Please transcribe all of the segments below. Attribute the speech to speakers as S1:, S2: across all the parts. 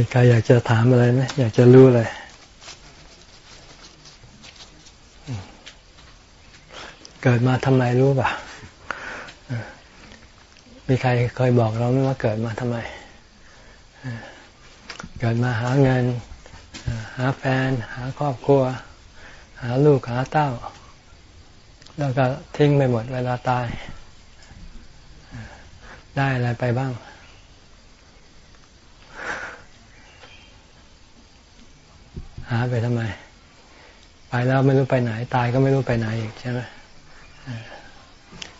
S1: มีใครอยากจะถามอะไรไหมอยากจะรู้เลยเกิดมาทำไมรู้ป่ะ มีใครเคยบอกเราไหมว่าเกิดมาทำไม เกิดมาหาเงิน หาแฟน หาครอบครัว หาลูกหาเต้า แล้วก็ทิ้งไปหมดเวลาตาย ได้อะไรไปบ้าง หาไปทำไม ไปแล้วไม่รู้ไปไหน ตายก็ไม่รู้ไปไหนอีกใช่ไหม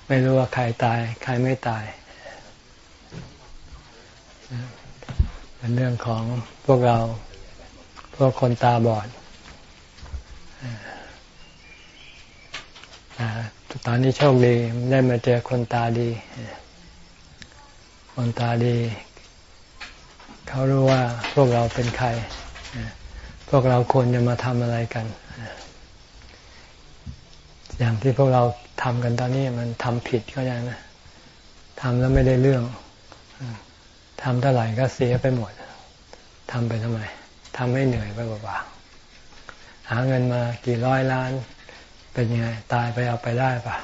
S1: ไม่รู้ว่าใครตาย ใครไม่ตายเป็นเรื่องของพวกเราพวกคนตาบอดตอนนี้โชคดีได้มาเจอคนตาดี คนตาดี เขารู้ว่าพวกเราเป็นใคร พวกเราควรจะมาทำอะไรกัน อย่างที่พวกเราทำกันตอนนี้มันทำผิดก็ยังนะทำแล้วไม่ได้เรื่องทำเท่าไหร่ก็เสียไปหมดทำไปทำไมทำให้เหนื่อยไปเปล่าๆหาเงินมากี่ร้อยล้าน เป็นยังไง ตายไปเอาไปได้ปะ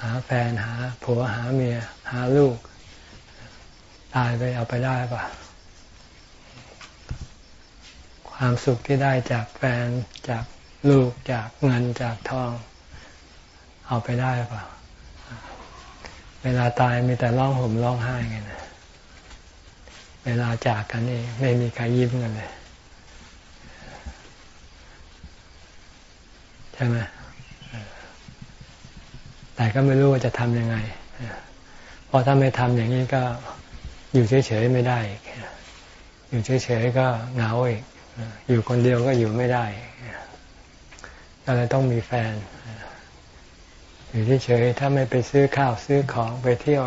S1: หาแฟนหาผัวหาเมีย หาลูก ตายไปเอาไปได้ปะ ความสุขที่ได้จากแฟนจากลูกจากเงินจากทอง เอาไปได้ป่ะเวลาตายมีแต่ร้องห่มร้องไห้ไงนะเวลาจากกันนี่ไม่มีใครยิ้มกันเลยใช่ไหมแต่ก็ไม่รู้ว่าจะทำยังไงเพราะถ้าไม่ทำอย่างนี้ก็อยู่เฉยๆไม่ได้ อยู่เฉยๆก็เหงาอีก อยู่คนเดียวก็อยู่ไม่ได้ก็เลยต้องมีแฟน อยู่เฉยๆถ้าไม่ไปซื้อข้าวซื้อของไปเที่ยว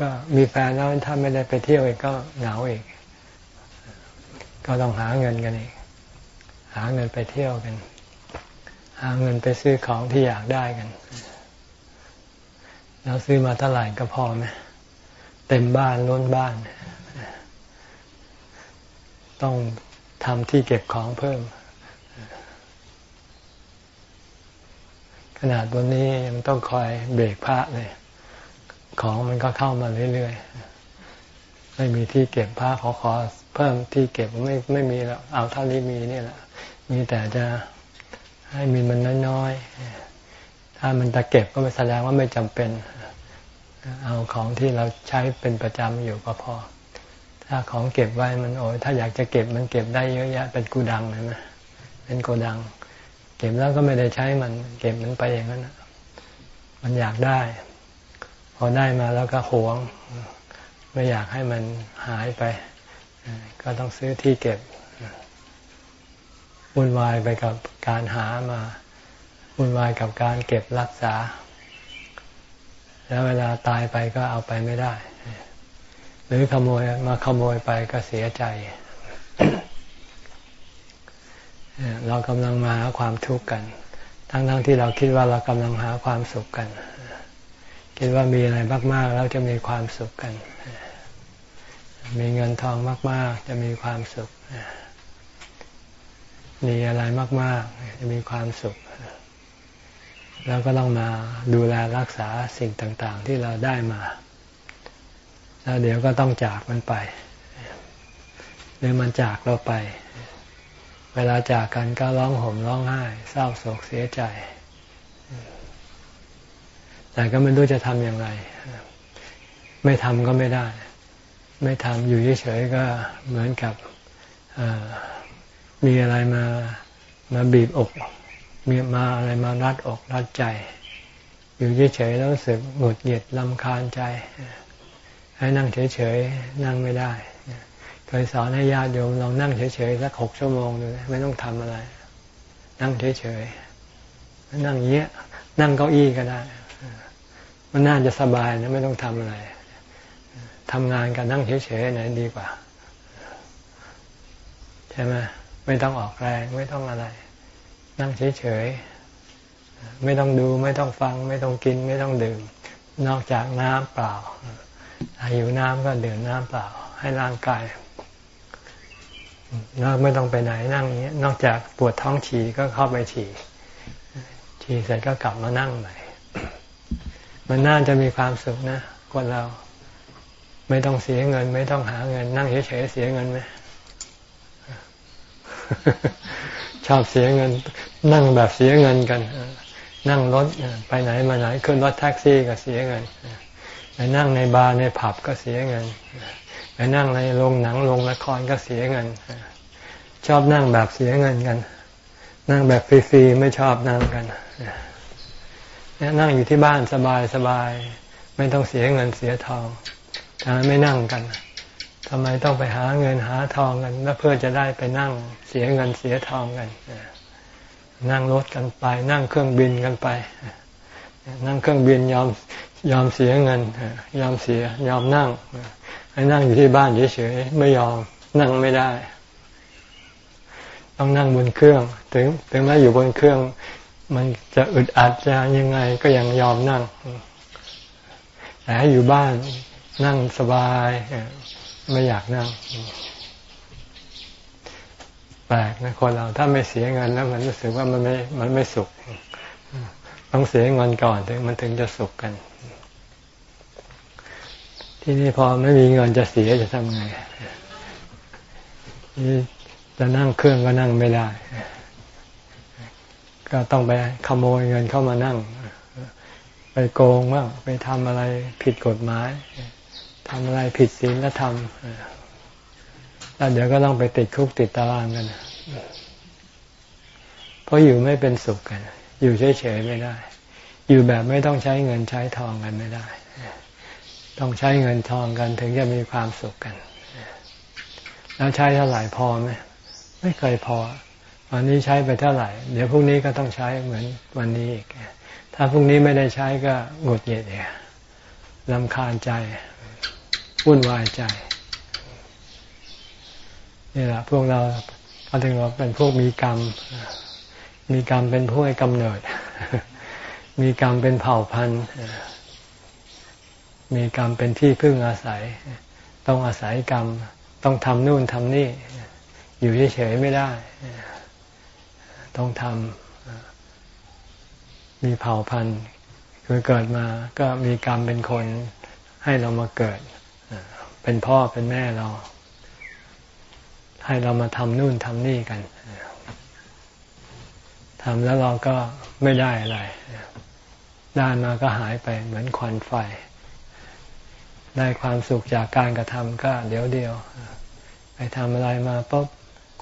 S1: ก็มีแฟนแล้วถ้าไม่ได้ไปเที่ยวเอีกก็เหงาอีก ก็ต้องหาเงินกันอีกหาเงินไปเที่ยวกัน หาเงินไปซื้อของที่อยากได้กัน แล้วซื้อมาเท่าไหร่ก็พอไหมเต็มบ้านล้นบ้าน ต้อง ทำที่เก็บของเพิ่ม ขนาดวันนี้ยังต้องคอยเบรกพระเลย ของมันก็เข้ามาเรื่อยๆ ไม่มีที่เก็บผ้าขอขอเพิ่มที่เก็บไม่ไม่มีแล้วเอาเท่านี้มีนี่แหละ มีแต่จะให้มีมันน้อยๆ ถ้ามันจะเก็บก็ไม่แสดงว่าไม่จำเป็น เอาของที่เราใช้เป็นประจำอยู่ก็พอ ถ้าของเก็บไว้มันโอ้ยถ้าอยากจะเก็บมันเก็บได้เยอะแยะเป็นกูดังเลยนะเป็นโกดัง เก็บแล้วก็ไม่ได้ใช้มัน เก็บมันไปอย่างนั้นมันอยากได้ พอได้มาแล้วก็หวง ไม่อยากให้มันหายไป ก็ต้องซื้อที่เก็บวุ่นวายไปกับการหามาวุ่นวายกับการเก็บรักษา แล้วเวลาตายไปก็เอาไปไม่ได้ หรือขโมยมาขโมยไปก็เสียใจ เรากำลังมาหาความทุกข์กัน ทั้งๆทที่เราคิดว่าเรากำลังหาความสุขกัน คิดว่ามีอะไรมากๆแล้วจะมีความสุขกัน มีเงินทองมาก ๆ จะมีความสุข มีอะไรมาก ๆ จะมีความสุขแล้วก็ต้องมาดูแลรักษาสิ่งต่าง ๆ ที่เราได้มา แล้วเดี๋ยวก็ต้องจากมันไป หรือมันจากเราไป เวลาจากกันก็ร้องห่มร้องไห้ เศร้าโศกเสียใจ แต่ก็ไม่รู้จะทำอย่างไร ไม่ทำก็ไม่ได้ ไม่ทำอยู่เฉยๆก็เหมือนกับมีอะไรมามาบีบอกมีมาอะไรมารัดอกรัดใจ อยู่เฉยๆแล้วรู้สึกหงุดหงิดลำคาญใจ ให้นั่งเฉยๆนั่งไม่ได้เคยสอนให้ญาติโยมลองนั่งเฉยๆสักหกชั่วโมงดูไม่ต้องทำอะไร นั่งเฉยๆนั่งเงี้ย นั่งเก้าอี้ก็ได้ มันน่าจะสบายนะไม่ต้องทำอะไรทำงานกันนั่งเฉยๆไหนดีกว่าใช่ไหมไม่ต้องออกแรงไม่ต้องอะไร นั่งเฉยๆไม่ต้องดูไม่ต้องฟัง ไม่ต้องกินไม่ต้องดื่ม นอกจากน้ำเปล่า หิวน้ำก็ดื่มน้ำเปล่า ให้ร่างกายนอกไม่ต้องไปไหนนั่งอย่างนี้นอกจากปวดท้องฉี่ก็เข้าไปฉี่ฉี่เสร็จก็กลับมานั่งใหม่ มันน่าจะมีความสุขนะคนเรา ไม่ต้องเสียเงิน ไม่ต้องหาเงิน นั่งเฉยๆเสียเงินไหมชอบเสียเงิน นั่งแบบเสียเงินกัน นั่งรถไปไหนมาไหนขึ้นรถแท็กซี่ก็เสียเงิน นั่งในบาร์ในผับก็เสียเงินไปนั่งในโรงหนังโรงละครก็เสียเงิน ชอบนั่งแบบเสียเงินกัน นั่งแบบฟรีๆไม่ชอบนั่งกันนั่งอยู่ที่บ้านสบายสบายไม่ต้องเสียเงินเสียทองทำไมไม่นั่งกันทำไมต้องไปหาเงินหาทองกันแล้วเพื่อจะได้ไปนั่งเสียเงินเสียทองกันนั่งรถกันไป นั่งเครื่องบินกันไป นั่งเครื่องบินยอม ยอมเสียเงิน ยอมเสีย ยอมนั่งให้นั่งอยู่ที่บ้านเฉยๆไม่ยอมนั่งไม่ได้ ต้องนั่งบนเครื่อง ถึง ถึงแม้อยู่บนเครื่อง มันจะอึดอัดจะยังไงก็ยังยอมนั่งแต่ให้อยู่บ้านนั่งสบายไม่อยากนั่งแปลกนะคนเราถ้าไม่เสียเงินแล้ว มันรู้สึกว่ามันไม่มันไม่สุข ต้องเสียเงินก่อนถึงมันถึงจะสุขกัน ที่นี่พอไม่มีเงินจะเสียจะทำไงจะนั่งเครื่องก็นั่งไม่ได้ ก็ต้องไปขโมยเงินเข้ามานั่ง ไปโกงบ้างไปทำอะไรผิดกฎหมายทำอะไรผิดศีลและทำแล้วเดี๋ยวก็ต้องไปติดคุกติดตารางกัน เพราะอยู่ไม่เป็นสุขกัน อยู่เฉยๆไม่ได้ อยู่แบบไม่ต้องใช้เงินใช้ทองกันไม่ได้ ต้องใช้เงินทองกันถึงจะมีความสุขกัน แล้วใช้เท่าไหร่พอไหมไม่เคยพอ วันนี้ใช้ไปเท่าไหร่ เดี๋ยวพรุ่งนี้ก็ต้องใช้เหมือนวันนี้อีกถ้าพรุ่งนี้ไม่ได้ใช้ก็หงุดหงิดเองลำคาญใจวุ่นวายใจนี่แหละพวกเราเขาถึงว่าเป็นพวกมีกรรม มีกรรมเป็นผู้ให้กำเนิด มีกรรมเป็นเผ่าพันธุ์ มีกรรมเป็นที่พึ่งอาศัย ต้องอาศัยกรรม ต้องทำนู่นทำนี่ อยู่เฉยๆไม่ได้ ต้องทำมีเผ่าพันธุ์ คือเกิดมาก็มีกรรมเป็นคนให้เรามาเกิด เป็นพ่อเป็นแม่เรา ให้เรามาทำนู่นทำนี่กันทำแล้วเราก็ไม่ได้อะไร ได้มาก็หายไปเหมือนควันไฟ ได้ความสุขจากการกระทำก็เดี๋ยวเดียว ไปทำอะไรมาปุ๊บ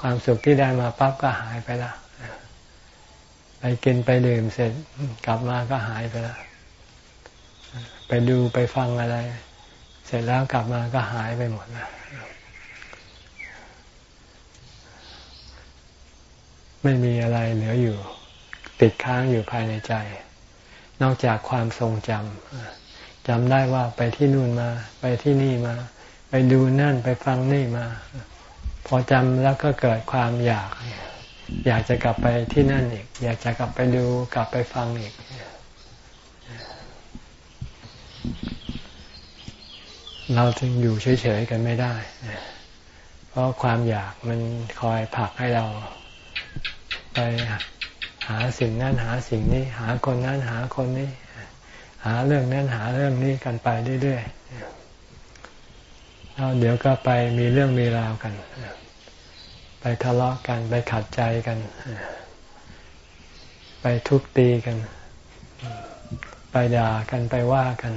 S1: ความสุขที่ได้มาปั๊บก็หายไปละไปกินไปดื่มเสร็จกลับมาก็หายไปละไปดูไปฟังอะไร เสร็จแล้วกลับมาก็หายไปหมดล้วไม่มีอะไรเหลืออยู่ ติดค้างอยู่ภายในใจ นอกจากความทรงจำ จำได้ว่าไปที่นู่นมา ไปที่นี่มา ไปดูนั่นไปฟังนี่มา พอจำแล้วก็เกิดความอยาก อยากจะกลับไปที่นั่นอีก อยากจะกลับไปดูกลับไปฟังอีก เราจึงอยู่เฉยๆกันไม่ได้ เพราะความอยากมันคอยผลักให้เราไปหาสิ่งนั้นหาสิ่งนี้ หาคนนั้นหาคนนี้าเรื่องนั้นหาเรื่องนี้กันไปเรื่อยๆแล้วเดี๋ยวก็ไปมีเรื่องมีราวกัน ไปทะเลาะกัน ไปขัดใจกัน ไปทุบตีกัน ไปด่ากันไปว่ากัน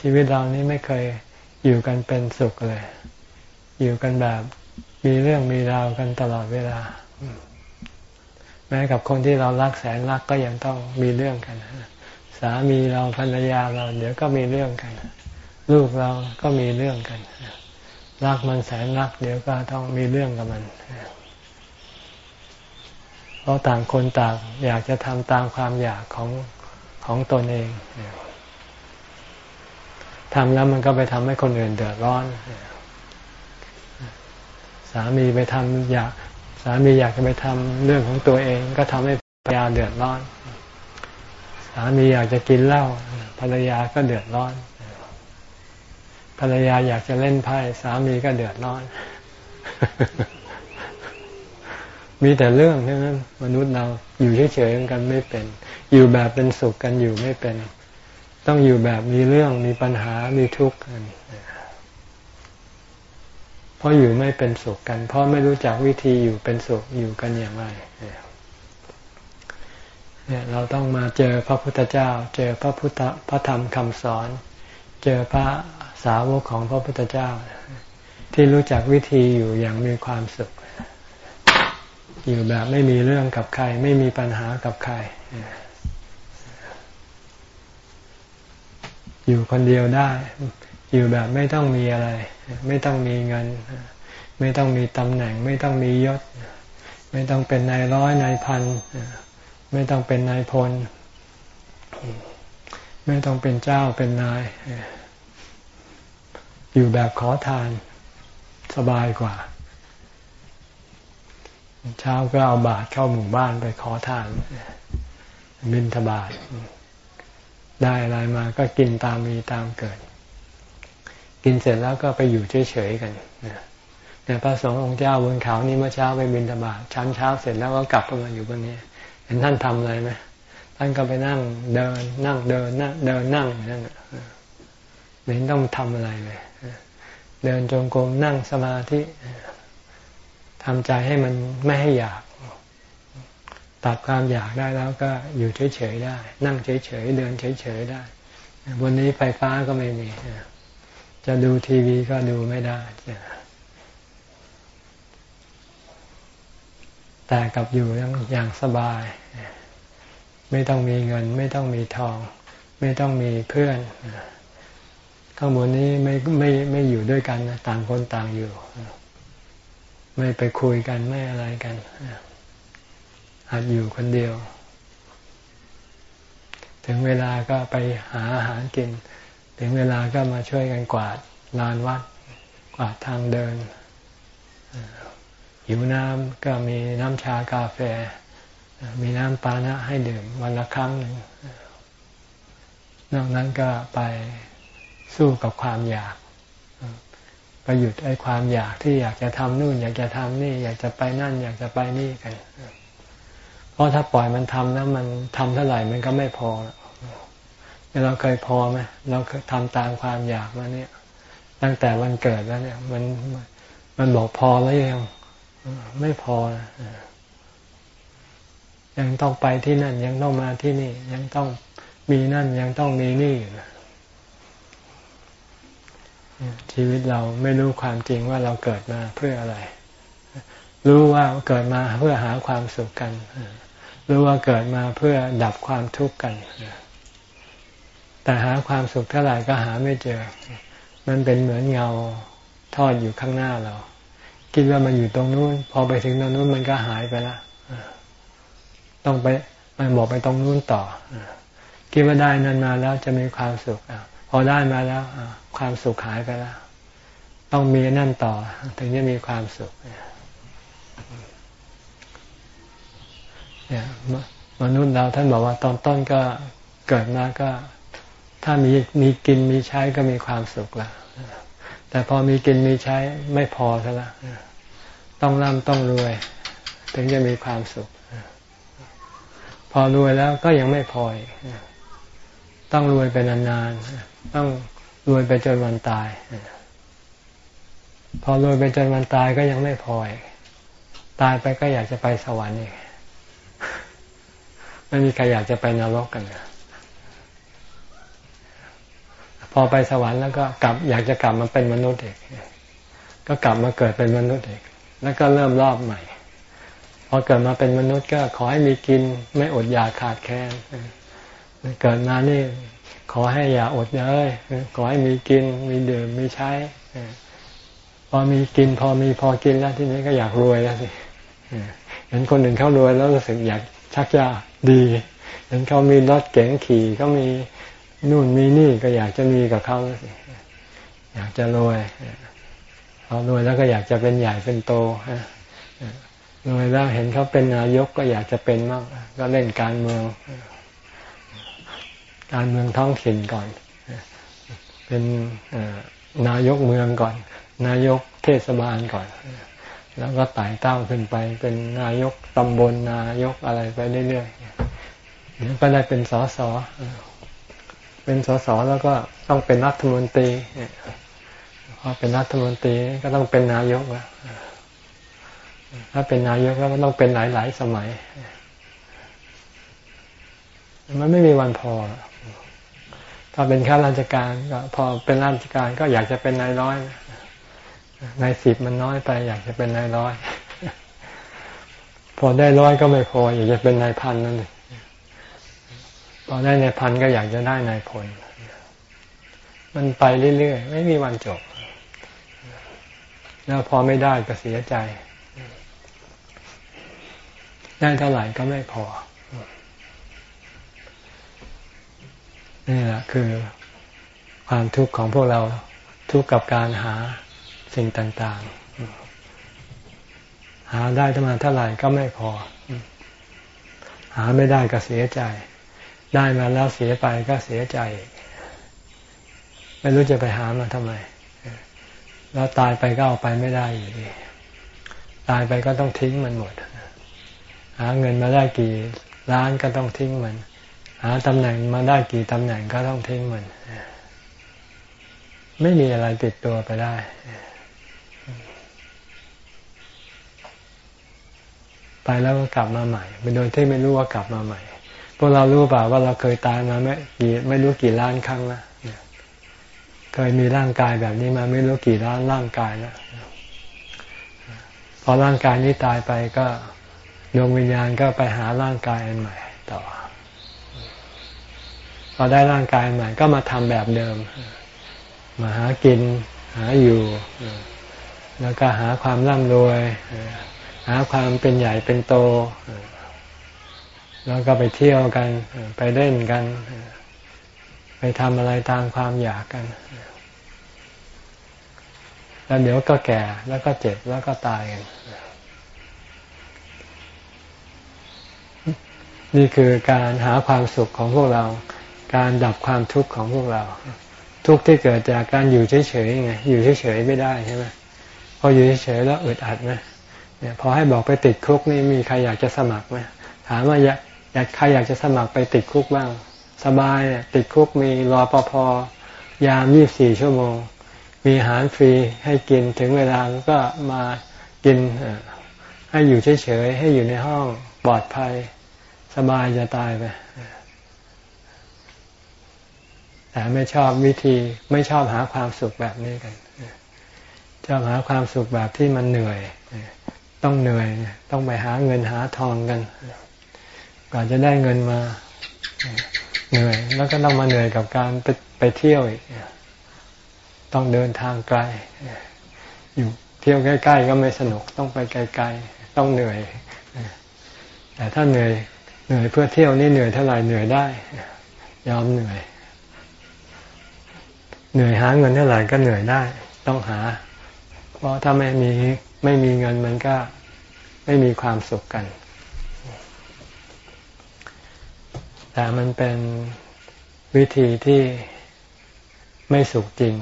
S1: ชีวิตเรานี้ไม่เคยอยู่กันเป็นสุขเลย อยู่กันแบบมีเรื่องมีราวกันตลอดเวลา แม้กับคนที่เรารักแสนรักก็ยังต้องมีเรื่องกัน สามีเราภรรยาเรา เดี๋ยวก็มีเรื่องกัน ลูกเราก็มีเรื่องกัน รักมันแสนรัก เดี๋ยวก็ต้องมีเรื่องกับมันเพราะต่างคนต่างอยากจะทำตามความอยากของของตนเองทำแล้วมันก็ไปทำให้คนอื่นเดือดร้อน สามีไปทำอยาก สามีอยากจะไปทำเรื่องของตัวเอง ก็ทำให้ภรรยาเดือดร้อน สามีอยากจะกินเหล้าภรรยาก็เดือดร้อน ภรรยาอยากจะเล่นไพ่สามีก็เดือดร้อน มีแต่เรื่องใช่ไหมมนุษย์เราอยู่เฉยๆกันไม่เป็น อยู่แบบเป็นสุขกันอยู่ไม่เป็น ต้องอยู่แบบมีเรื่องมีปัญหามีทุกข์กัน เพราะอยู่ไม่เป็นสุขกัน เพราะไม่รู้จักวิธีอยู่เป็นสุขอยู่กันอย่างไรเนี่ยเราต้องมาเจอพระพุทธเจ้า เจอพระพุทธพระธรรมคำสอน เจอพระสาวกของพระพุทธเจ้า ที่รู้จักวิธีอยู่อย่างมีความสุข อยู่แบบไม่มีเรื่องกับใคร ไม่มีปัญหากับใคร อยู่คนเดียวได้ อยู่แบบไม่ต้องมีอะไร ไม่ต้องมีเงิน ไม่ต้องมีตำแหน่ง ไม่ต้องมียศ ไม่ต้องเป็นนายร้อยนายพันไม่ต้องเป็นนายพล ไม่ต้องเป็นเจ้าเป็นนาย อยู่แบบขอทานสบายกว่า เช้าก็เอาบาตรเข้าหมู่บ้านไปขอทานบินทบาทได้อะไรมาก็กินตามมีตามเกิด กินเสร็จแล้วก็ไปอยู่เฉยๆกันเนี่พระสงฆ์องค์เจ้าบนเขานี่เมื่อเช้าไปบินทบาทชั้นเช้าเสร็จแล้วก็กลับมาอยู่บนนี้เห็นท่านทำอะไรไหมท่านก็ไปนั่งเดิน นั่งเดินนั่งเดินนั่งนั่นไม่เห็นต้องทำอะไรเลยเดินจงกรมนั่งสมาธิทำใจให้มันไม่ให้อยากตัดความอยากได้แล้วก็อยู่เฉยๆได้ นั่งเฉยๆเดินเฉยๆได้ วันนี้ไฟฟ้าก็ไม่มี จะดูทีวีก็ดูไม่ได้ แต่กับอยู่อย่างสบาย ไม่ต้องมีเงิน ไม่ต้องมีทอง ไม่ต้องมีเพื่อน ข้างบนนี้ไม่ไม่ไม่อยู่ด้วยกันนะต่างคนต่างอยู่ ไม่ไปคุยกันไม่อะไรกันอาจอยู่คนเดียว ถึงเวลาก็ไปหาอาหารกิน ถึงเวลาก็มาช่วยกันกวาดลานวัด กวาดทางเดินหิวน้ำก็มีน้ำชากาแฟ มีน้ำปานะให้ดื่มวันละครั้งหนึ่งนอกนั้นก็ไปสู้กับความอยากไปหยุดไอ้ความอยากที่อยากจะทำนู่น อยากจะทำนี่ อยากจะไปนั่น อยากจะไปนี่กัน เพราะถ้าปล่อยมันทำแล้วมันทำเท่าไหร่มันก็ไม่พอ เราเคยพอไหมเราเคยทำตามความอยากมาเนี่ย ตั้งแต่วันเกิดแล้วเนี่ย มันมันบอกพอแล้วยังไม่พอยังต้องไปที่นั่น ยังต้องมาที่นี่ ยังต้องมีนั่น ยังต้องมีนี่ชีวิตเราไม่รู้ความจริงว่าเราเกิดมาเพื่ออะไร รู้ว่าเกิดมาเพื่อหาความสุขกัน รู้ว่าเกิดมาเพื่อดับความทุกข์กัน แต่หาความสุขเท่าไหร่ก็หาไม่เจอ มันเป็นเหมือนเงาทอดอยู่ข้างหน้าเรา คิดว่ามันอยู่ตรงนู้น พอไปถึงตรงนู้นมันก็หายไปละต้องไปมันบอกไปตรงนู้นต่อคิดว่าได้นั้นมาแล้วจะมีความสุขพอได้มาแล้วความสุขหายไปแล้ว ต้องมีนั่นต่อ ถึงจะมีความสุขเนี่ยมนุษย์เราท่านบอกว่าตอนต้นก็เกิดมาก็ ถ้ามีมีกินมีใช้ก็มีความสุขล้วแต่พอมีกินมีใช้ไม่พอซะละต้องร่ำต้องรวย ถึงจะมีความสุข พอรวยแล้วก็ยังไม่พอต้องรวยไปนานๆต้องรวยไปจนวันตาย พอรวยไปจนวันตายก็ยังไม่พอตายไปก็อยากจะไปสวรรค์อีกไม่มีใครอยากจะไปนรกกันนะ พอไปสวรรค์แล้วก็กลับอยากจะกลับมาเป็นมนุษย์อีกก็กลับมาเกิดเป็นมนุษย์อีกแล้วก็เริ่มรอบใหม่พอเกิดมาเป็นมนุษย์ก็ขอให้มีกินไม่อดอยากขาดแคลนเกิดมานี่ขอให้อย่าอดเลยขอให้มีกินมีดื่มมีใช้พอมีกินพอมีพอกินแล้วที่นี้ก็อยากรวยแล้วสิเห็นคนอื่นเขารวยแล้วรู้สึกอยากชักยาดีเห็นเขามีรถเก๋งขี่เขามี นู่นมีนี่ก็อยากจะมีกับเขาสิอยากจะรวยพอรวยแล้วก็อยากจะเป็นใหญ่เป็นโตรวยแล้วเห็นเขาเป็นนายกก็อยากจะเป็นมากก็เล่นการเมือง การเมืองท้องถิ่นก่อน เป็นนายกเมืองก่อน นายกเทศบาลก่อน แล้วก็ไต่เต้าขึ้นไป เป็นนายกตำบลนายกอะไรไปเรื่อยๆเดี๋ยวก็ได้เป็นสส เป็นสสแล้วก็ต้องเป็นรัฐมนตรีพอเป็นรัฐมนตรีก็ต้องเป็นนายกแล้วถ้าเป็นนายกแล้วก็ต้องเป็นหลายๆสมัย มันไม่มีวันพอ ถ้าเป็นข้าราชการก็พอเป็นราชการก็อยากจะเป็นนายร้อย นายสิบมันน้อยไป อยากจะเป็นนายร้อย พอได้ร้อยก็ไม่พอ อยากจะเป็นนายพันนั่นเลย พอได้ในพันก็อยากจะได้ในายพลมันไปเรื่อยๆ ไม่มีวันจบ แล้วพอไม่ได้ก็เสียใจ ได้เท่าไหร่ก็ไม่พอ นี่แหละคือความทุกข์ของพวกเราทุกข์กับการหาสิ่งต่างๆ หาได้ทั้งมาเท่าไหร่ก็ไม่พอ หาไม่ได้ก็เสียใจ ได้มาแล้วเสียไปก็เสียใจ ไม่รู้จะไปหามาทำไม แล้วตายไปก็เอาไปไม่ได้อยู่ดี ตายไปก็ต้องทิ้งมันหมด หาเงินมาได้กี่ล้านก็ต้องทิ้งมัน หาตำแหน่งมาได้กี่ตำแหน่งก็ต้องทิ้งมัน ไม่มีอะไรติดตัวไปได้ไปแล้วก็กลับมาใหม่เป็นโดยที่ไม่รู้ว่ากลับมาใหม่ พวกเรารู้เปล่าว่าเราเคยตายมาไม่กี่ไม่รู้กี่ล้านครั้งแล้วเคยมีร่างกายแบบนี้มาไม่รู้กี่ล้านร่างกายแล้วพอร่างกายนี้ตายไปก็ดวงวิญญาณก็ไปหาร่างกายอันใหม่ต่อพอได้ร่างกายใหม่ก็มาทำแบบเดิม มาหากิน หาอยู่ แล้วก็หาความร่ำรวย หาความเป็นใหญ่เป็นโต แล้วก็ไปเที่ยวกัน ไปเล่นกัน ไปทำอะไรตามความอยากกัน แล้วเดี๋ยวก็แก่แล้วก็เจ็บแล้วก็ตายกัน นี่คือการหาความสุขของพวกเรา การดับความทุกข์ของพวกเรา ทุกข์ที่เกิดจากการอยู่เฉยๆไงอยู่เฉยๆไม่ได้ใช่ไหมพออยู่เฉยๆแล้วอึดอัดไหมเนี่ยพอให้บอกไปติดคุกนี่มีใครอยากจะสมัครไหมถามว่า อยากใครอยากจะสมัครไปติดคุกบ้าง สบายติดคุกมีรอปภยามยี่บสี่ชั่วโมง มีอาหารฟรีให้กินถึงเวลาก็มากินให้อยู่เฉยๆให้อยู่ในห้องปลอดภัย สบายจะตายไปแต่ไม่ชอบวิธีไม่ชอบหาความสุขแบบนี้กันชอบหาความสุขแบบที่มันเหนื่อย ต้องเหนื่อย ต้องไปหาเงินหาทองกัน ก่อนจะได้เงินมาเหนื่อย แล้วก็ต้องมาเหนื่อยกับการไปไปเที่ยวอีกต้องเดินทางไกล อยู่เที่ยวใกล้ ๆ ก็ไม่สนุกต้องไปไกล ๆ ต้องเหนื่อยแต่ถ้าเหนื่อยเหนื่อยเพื่อเที่ยวนี่เหนื่อยเท่าไหร่เหนื่อยได้ยอมเหนื่อย เหนื่อยหาเงินเท่าไหร่ก็เหนื่อยได้ ต้องหา เพราะถ้าไม่มีไม่มีเงินมันก็ไม่มีความสุขกัน แต่มันเป็นวิธีที่ไม่สุขจริง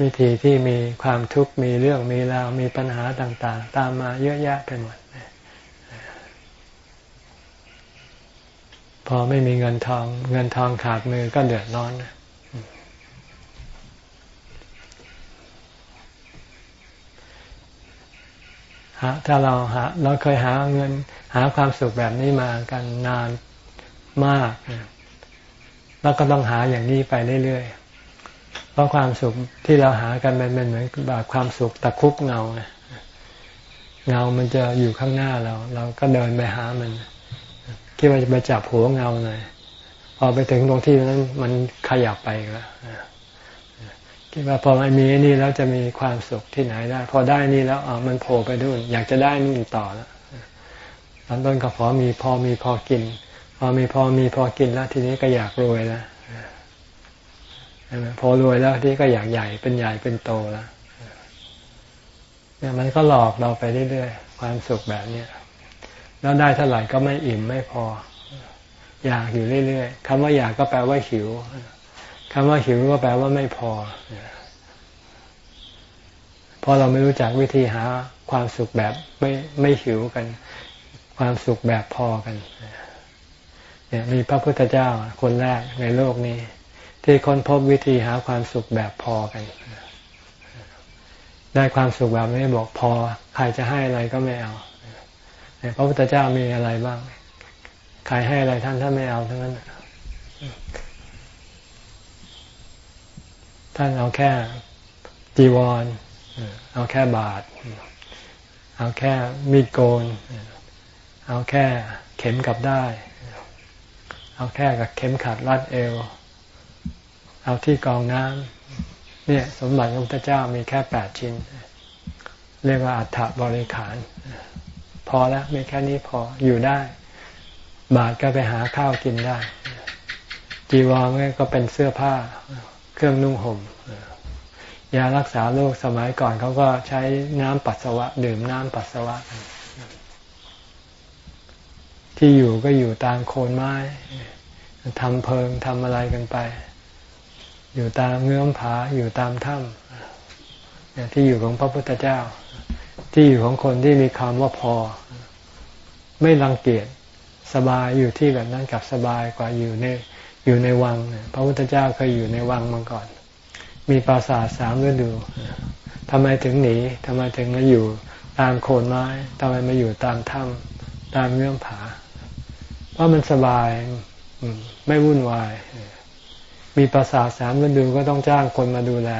S1: วิธีที่มีความทุกข์มีเรื่องมีราวมีปัญหาต่าง ๆ ตามมาเยอะแยะไปหมดพอไม่มีเงินทอง เงินทองขาดมือก็เดือดร้อนนะหาถ้าเราหาเราเคยหาเงินหาความสุขแบบนี้มากันนาน มาก แล้วก็ต้องหาอย่างนี้ไปเรื่อยๆ เพราะความสุขที่เราหากันมันเป็นเหมือนแบบความสุขตะคุบเงาเงามันจะอยู่ข้างหน้าเรา เราก็เดินไปหามันคิดว่าจะไปจับหัวเงาหน่อยพอไปถึงตรงที่นั้นมันขยับไปแล้วคิดว่าพอมันมีนี่แล้วจะมีความสุขที่ไหนได้ พอได้นี่แล้วอ๋อมันโผล่ไปด้วยอยากจะได้นี่ต่อแล้วตอนต้นก็พอมีพอมีพอกิน พอมีพอมีพอกินแล้วทีนี้ก็อยากรวยแล้วพอรวยแล้วที่ก็อยากใหญ่เป็นใหญ่เป็นโตแล้วเนี่ยมันก็หลอกเราไปเรื่อยๆความสุขแบบเนี้ยแล้วได้เท่าไหร่ก็ไม่อิ่มไม่พอ อยากอยู่เรื่อยๆคำว่าอยากก็แปลว่าหิวคำว่าหิวก็แปลว่าไม่พอเพราะเราไม่รู้จักวิธีหาความสุขแบบไม่ไม่หิวกัน ความสุขแบบพอกันเนี่ยมีพระพุทธเจ้าคนแรกในโลกนี้ ที่ค้นพบวิธีหาความสุขแบบพอกัน ได้ความสุขแบบนี้บอกพอ ใครจะให้อะไรก็ไม่เอาพระพุทธเจ้ามีอะไรบ้าง ใครให้อะไรท่านท่านไม่เอาทั้งนั้นท่านเอาแค่จีวร เอาแค่บาท เอาแค่มีดโกน เอาแค่เข็มกับได้ เอาแค่กับเข็มขัดรัดเอว เอาที่กองน้ำเนี่ย สมบัติของพระเจ้ามีแค่แปดชิ้น เรียกว่าอัฐบริขาร พอแล้วมีแค่นี้พออยู่ได้ บาทก็ไปหาข้าวกินได้ จีวรก็เป็นเสื้อผ้า เครื่องนุ่งห่มยารักษาโรคสมัยก่อนเขาก็ใช้น้ำปัสสาวะ ดื่มน้ำปัสสาวะ ที่อยู่ก็อยู่ตามโคนไม้ ทำเพิงทำอะไรกันไป อยู่ตามเงื้อมผาอยู่ตามถ้ำที่อยู่ของพระพุทธเจ้า ที่อยู่ของคนที่มีคำว่าพอ ไม่รังเกียจสบายอยู่ที่แบบนั้นกับสบายกว่าอยู่ในอยู่ในวัง พระพุทธเจ้าเคยอยู่ในวังมาก่อน มีปราสาทสามฤดูทำไมถึงหนีทำไมถึงมาอยู่ตามโคนไม้ทำไมมาอยู่ตามถ้ำตามเงื่อมผา เพราะมันสบาย ไม่วุ่นวาย มีปราสาทสามฤดูก็ต้องจ้างคนมาดูแล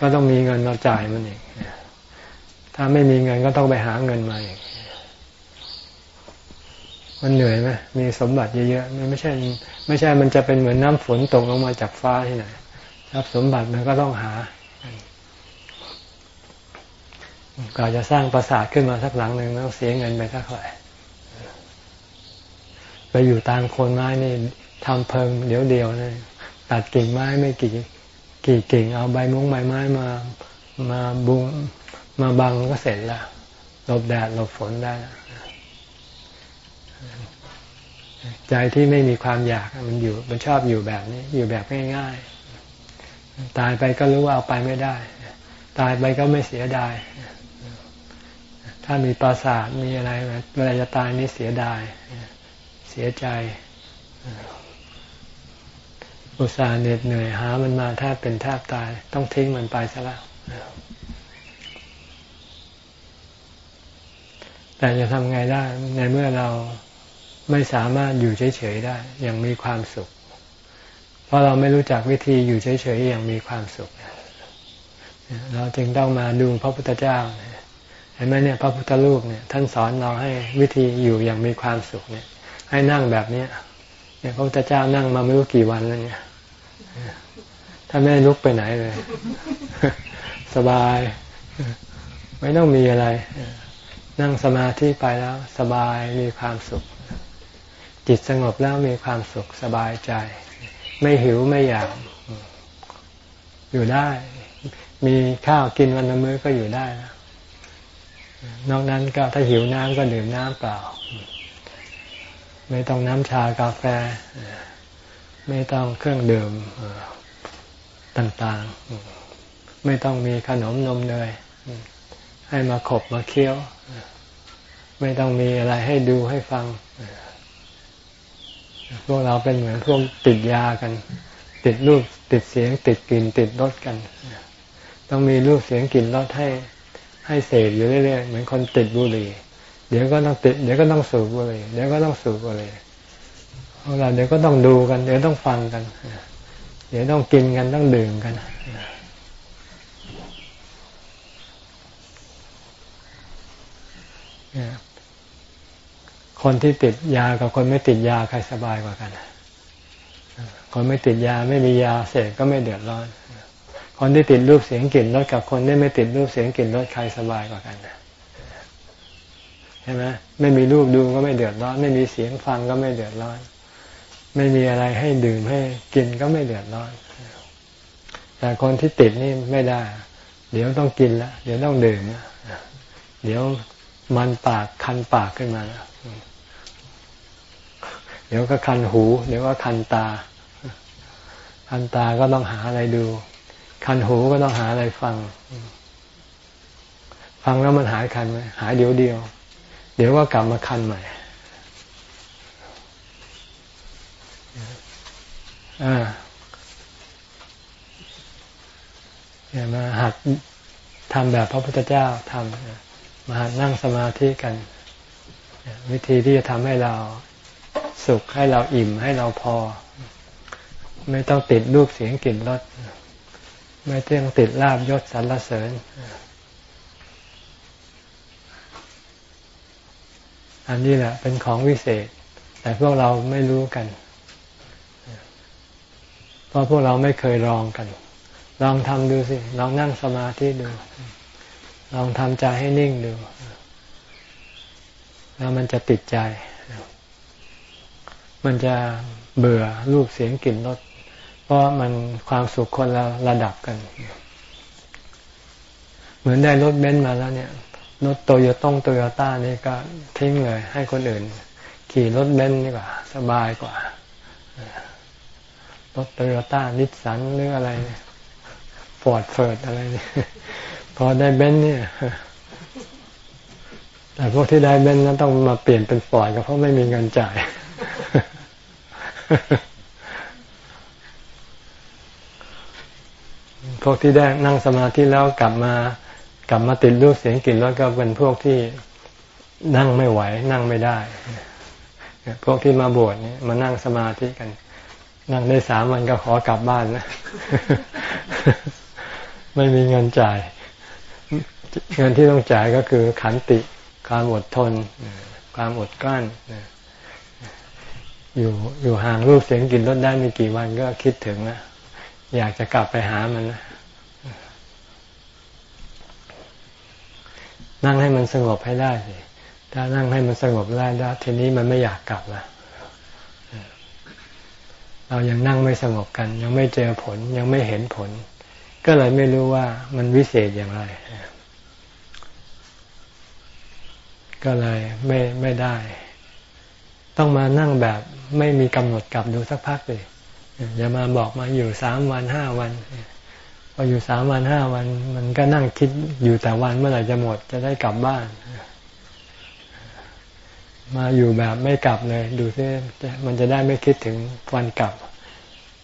S1: ก็ต้องมีเงินมาจ่ายมันเองถ้าไม่มีเงินก็ต้องไปหาเงินมาเองมันเหนื่อยไหมมีสมบัติเยอะๆมันไม่ใช่ ไม่ใช่มันจะเป็นเหมือนน้ำฝนตกลงมาจากฟ้าที่ไหนทรัพย์สมบัติมันก็ต้องหาก็จะสร้างปราสาทขึ้นมาสักหลังหนึ่งต้องเสียเงินไปสักเท่าไหร่ อยู่ตามโคนไม้นี่ทำเพิงเดี๋ยวเดียวนี่ตัดกิ่งไม้ไม่กี่กี่กิ่ง เอาใบมุ้งใบไม้มามาบุงมาบังก็เสร็จแล้วหลบแดดหลบฝนได้ ใจที่ไม่มีความอยากมันอยู่ มันชอบอยู่แบบนี้ อยู่แบบง่ายๆ ตายไปก็รู้ว่าเอาไปไม่ได้ ตายไปก็ไม่เสียดาย ถ้ามีปราสาทมีอะไรเวลาจะตายนี่เสียดาย สียใจอุตส่าห์เหน็ดเหนื่อยหา มันมาแทบเป็นแทบตาย ต้องทิ้งมันไปซะแล้วแต่จะทำไงได้ ในเมื่อเราไม่สามารถอยู่เฉยๆได้ อย่างมีความสุข เพราะเราไม่รู้จักวิธีอยู่เฉยๆอย่างมีความสุข เราจึงต้องมาดูพระพุทธเจ้าเห็นไหมเนี่ย พระพุทธรูปเนี่ย ท่านสอนเราให้วิธีอยู่อย่างมีความสุขเนี่ย ให้นั่งแบบนี้เนี่ยพระพุทธเจ้านั่งมาไม่รู้กี่วันแล้วเนี่ยถ้าไม่ลุกไปไหนเลย สบาย ไม่ต้องมีอะไร นั่งสมาธิไปแล้ว สบายมีความสุข จิตสงบแล้วมีความสุขสบายใจ ไม่หิวไม่อยาก อยู่ได้ มีข้าวกินวันละมื้อก็อยู่ได้นะนอกนั้นก็ถ้าหิวน้ำก็ดื่มน้ำเปล่า ไม่ต้องน้ำชากาแฟ ไม่ต้องเครื่องดื่มต่างๆ ไม่ต้องมีขนมนมเนยให้มาขบมาเคี้ยว ไม่ต้องมีอะไรให้ดูให้ฟัง พวกเราเป็นเหมือนพวกติดยากัน ติดรูปติดเสียง ติดกลิ่นติดรสกัน ต้องมีรูปเสียงกลิ่นรสให้ให้เสพอยู่เรื่อยๆเหมือนคนติดบุหรี่ เดี๋ยวก็ต้องติดเดี๋ยวก็ต้องสูบบุหรี่เดี๋ยวก็ต้องสูบบุหรี่พวกเราเดี๋ยวก็ต้องดูกัน เดี๋ยวต้องฟังกัน เดี๋ยวต้องกินกันต้องดื่มกันคนที่ติดยากับคนไม่ติดยาใครสบายกว่ากัน คนไม่ติดยาไม่มียาเสพก็ไม่เดือดร้อน คนที่ติดรูปเสียงกลิ่นรสกับคนที่ไม่ติดรูปเสียงกลิ่นรสใครสบายกว่ากัน ใช่ไหมไม่มีรูปดูก็ไม่เดือดร้อน ไม่มีเสียงฟังก็ไม่เดือดร้อน ไม่มีอะไรให้ดื่มให้กินก็ไม่เดือดร้อน แต่คนที่ติดนี่ไม่ได้ เดี๋ยวต้องกินละเดี๋ยวต้องดื่มละเดี๋ยวมันปากคันปากขึ้นมาแล้วเดี๋ยวก็คันหู เดี๋ยวก็คันตา คันตาก็ต้องหาอะไรดู คันหูก็ต้องหาอะไรฟัง ฟังแล้วมันหายคันไหมหายเดียวเดียว เดี๋ยวก็กลับมาคันใหม่อ่าเนี่ยมาหัดทำแบบพระพุทธเจ้าทำมาหัดนั่งสมาธิกัน วิธีที่จะทำให้เราสุขให้เราอิ่มให้เราพอ ไม่ต้องติดรูปเสียงกลิ่นรสไม่ต้องติดลาบยศสรรเสริญ อันนี้แหละเป็นของวิเศษ แต่พวกเราไม่รู้กัน เพราะพวกเราไม่เคยลองกัน ลองทำดูสิ ลองนั่งสมาธิดู ลองทำใจให้นิ่งดู แล้วมันจะติดใจ มันจะเบื่อรูปเสียงกลิ่นรสเพราะมันความสุขคนละระดับกัน เหมือนได้รถเบนซ์มาแล้วเนี่ย รถโตโยต้งโตโยต้านี่ก็ทิ้งเลย ให้คนอื่น ขี่รถเบนซ์ดีกว่า สบายกว่ารถโตโยต้านิสสันหรืออะไรฟอร์ดเฟิร์ดอะไรนี่พอได้เบนซ์เนี่ยแต่พวกที่ได้เบนซ์นั้นต้องมาเปลี่ยนเป็นฟอร์ดก็เพราะไม่มีเงินจ่ายพวกที่ได้นั่งสมาธิแล้วกลับมา กลับมาติดรูปเสียงกลิ่นรสก็เป็นพวกที่นั่งไม่ไหว นั่งไม่ได้ พวกที่มาบวชนี่มานั่งสมาธิกัน นั่งได้สามวันก็ขอกลับบ้านนะ ไม่มีเงินจ่าย เงินที่ต้องจ่ายก็คือขันติ ความอดทน ความอดกลั้นอยู่อยู่ห่างรูปเสียงกลิ่นรสได้ไมีกี่วันก็คิดถึงนะอยากจะกลับไปหามันนะ นั่งให้มันสงบให้ได้สิถ้านั่งให้มันสงบได้แล้วทีนี้มันไม่อยากกลับละเรายังนั่งไม่สงบกัน ยังไม่เจอผลยังไม่เห็นผล ก็เลยไม่รู้ว่ามันวิเศษอย่างไร ก็เลยไม่ไม่ได้ ต้องมานั่งแบบไม่มีกำหนดกลับดูสักพักเลยอย่ามาบอกมาอยู่สามวันห้าวัน พออยู่สามวันห้าวัน มันก็นั่งคิดอยู่แต่วันเมื่อไหร่จะหมดจะได้กลับบ้าน มาอยู่แบบไม่กลับเลย ดูซิมันจะได้ไม่คิดถึงวันกลับ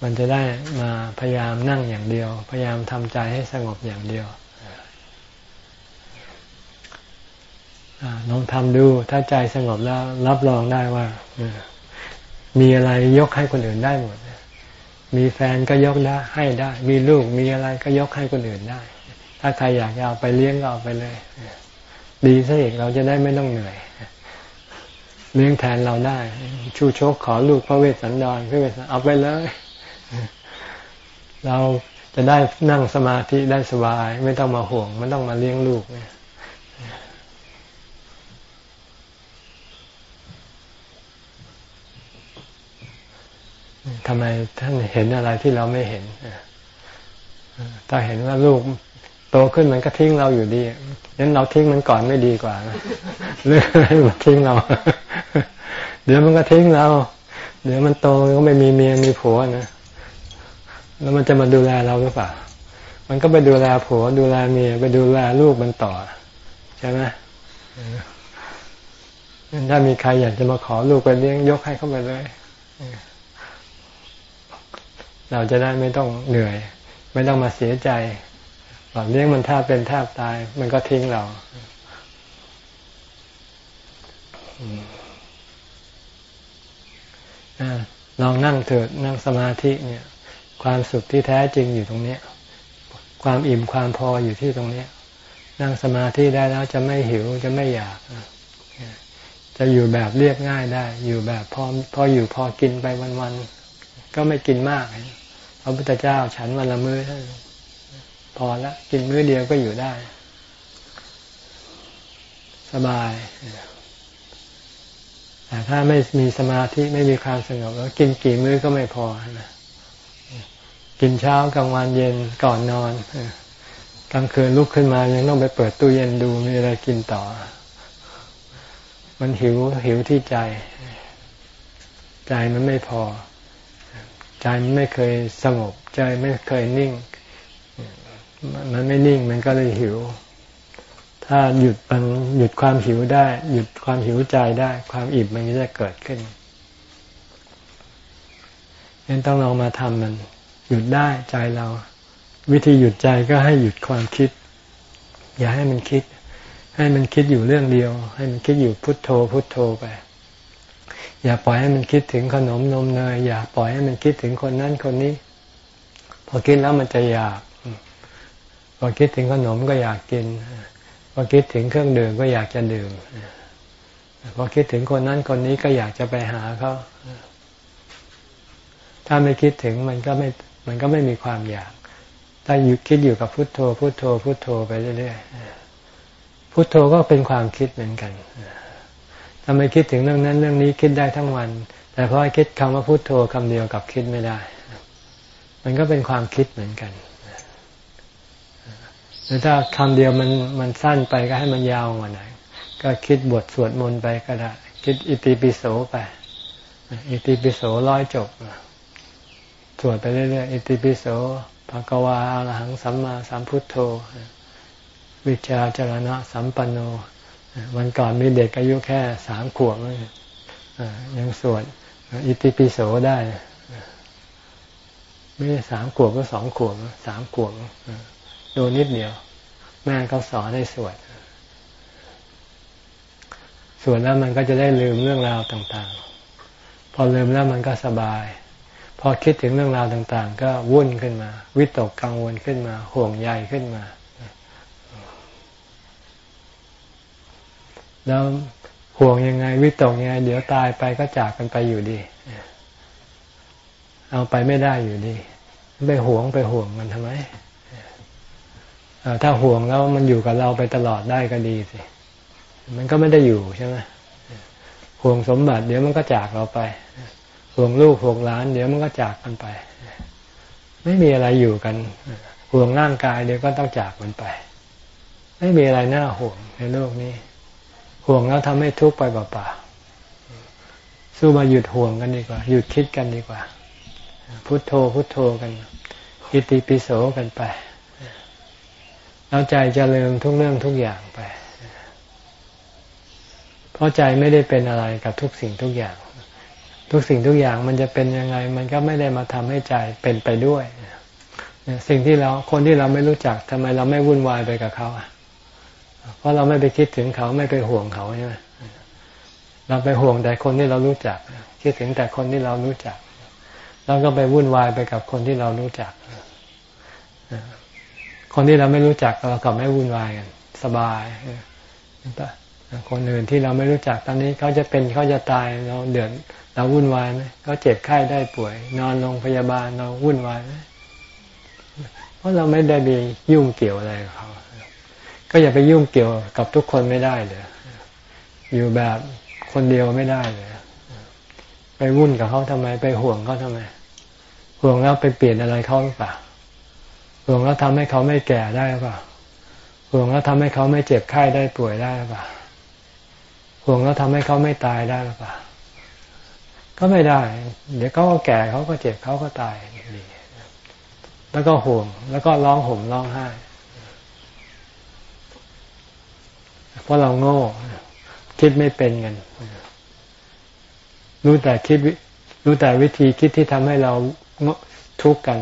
S1: มันจะได้มาพยายามนั่งอย่างเดียว พยายามทำใจให้สงบอย่างเดียวลองทำดูถ้าใจสงบแล้ว รับรองได้ว่ามีอะไรยกให้คนอื่นได้หมด มีแฟนก็ยกได้ให้ได้ มีลูกมีอะไรก็ยกให้คนอื่นได้ ถ้าใครอยากเอาไปเลี้ยงก็เอาไปเลย ดีซะอีกเราจะได้ไม่ต้องเหนื่อย เลี้ยงแทนเราได้ ชูชกขอลูกพระเวสสันดรพระเวสสันเอาไปเลย เราจะได้นั่งสมาธิได้สบาย ไม่ต้องมาห่วงไม่ต้องมาเลี้ยงลูกเนี่ย ทำไมท่านเห็นอะไรที่เราไม่เห็นถ้าเห็นว่าลูกโตขึ้นมันก็ทิ้งเราอยู่ดีงั้นเราทิ้งมันก่อนไม่ดีกว่านะเรื่องอะไรมันทิ้งเรา เดี๋ยวมันก็ทิ้งเรา เดี๋ยวมันโตก็ไม่มีเมียมีผัวนะแล้วมันจะมาดูแลเราหรือเปล่า มันก็ไปดูแลผัวดูแลเมียไปดูแลลูกมันต่อ ใช่ไหมถ้ามีใครอยากจะมาขอลูกไปเลี้ยงยกให้เข้าไปเลย เราจะได้ไม่ต้องเหนื่อย ไม่ต้องมาเสียใจบอเลี้ยงมันแทบเป็นแทบตาย มันก็ทิ้งเราลองนั่งเถิดนั่งสมาธิเนี่ย ความสุขที่แท้จริงอยู่ตรงนี้ความอิ่มความพออยู่ที่ตรงนี้นั่งสมาธิได้แล้วจะไม่หิวจะไม่อยาก จะอยู่แบบเรียบง่ายได้ อยู่แบบพอพออยู่พอกินไปวันๆก็ไม่กินมาก พระพุทธเจ้าฉันวันละมื้อพอละกินมื้อเดียวก็อยู่ได้ สบายแต่ถ้าไม่มีสมาธิไม่มีความสงบแล้วกินกี่มื้อก็ไม่พอนะกินเช้ากลางวันเย็นก่อนนอนกลางคืนลุกขึ้นมายังต้องไปเปิดตู้เย็นดูมีอะไรกินต่อ มันหิวหิวที่ใจ ใจมันไม่พอ ใจไม่เคยสงบ ใจไม่เคยนิ่ง มันไม่นิ่งมันก็เลยหิว ถ้าหยุดมันหยุดความหิวได้ หยุดความหิวใจได้ ความอิ่มมันก็จะเกิดขึ้นยังต้องลองมาทำมัน หยุดได้ใจเรา วิธีหยุดใจก็ให้หยุดความคิด อย่าให้มันคิด ให้มันคิดอยู่เรื่องเดียว ให้มันคิดอยู่พุทโธพุทโธไป อย่าปล่อยให้มันคิดถึงขนมนมเนยอย่าปล่อยให้มันคิดถึงคนนั้นคนนี้ พอคิดแล้วมันจะอยาก พอคิดถึงขนมก็อยากกิน พอคิดถึงเครื่องดื่มก็อยากจะดื่ม พอคิดถึงคนนั้นคนนี้ก็อยากจะไปหาเขา ถ้าไม่คิดถึงมันก็ไม่ มันก็ไม่มีความอยาก ถ้าอยู่คิดอยู่กับพุทโธ พุทโธ พุทโธไปเรื่อยๆ พุทโธก็เป็นความคิดเหมือนกัน ถ้าไมคิดถึงเรื่องนั้นเรื่องนี้คิดได้ทั้งวัน แต่พอคิดคำว่าพุทโธคำเดียวกับคิดไม่ได้ มันก็เป็นความคิดเหมือนกันหรือถ้าคำเดียวมันมันสั้นไปก็ให้มันยาวกว่าหน่อยก็คิดบทสวดมนต์ไปก็ได้ คิดอิติปิโสไป อิติปิโสร้อยจบสวดไปเรื่อยๆอิติปิโสภะกวาอรหังสัมมาสัมพุทโธ วิชาจรณะสัมปันโน วันก่อนมีเด็กอายุแค่สามขวบยังสวดอิติปิโสได้ ไม่ใช่สามขวบก็สองขวบสามขวบดูนิดเดียว แม่เขาสอนให้สวดสวดแล้วมันก็จะได้ลืมเรื่องราวต่างๆ พอลืมแล้วมันก็สบาย พอคิดถึงเรื่องราวต่างๆ ก็วุ่นขึ้นมา วิตกกังวลขึ้นมา ห่วงใยขึ้นมา แล้วห่วงยังไงวิตกยังไง เดี๋ยวตายไปก็จากกันไปอยู่ดี เอาไปไม่ได้อยู่ดีไปห่วงไปห่วงมันทำไมถ้าห่วงแล้วมันอยู่กับเราไปตลอดได้ก็ดีสิ มันก็ไม่ได้อยู่ใช่ไหมห่วงสมบัติ เดี๋ยวมันก็จากเราไป ห่วงลูกห่วงหลาน เดี๋ยวมันก็จากกันไป ไม่มีอะไรอยู่กัน ห่วงร่างกายเดี๋ยวก็ต้องจากมันไป ไม่มีอะไรน่าห่วงในโลกนี้ ห่วงแล้วทำให้ทุกข์ไปเปล่าๆสู้มาหยุดห่วงกันดีกว่า หยุดคิดกันดีกว่า พุโทโธพุโทโธกัน อิติปิโสกันไป แล้วใจจะลืมทุกเรื่องทุกอย่างไป เพราะใจไม่ได้เป็นอะไรกับทุกสิ่งทุกอย่าง ทุกสิ่งทุกอย่างมันจะเป็นยังไง มันก็ไม่ได้มาทำให้ใจเป็นไปด้วยสิ่งที่เราคนที่เราไม่รู้จักทำไมเราไม่วุ่นวายไปกับเขาอะ เพราะเราไม่ไปคิดถึงเขาไม่ไปห่วงเขาใช่ไหมเราไปห่วงแต่คนที่เรารู้จัก คิดถึงแต่คนที่เรารู้จักเราก็ไปวุ่นวายไปกับคนที่เรารู้จัก คนที่เราไม่รู้จักเราก็ไม่วุ่นวายกันสบายคนอื่นที่เราไม่รู้จักตอนนี้เขาจะเป็นเขาจะตายเราเดือดเราวุ่นวายไหมเขาเจ็บไข้ได้ป่วย นอนโรงพยาบาลเราวุ่นวายไหมเพราะเราไม่ได้ไปยุ่งเกี่ยวอะไรกับเขา ก็อย่าไปยุ่งเกี่ยวกับทุกคนไม่ได้เลยอยู่แบบคนเดียวไม่ได้เลยไปวุ่นกับเขาทำไม ไปห่วงเขาทำไม ห่วงแล้วไปเปลี่ยนอะไรเขาหรือเปล่าห่วงแล้วทำให้เขาไม่แก่ได้หรือเปล่าห่วงแล้วทำให้เขาไม่เจ็บไข้ได้ป่วยได้หรือเปล่าห่วงแล้วทำให้เขาไม่ตายได้หรือเปล่าก็ไม่ได้ เดี๋ยวเขาก็แก่เขาก็เจ็บเขาก็ตายแล้วก็ห่วง แล้วก็ร้องห่มร้องไห้ เพราะเราโง่ คิดไม่เป็นกัน รู้แต่คิดรู้แต่วิธีคิดที่ทำให้เราทุกข์กัน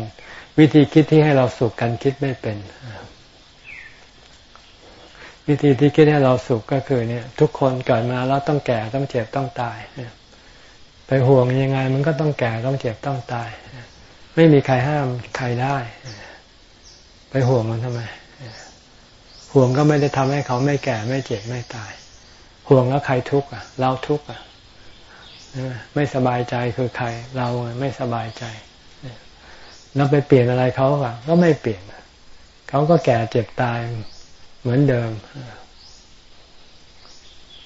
S1: วิธีคิดที่ให้เราสุขกันคิดไม่เป็น วิธีที่คิดให้เราสุขก็คือเนี่ย ทุกคนเกิดมาแล้วต้องแก่ต้องเจ็บต้องตายไปห่วงยังไง มันก็ต้องแก่ต้องเจ็บต้องตาย ไม่มีใครห้ามใครได้ ไปห่วงมันทำไม ห่วงก็ไม่ได้ทำให้เขาไม่แก่ไม่เจ็บไม่ตาย ห่วงแล้วใครทุกข์อะ เราทุกข์อะไม่สบายใจคือใคร เราไม่สบายใจเราไปเปลี่ยนอะไรเขาอะ ก็ไม่เปลี่ยนเขาก็แก่เจ็บตายเหมือนเดิม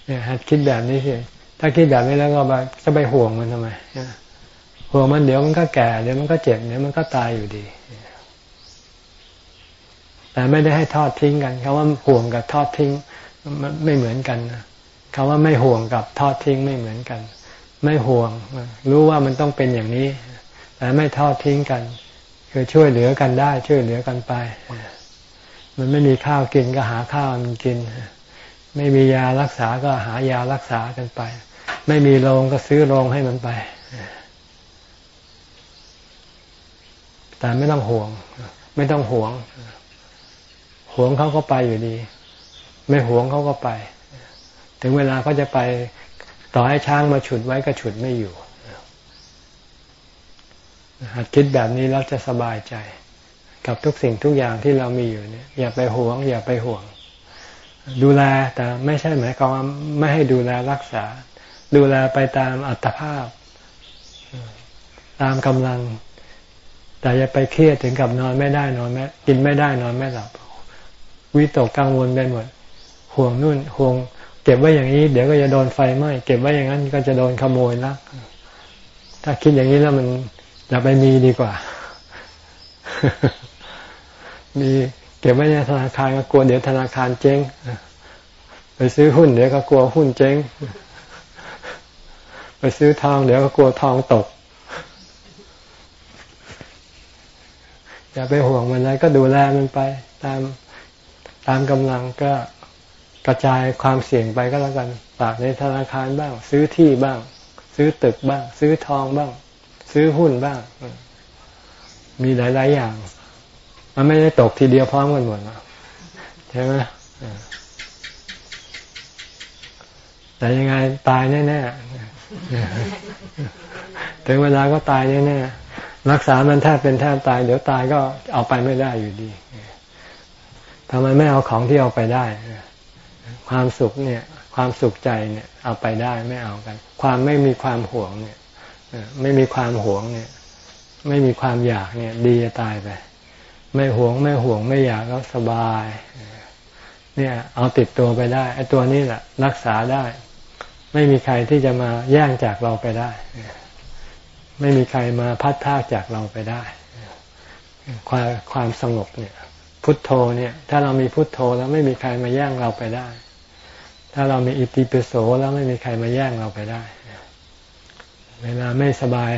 S1: เนี่ยหัดคิดแบบนี้สิถ้าคิดแบบนี้แล้วก็จะไปห่วงมันทำไมห่วงมันเดี๋ยวมันก็แก่เดี๋ยวมันก็เจ็บเดี๋ยวมันก็ตายอยู่ดี แต่ไม่ได้ให้ทอดทิ้งกันคำว่าห่วงกับทอดทิ้งไม่เหมือนกันคำว่าไม่ห่วงกับทอดทิ้งไม่เหมือนกัน ไม่ห่วง รู้ว่ามันต้องเป็นอย่างนี้ แต่ไม่ทอดทิ้งกัน คือช่วยเหลือกันได้ ช่วยเหลือกันไป มันไม่มีข้าวกินก็หาข้าวมันกิน ไม่มียารักษาก็หายารักษากันไป ไม่มีโรงก็ซื้อโรงให้มันไปแต่ไม่ต้องห่วง ไม่ต้องห่วง ห่วงเขาก็ไปอยู่ดี ไม่ห่วงเขาก็ไป ถึงเวลาเขาจะไปต่อให้ช้างมาฉุดไว้ก็ฉุดไม่อยู่หัดคิดแบบนี้แล้วจะสบายใจ กับทุกสิ่งทุกอย่างที่เรามีอยู่เนี่ย อย่าไปหวง อย่าไปห่วง ดูแลแต่ไม่ใช่หมายความว่าไม่ให้ดูแลรักษา ดูแลไปตามอัตภาพ ตามกำลัง แต่อย่าไปเครียดถึงกับนอนไม่ได้นอนไม่กินไม่ได้นอนไม่หลับ วิตกกังวลไปหมด ห่วงนู่นห่วง เก็บไว้อย่างนี้ เดี๋ยวก็จะโดนไฟไหม้เก็บไว้อย่างนั้นก็จะโดนขโมยลักถ้าคิดอย่างนี้แล้วมันอย่าไปมีดีกว่า มีเก็บไว้ในธนาคารก็กลัวเดี๋ยวธนาคารเจ๊งไปซื้อหุ้นเดี๋ยวก็กลัวหุ้นเจ๊ง ไปซื้อทองเดี๋ยวก็กลัวทองตก อย่าไปห่วงมันเลยก็ดูแลมันไป ตาม ตามกำลังก็กระจายความเสี่ยงไปก็แล้วกันฝากในธนาคารบ้าง ซื้อที่บ้าง ซื้อตึกบ้าง ซื้อทองบ้าง ซื้อหุ้นบ้าง มีหลาย ๆ อย่าง มันไม่ได้ตกทีเดียวพร้อมกันหมดใช่ไหมแต่ยังไงตายแน่ๆถึงเวลาก็ตายแน่ๆรักษามันแทบเป็นแทบตาย เดี๋ยวตายก็เอาไปไม่ได้อยู่ดี ทำไมไม่เอาของที่เอาไปได้ ความสุขเนี่ย ความสุขใจเนี่ยเอาไปได้ไม่เอากัน ความไม่มีความหวงเนี่ยไม่มีความหวงเนี่ย ไม่มีความอยากเนี่ย ดีจะตายไป ไม่หวงไม่หวงไม่อยากแล้วสบาย เนี่ย เอาติดตัวไปได้ไอ้ตัวนี้แหละรักษาได้ ไม่มีใครที่จะมาแย่งจากเราไปได้ไม่มีใครมาพัดพากจากเราไปได้ ความความสงบเนี่ย พุทโธเนี่ย ถ้าเรามีพุทโธแล้วไม่มีใครมาแย่งเราไปได้ ถ้าเรามีอิติปิโสแล้วไม่มีใครมาแย่งเราไปได้ เวลาไม่สบาย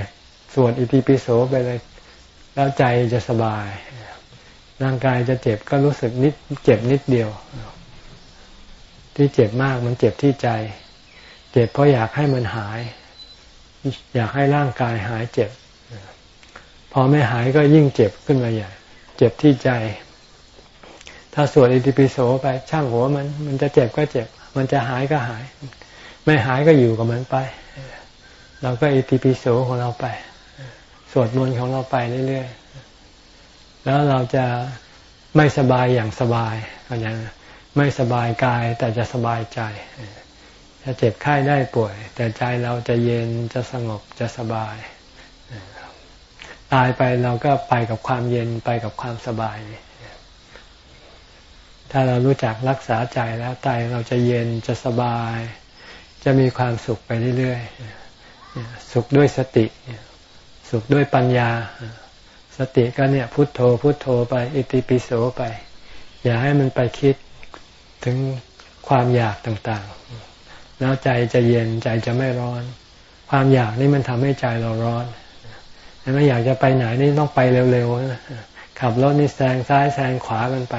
S1: สวดอิติปิโสไปเลยแล้วใจจะสบาย ร่างกายจะเจ็บก็รู้สึกนิดเจ็บนิดเดียว ที่เจ็บมากมันเจ็บที่ใจ เจ็บเพราะอยากให้มันหาย อยากให้ร่างกายหายเจ็บ พอไม่หายก็ยิ่งเจ็บขึ้นมาใหญ่ เจ็บที่ใจ ถ้าสวดอิติปิโสไปช่างหัวมัน มันจะเจ็บก็เจ็บ มันจะหายก็หาย ไม่หายก็อยู่กับมันไป เราก็อิติปิโสของเราไป สวดมนต์ของเราไปเรื่อยๆ แล้วเราจะไม่สบายอย่างสบายก็อย่างไม่สบายกายแต่จะสบายใจจะเจ็บไข้ได้ป่วย แต่ใจเราจะเย็นจะสงบจะสบาย ตายไปเราก็ไปกับความเย็นไปกับความสบาย ถ้าเรารู้จักรักษาใจแล้วใจเราจะเย็นจะสบาย จะมีความสุขไปเรื่อยๆสุขด้วยสติ สุขด้วยปัญญา สติก็เนี่ยพุทโธพุทโธไป อิติปิโสไป อย่าให้มันไปคิดถึงความอยากต่างๆ แล้วใจจะเย็นใจจะไม่ร้อน ความอยากนี่มันทำให้ใจเราร้อนไม่อยากจะไปไหนนี่ต้องไปเร็วๆขับรถนี่แซงซ้ายแซงขวากันไป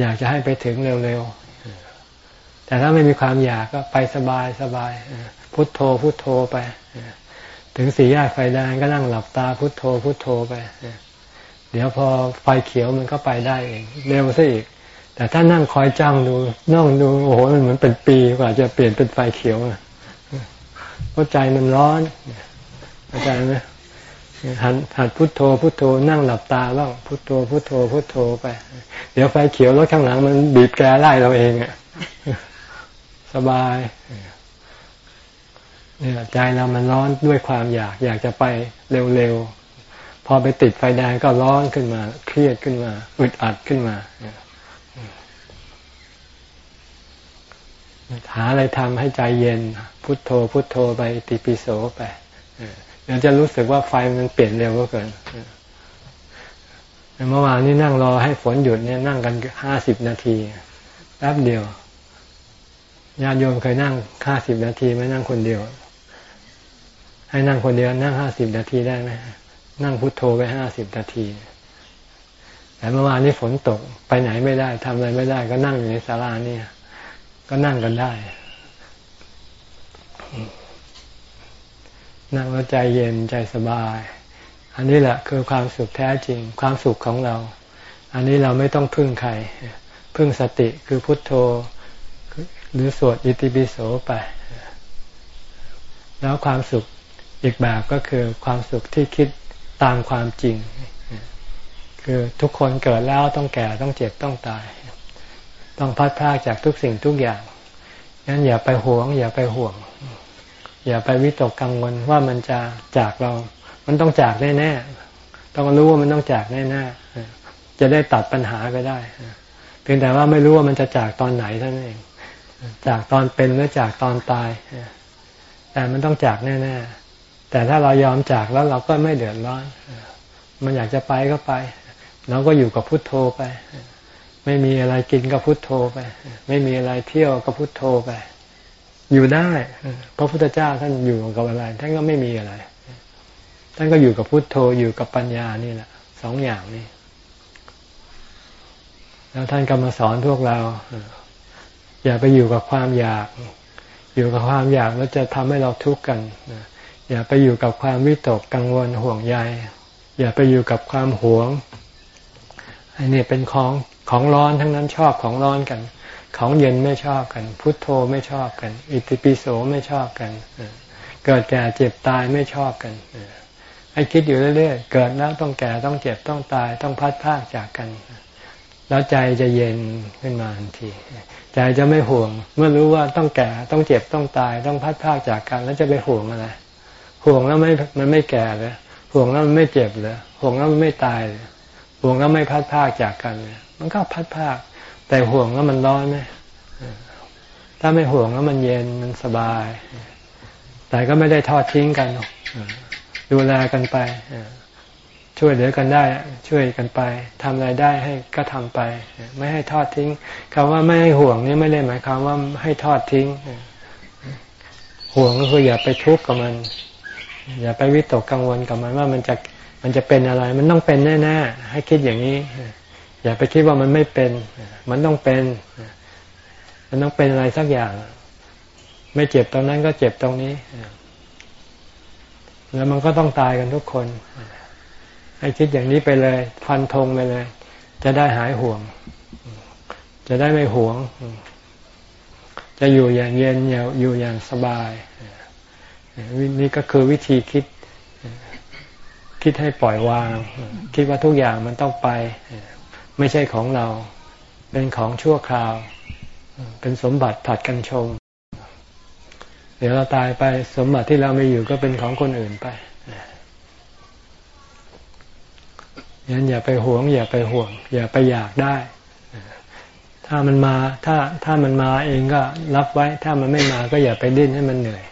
S1: อยากจะให้ไปถึงเร็วๆ แต่ถ้าไม่มีความอยากก็ไปสบายสบายพุทโธพุทโธไป ถึงสี่แยกไฟแดงก็นั่งหลับตาพุทโธพุทโธไป เดี๋ยวพอไฟเขียวมันก็ไปได้เองเร็วซะอีก แต่ถ้านั่งคอยจ้างดูนั่งดูโอ้โหมันเหมือนเป็นปีกว่าจะเปลี่ยนเป็นไฟเขียวเพราะใจมันร้อนเข้าใจไหม หัดหัดพุทโธพุทโธนั่งหลับตาบ้างพุทโธพุทโธพุทโธไป เดี๋ยวไฟเขียวรถข้างหลังมันบีบแกไล่เราเองอะสบายเนี่ยใจเรามันร้อนด้วยความอยาก อยากจะไปเร็วๆ พอไปติดไฟแดงก็ร้อนขึ้นมา เครียดขึ้นมาอึดอัดขึ้นมาหาอะไรทำให้ใจเย็น พุทโธพุทโธไปติปิโสไป ดี๋ยวจะรู้สึกว่าไฟมันเปลี่ยนเร็วก็เกินเมื่อวานนี้นั่งรอให้ฝนหยุดเนี่ยนั่งกันห้าสิบนาทีแป๊บเดียวญาติโยมเคยนั่งห้าสิบนาทีไม่นั่งคนเดียว ให้นั่งคนเดียวนั่งห้าสิบนาทีได้ไหมนั่งพุทโธไปห้าสิบนาทีแต่เมื่อวานนี้ฝนตกไปไหนไม่ได้ทำอะไรไม่ได้ ก็นั่งอยู่ในศาลาเนี่ย ก็นั่งกันได้ นั่งแล้วใจเย็นใจสบาย อันนี้แหละคือความสุขแท้จริง ความสุขของเรา อันนี้เราไม่ต้องพึ่งใคร พึ่งสติคือพุทโธ หรือสวดอิติปิโสไป แล้วความสุขอีกแบบก็คือความสุขที่คิดตามความจริง คือทุกคนเกิดแล้วต้องแก่ต้องเจ็บต้องตาย ต้องพัดพลาดจากทุกสิ่งทุกอย่างงั้นอย่าไปหวง อย่าไปห่วง อย่าไปวิตกกังวลว่ามันจะจากเรา มันต้องจากแน่ๆต้องรู้ว่ามันต้องจากแน่ๆจะได้ตัดปัญหาไปได้ เพียงแต่ว่าไม่รู้ว่ามันจะจากตอนไหนเท่านั้นเอง จากตอนเป็นหรือจากตอนตาย แต่มันต้องจากแน่ๆ แต่ถ้าเรายอมจากแล้วเราก็ไม่เดือดร้อน มันอยากจะไปก็ไป เราก็อยู่กับพุทโธไป ไม่มีอะไรกินก็พุทโธไป ไม่มีอะไรเที่ยวก็พุทโธไป อยู่ได้พระพุทธเจ้าท่านอยู่กับอะไร ท่านก็ไม่มีอะไร ท่านก็อยู่กับพุทโธอยู่กับปัญญานี่แหละสองอย่างนี้แล้วท่านก็มาสอนพวกเรา อย่าไปอยู่กับความอยาก อยู่กับความอยากแล้วจะทำให้เราทุกข์กันอย่าไปอยู่กับความวิตกกังวลห่วงใยอย่าไปอยู่กับความหวงอันนี้เป็นของของร้อนทั้งนั้นชอบของร้อนกัน ของเย็นไม่ชอบกัน พุทโธไม่ชอบกัน อิติปิโสไม่ชอบกันเกิดแก่เจ็บตายไม่ชอบกันให้คิดอยู่เรื่อยๆ เกิดแล้วต้องแก่ต้องเจ็บต้องตายต้องพัดพากจากกัน แล้วใจจะเย็นขึ้นมาทันที ใจจะไม่ห่วง เมื่อรู้ว่าต้องแก่ต้องเจ็บต้องตายต้องพัดพากจากกัน แล้วจะไปห่วงอะไร ห่วงแล้วไม่มันไม่แก่เลยห่วงแล้วมันไม่เจ็บเลยห่วงแล้วมันไม่ตายเลยห่วงแล้วไม่พัดพากจากกันเลยมันก็พัดพาก แต่ห่วงแล้วมันร้อนไหมถ้าไม่ห่วงแล้วมันเย็นมันสบาย แต่ก็ไม่ได้ทอดทิ้งกัน ดูแลกันไป ช่วยเหลือกันได้ ช่วยกันไปทำอะไรได้ให้ก็ทำไป ไม่ให้ทอดทิ้งคำว่าไม่ให้ห่วงนี่ไม่ได้หมายความว่าให้ทอดทิ้ง ห่วงก็คืออย่าไปทุกข์กับมัน อย่าไปวิตกกังวลกับมันว่ามันจะมันจะเป็นอะไร มันต้องเป็นแน่ๆให้คิดอย่างนี้ อย่าไปคิดว่ามันไม่เป็น มันต้องเป็น มันต้องเป็นอะไรสักอย่าง ไม่เจ็บตรงนั้นก็เจ็บตรงนี้ แล้วมันก็ต้องตายกันทุกคน ให้คิดอย่างนี้ไปเลย ฟันธงไปเลย จะได้หายห่วง จะได้ไม่ห่วง จะอยู่อย่างเย็นอยู่อย่างสบาย นี่ก็คือวิธีคิด คิดให้ปล่อยวาง คิดว่าทุกอย่างมันต้องไป ไม่ใช่ของเรา เป็นของชั่วคราว เป็นสมบัติผัดกันชม เดี๋ยวเราตายไปสมบัติที่เราไม่อยู่ก็เป็นของคนอื่นไปงั้นอย่าไปหวง อย่าไปห่วง อย่าไปอยากได้ ถ้ามันมาถ้าถ้ามันมาเองก็รับไว้ ถ้ามันไม่มาก็อย่าไปดิ้นให้มันเหนื่อย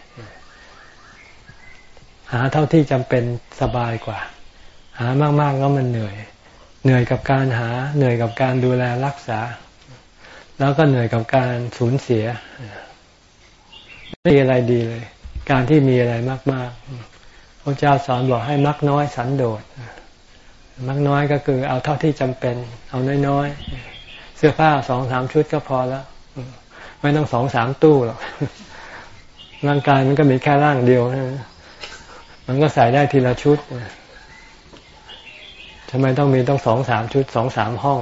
S1: หาเท่าที่จำเป็นสบายกว่า หามากๆแล้วมันเหนื่อย เหนื่อยกับการหา เหนื่อยกับการดูแลรักษา แล้วก็เหนื่อยกับการสูญเสีย ไม่มีอะไรดีเลย การที่มีอะไรมาก ๆ พระเจ้าสอนบอกให้มักน้อยสันโดษมักน้อยก็คือเอาเท่าที่จำเป็น เอาน้อยๆ เสื้อผ้าสองสามชุดก็พอแล้ว ไม่ต้องสองสามตู้หรอกร่างกายมันก็มีแค่ร่างเดียวนะมันก็ใส่ได้ทีละชุด ทำไมต้องมีต้องสองสามชุดสองสามห้อง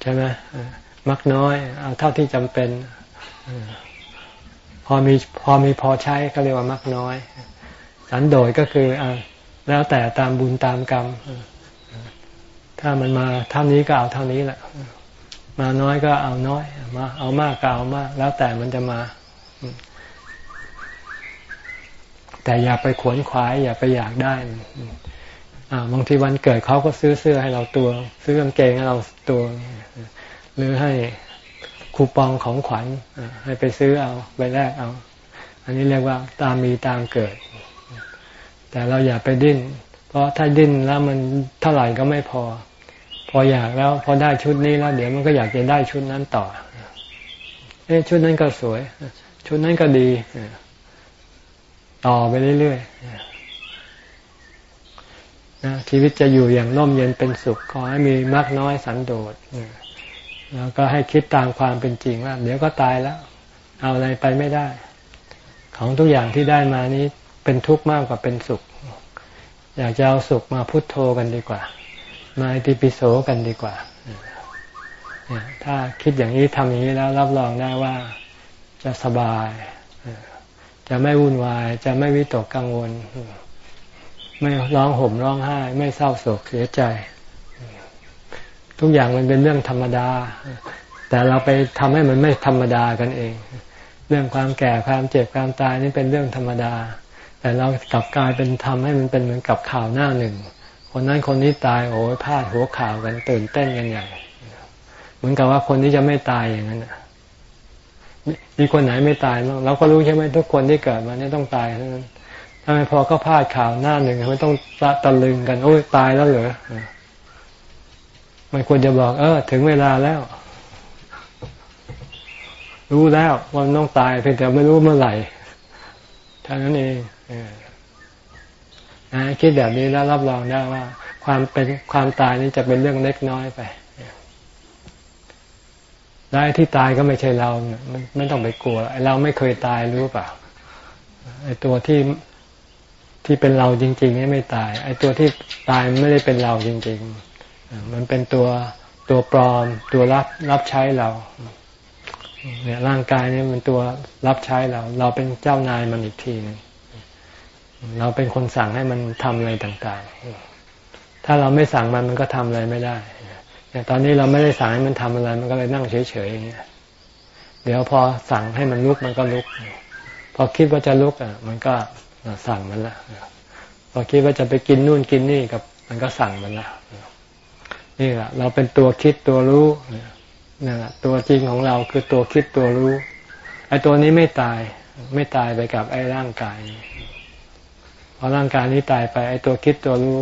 S1: ใช่ไหมมักน้อย เอาเท่าที่จำเป็น พอมีพอมีพอใช้ก็เรียกว่ามักน้อย สันโดษก็คืออแล้วแต่ตามบุญตามกรรม ถ้ามันมาเท่านี้ก็เอาเท่านี้แหละ มาน้อยก็เอาน้อย มา เอามากก็เอามาก แล้วแต่มันจะมา แต่อย่าไปขวนขวาย อย่าไปอยากได้บางทีวันเกิดเขาก็ซื้อเสื้อให้เราตัว ซื้อกางเกงให้เราตัว หรือให้คูปองของขวัญให้ไปซื้อเอาไปแลกเอา อันนี้เรียกว่าตามมีตามเกิด แต่เราอย่าไปดิ้น เพราะถ้าดิ้นแล้วมันเท่าไหร่ก็ไม่พอ พออยากแล้วพอได้ชุดนี้แล้ว เดี๋ยวมันก็อยากจะได้ชุดนั้นต่อเอ๊ชุดนั้นก็สวย ชุดนั้นก็ดี ต่อไปเรื่อยนะชีวิตจะอยู่อย่างร่มเย็นเป็นสุข ขอให้มีมากน้อยสันโดษแล้วก็ให้คิดตามความเป็นจริงว่า เดี๋ยวก็ตายแล้ว เอาอะไรไปไม่ได้ ของทุกอย่างที่ได้มานี้เป็นทุกข์มากกว่าเป็นสุข อยากจะเอาสุขมาพุโทโธกันดีกว่า มาอิติปิโสกันดีกว่าถ้าคิดอย่างนี้ทำอย่างนี้แล้วรับรองได้ว่าจะสบาย จะไม่วุ่นวาย จะไม่วิตกกังวล ไม่ร้องห่มร้องไห้ ไม่เศร้าโศกเสียใจ ทุกอย่างมันเป็นเรื่องธรรมดา แต่เราไปทำให้มันไม่ธรรมดากันเอง เรื่องความแก่ความเจ็บความตายนี่เป็นเรื่องธรรมดา แต่เรากลับกลายเป็นทำให้มันเป็นเหมือนกับข่าวหน้าหนึ่ง คนนั้นคนนี้ตายโอ้ยพลาดหัวข่าวกันตื่นเต้นกันใหญ่เหมือนกับว่าคนที่จะไม่ตายอย่างนั้น มีคนไหนไม่ตายบ้างเราก็รู้ใช่ไหมทุกคนที่เกิดมาเนี่ยต้องตายทั้งนั้นทำไมพอก็พลาดข่าวหน้าหนึ่งไม่ต้องตะลึงกันโอ้ยตายแล้วเหรอมันควรจะบอก เออ ถึงเวลาแล้ว รู้แล้วว่าต้องตายเพียงแต่ไม่รู้เมื่อไหร่เท่านั้นเองนะคิดแบบนี้แล้วรับรองได้ว่า ความเป็นความตายนี้จะเป็นเรื่องเล็กน้อยไป แล้วที่ตายก็ไม่ใช่เรามันไม่ต้องไปกลัวเราไม่เคยตายรู้เปล่าไอ้ตัวที่ที่เป็นเราจริงๆนี่ไม่ตาย ไอ้ตัวที่ตายมันไม่ได้เป็นเราจริง ๆ มันเป็นตัวตัวปลอม ตัวรับรับใช้เราเนี่ยร่างกายนี่มันตัวรับใช้เรา เราเป็นเจ้านายมันอีกทีนึงเราเป็นคนสั่งให้มันทำอะไรต่าง ๆ ถ้าเราไม่สั่งมันมันก็ทำอะไรไม่ได้ แต่ตอนนี้เราไม่ได้สั่งให้มันทำอะไร มันก็เลยนั่งเฉยๆอย่างเงี้ยเดี๋ยวพอสั่งให้มันลุกมันก็ลุก พอคิดว่าจะลุกอะ มันก็สั่งมันละพอคิดว่าจะไปกินนู่นกินนี่กับ มันก็สั่งมันละนี่แหละเราเป็นตัวคิดตัวรู้นี่แหละตัวจริงของเราคือตัวคิดตัวรู้ไอ้ตัวนี้ไม่ตาย ไม่ตายไปกับไอ้ร่างกายพอร่างกายนี้ตายไปไอ้ตัวคิดตัวรู้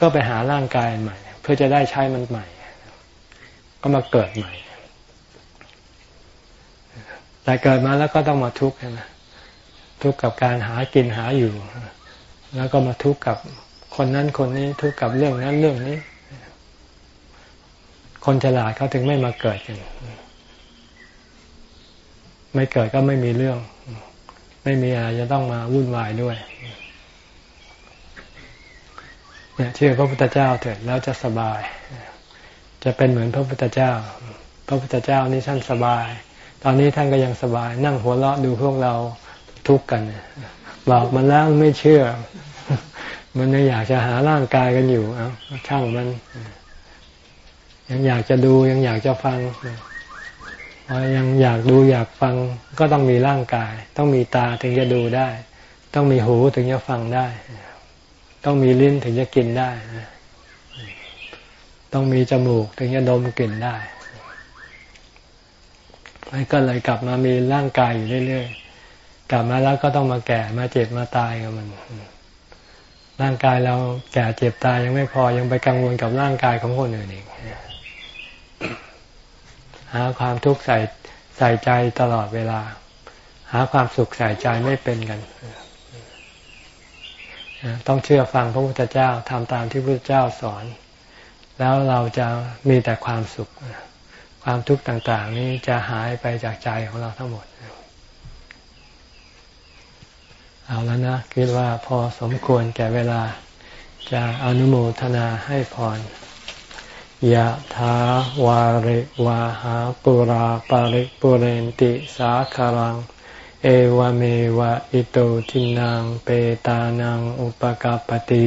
S1: ก็ไปหาร่างกายใหม่ เพื่อจะได้ใช้มันใหม่ ก็มาเกิดใหม่ แต่เกิดมาแล้วก็ต้องมาทุกข์ใช่ไหมทุกข์กับการหากินหาอยู่ แล้วก็มาทุกข์กับคนนั้นคนนี้ทุกข์กับเรื่องนั้นเรื่องนี้ คนฉลาดเขาถึงไม่มาเกิดกัน ไม่เกิดก็ไม่มีเรื่อง ไม่มีอะไรจะต้องมาวุ่นวายด้วยเนี่ยเชื่อพระพุทธเจ้าเถิดแล้วจะสบาย จะเป็นเหมือนพระพุทธเจ้า พระพุทธเจ้านี่ท่านสบาย ตอนนี้ท่านก็ยังสบาย นั่งหัวเราะดูพวกเราทุกข์กันบอกมันแล้วไม่เชื่อ มันยังอยากจะหาร่างกายกันอยู่เอาช่างมัน ยังอยากจะดูยังอยากจะฟังพอยังอยากดูอยากฟังก็ต้องมีร่างกาย ต้องมีตาถึงจะดูได้ ต้องมีหูถึงจะฟังได้ ต้องมีลิ้นถึงจะกินได้ ต้องมีจมูกถึงจะดมกลิ่นได้ก็เลยกลับมามีร่างกายอยู่เรื่อยๆ กลับมาแล้วก็ต้องมาแก่มาเจ็บมาตายกับมัน ร่างกายเราแก่เจ็บตายยังไม่พอยังไปกังวลกับร่างกายของคนอื่นอีกหาความทุกข์ใส่ใส่ใจตลอดเวลา หาความสุขใส่ใจไม่เป็นกัน ต้องเชื่อฟังพระพุทธเจ้าทำตามที่พระพุทธเจ้าสอน แล้วเราจะมีแต่ความสุข ความทุกข์ต่างๆ นี้จะหายไปจากใจของเราทั้งหมด เอาแล้วนะ คิดว่าพอสมควรแก่เวลา จะอนุโมทนาให้พรยะถาวาริวาหาปุราปาริปุเรนติสาคารัง เอวเมวะอิโตทินังเปตานังอุปกาปติ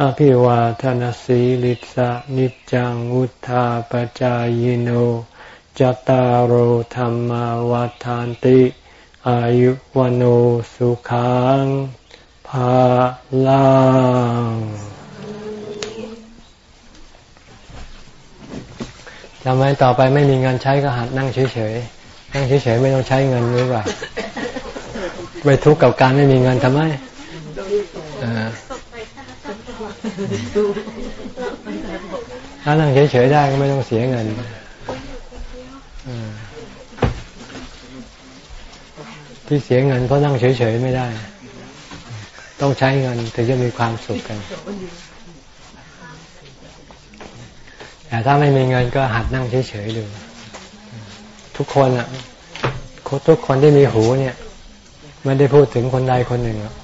S1: อภิวาทนสีลิสะนิจังวุธาปจายโนจตารโธรรมวาทานติ อายุวโนสุขังภาลังจำไว้ต่อไปไม่มีเงินใช้ก็หัดนั่งเฉยๆ นั่งเฉยๆ ไม่ต้องใช้เงินรู้ป่ะไปทุกข์กับการไม่มีเงินทำไม ถ้านั่งเฉยๆได้ก็ไม่ต้องเสียเงินที่เสียเงินเพราะนั่งเฉยๆไม่ได้ ต้องใช้เงินถึงจะมีความสุขกัน แต่ถ้าไม่มีเงินก็หัดนั่งเฉยๆดูทุกคนอะทุกคนที่มีหูเนี่ย ไม่ได้พูดถึงคนใดคนหนึ่งหรอก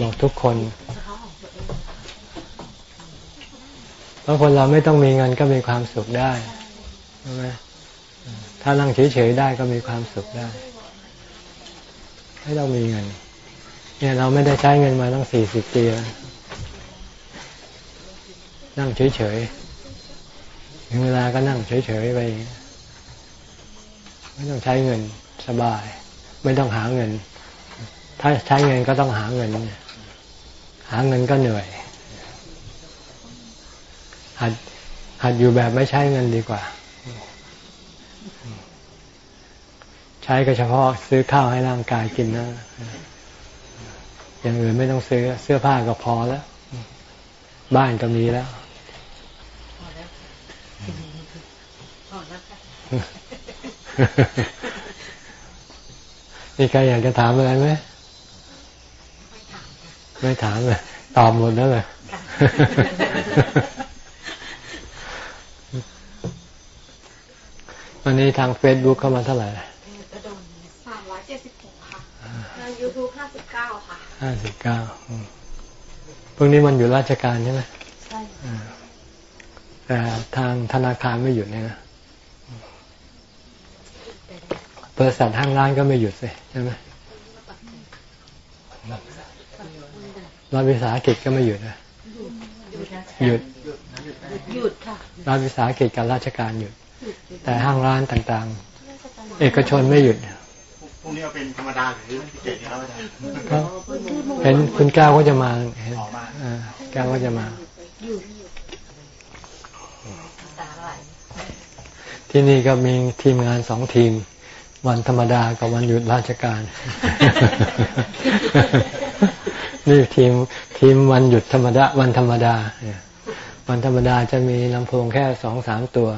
S1: บอกทุกคน เพราะคนเราไม่ต้องมีเงินก็มีความสุขได้ใช่ไหมถ้านั่งเฉยๆได้ก็มีความสุขได้ไม่ต้องมีเงิน เนี่ยเราไม่ได้ใช้เงินมาตั้งสี่สิบปีแล้วนั่งเฉยๆถึงเวลาก็นั่งเฉยๆไปไม่ต้องใช้เงินสบาย ไม่ต้องหาเงิน ถ้าใช้เงินก็ต้องหาเงิน หาเงินก็เหนื่อย หัดหัดอยู่แบบไม่ใช้เงินดีกว่า ใช้ก็เฉพาะซื้อข้าวให้ร่างกายกินนะอย่างอื่นไม่ต้องซื้อเสื้อผ้าก็พอแล้ว บ้านก็มีแล้วมีใครอยากจะถามอะไรไหมไม่ถามเลยตอบหมดแล้วเลย วันนี้ทางเฟซบุ๊กเข้ามาเท่าไหร่
S2: ยูทูบห้าสิบเก้าค่ะ
S1: ห้าสิบเก้าพวกนี้มันอยู่ราชการใช่ไหมใช่แต่ทางธนาคารไม่หยุดเนี่ยนะบริษัทห้างร้านก็ไม่หยุดเลยใช่ไหมรัฐวิสาหกิจก็ไม่หยุดนะหยุด
S2: หยุดค่ะ
S1: รัฐวิสาหกิจกับราชการหยุด แต่ห้างร้านต่างๆ เอกชนไม่หยุด
S3: พวกนี้เป็นธรรมดาหรือพิเศษครับอาจารย์
S1: เห็นคุณก้าวก็จะมาเห็นก้าวก็จะมาที่นี่ก็มีทีมงานสองทีม วันธรรมดากับวันหยุดราชการ นี่ทีมทีมวันหยุดธรรมดา วันธรรมดาวันธรรมดาจะมีลำโพงแค่สองสามตัว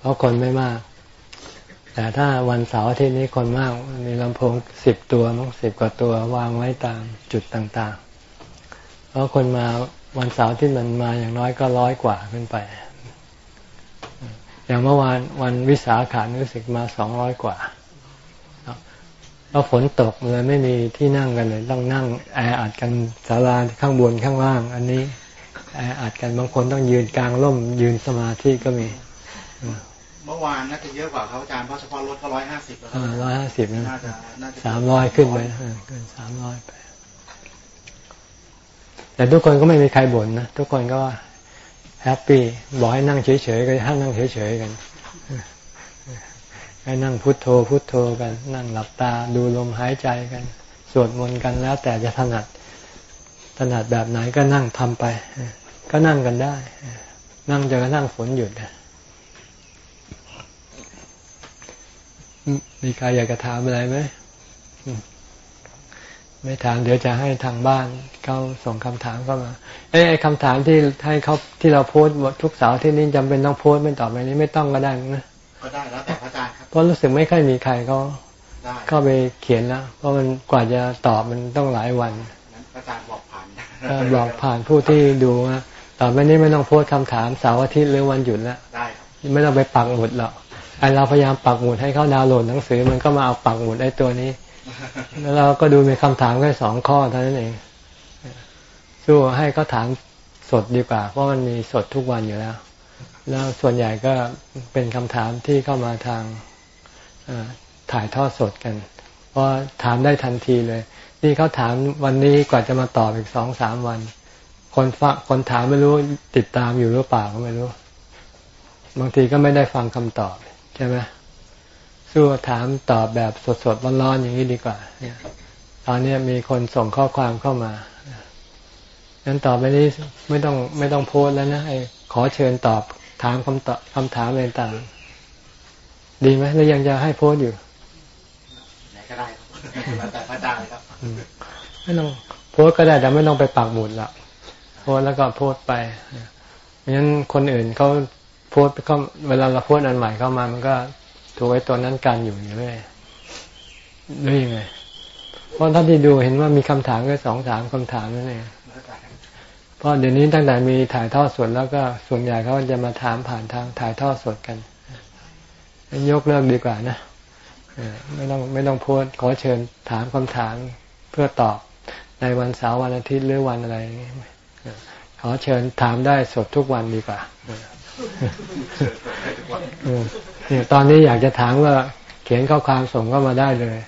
S1: เพราะคนไม่มาก แต่ถ้าวันเสาร์อาทิตย์นี้คนมากมีลำโพงสิบตัวมั้งสิบกว่าตัววางไว้ตามจุดต่างๆ เพราะคนมาวันเสาร์ที่มันมาอย่างน้อยก็ร้อยกว่าขึ้นไป อย่างเมื่อวานวันวิสาขานุสึกมาสองร้อยกว่าเพราะฝนตกเลยไม่มีที่นั่งกันเลย ต้องนั่งแออัดกันศาลาข้างบนข้างล่าง อันนี้แออัดกันบางคนต้องยืนกลางร่มยืนสมาธิก็มี
S3: เมื่อวานน่าจะเยอะกว่าเขาอาจารย์เพราะเฉพาะรถก็ร้อยห้าสิบแล้ว
S1: ร้อยห้าสิบนะสามร้อยขึ้นไปเกินสามร้อยไป แต่ทุกคนก็ไม่มีใครบ่นนะ ทุกคนก็แฮปปี้บอกให้นั่งเฉยๆก็ให้นั่งเฉยๆกันให้นั่งพุโทโธพุโทโธกัน นั่งหลับตาดูลมหายใจกัน สวดมนต์กันแล้ว แต่จะถนัดถนัดแบบไหนก็นั่งทำไป ก็นั่งกันได้ นั่งจนกระทั่งฝนหยุด มีใครอยากจะถามอะไรไหมไม่ถามเดี๋ยวจะให้ทางบ้านเขาส่งคำถามเข้ามาเอ้ไอ้คำถามที่ให้เขาที่เราโพสต์ทุกสาวที่นี่จำเป็นต้องโพสต์ไม่ตอบไปนี้ไม่ต้องก็ได้
S3: นะก็ได้แล้วแต่พระอาจารย์ครับ
S1: เพราะรู้สึกไม่ค่อยมีใครเขาเข้าไปเขียนแล้วเพราะมันกว่าจะตอบมันต้องหลายวัน
S3: พระอาจารย์บอกผ่าน
S1: บอกผ่านผู้ที่ดูว่าต่อไปนี้ไม่ต้องโพสต์คำถามเสาร์อาทิตย์หรือวันหยุดแล้วไม่ต้องไปปักหมุดหรอก ไอเราพยายามปักหมุดให้เขาดาวน์โหลดหนังสือมันก็มาเอาปักหมุดไอ้ตัวนี้ แล้วเราก็ดูมีคำถามแค่สองข้อเท่านั้นเองสู้ให้เขาถามสดดีกว่า เพราะมันมีสดทุกวันอยู่แล้ว แล้วส่วนใหญ่ก็เป็นคำถามที่เข้ามาทางถ่ายทอดสดกัน เพราะถามได้ทันทีเลย นี่เขาถามวันนี้กว่าจะมาตอบอีกสองสามวัน คนฟังคนถามไม่รู้ติดตามอยู่หรือเปล่าก็ไม่รู้ บางทีก็ไม่ได้ฟังคำตอบ ช่ไหมสู้ถามตอบแบบสดๆร้อนๆอย่างนี้ดีกว่า เนี่ย ตอนนี้มีคนส่งข้อความเข้ามางั้นตอบไปนี้ไม่ต้องไม่ต้องโพสแล้วนะไอ้ขอเชิญตอบถามคำตอบคำถามอะไรต่างดีไหมหรือยังจะให้โพสอยู่
S3: ไหนก็ได้ครับแต่พระอาจารย์ครับ
S1: ไม่ต้องโพสก็ได้แต่ไม่ต้องไปปักหมุดละโพสแล้วก็โพสไปงั้นคนอื่นเขาโพสก็เวลาเราโพสอันใหม่เข้ามา มันก็ถูกไอ้ตัวนั้นการอยู่อยู่เรื่อยหรือยังไงเพราะท่านที่ดูเห็นว่ามีคำถามแค่สองสามคำถามนั่นเองเพราะเดี๋ยวนี้ตั้งแต่มีถ่ายทอดสดแล้วก็ส่วนใหญ่เขาจะมาถามผ่านทางถ่ายทอดสดกันยกเลิกดีกว่านะไม่ต้องไม่ต้องโพสขอเชิญถามคำถามเพื่อตอบในวันเสาร์วันอาทิตย์หรือวันอะไรขอเชิญถามได้สดทุกวันดีกว่า เนี่ยตอนนี้อยากจะถามว่าเขียนข้อความส่งก็มาได้เลย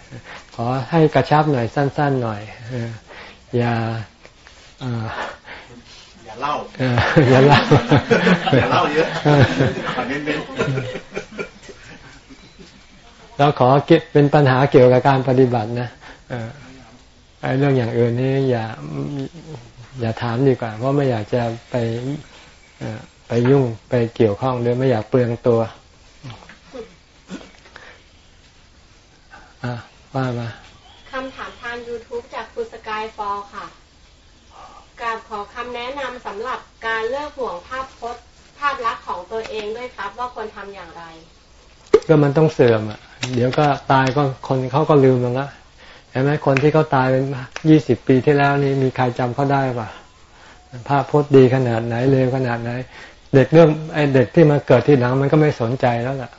S1: ขอให้กระชับหน่อยสั้น ๆ หน่อยอย่า
S3: อย่าเล่า
S1: อย่าเล่า
S3: อย่าเล่าเยอะขอเน้น
S1: ๆแล้วขอเก็บเป็นปัญหาเกี่ยวกับการปฏิบัตินะไอ้เรื่องอย่างอื่นนี่อย่าอย่าถามดีกว่า เพราะไม่อยากจะไป ไปยุ่งไปเกี่ยวข้องด้วยไม่อยากเปลืองตัวอะว่ามา
S2: คำถามทาง YouTube จากคุณสกายฟอลค่ะการขอคำแนะนำสำหรับการเลือกห่วงภาพพจน์ภาพลักษณ์ของตัวเองด้วยครับ ว่าควรทำอย่างไร
S1: ก็มันต้องเสื่อมอะ เดี๋ยวก็ตายก็คนเขาก็ลืมมันละเห็นไหมคนที่เขาตายเป็นยี่สิบปีที่แล้วนี่มีใครจำเขาได้ปะภาพพจน์ดีขนาดไหนเลวขนาดไหน เด็กเรื่องไอ้เด็กที่มาเกิดที่หลังมันก็ไม่สนใจแล้วล่ะ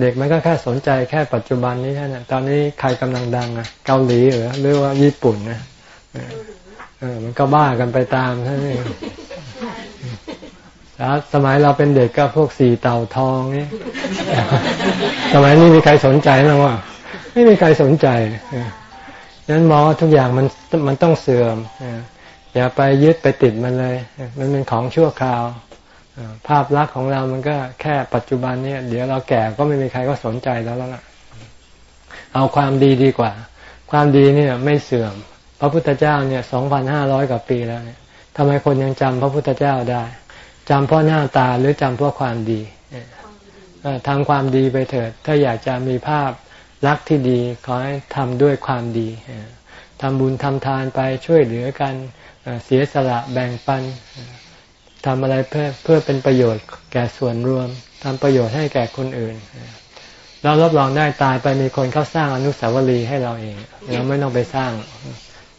S1: เด็กมันก็แค่สนใจแค่ปัจจุบันนี้แค่นั้นตอนนี้ใครกำลังดังอะเกาหลีหรือหรือว่าญี่ปุ่นนะเออมันก็บ้ากันไปตามท่านเองแล้วสมัยเราเป็นเด็กก็พวกสีเต่าทองนี่สมัยนี้มีใครสนใจไหมว่าไม่มีใครสนใจนั้นมองทุกอย่างมันมันต้องเสื่อมอย่าไปยึดไปติดมันเลย มันเป็นของชั่วคราว ภาพลักษณ์ของเรามันก็แค่ปัจจุบันเนี่ย เดี๋ยวเราแก่ก็ไม่มีใครก็สนใจแล้วแล้วล่ะ เอาความดีดีกว่า ความดีเนี่ยไม่เสื่อม พระพุทธเจ้าเนี่ยสองพันห้าร้อยกว่าปีแล้วเนี่ยทำไมคนยังจำพระพุทธเจ้าได้จำเพราะหน้าตาหรือจำเพราะความดีทำความดีไปเถิด ถ้าอยากจะมีภาพลักษณ์ที่ดีขอให้ทำด้วยความดีทำบุญทำทานไปช่วยเหลือกันเสียสละแบ่งปัน ทำอะไรเพื่อเพื่อเป็นประโยชน์แก่ส่วนรวมทำประโยชน์ให้แก่คนอื่น เรารับรองได้ตายไปมีคนเขาสร้างอนุสาวรีย์ให้เราเอง เราไม่ต้องไปสร้าง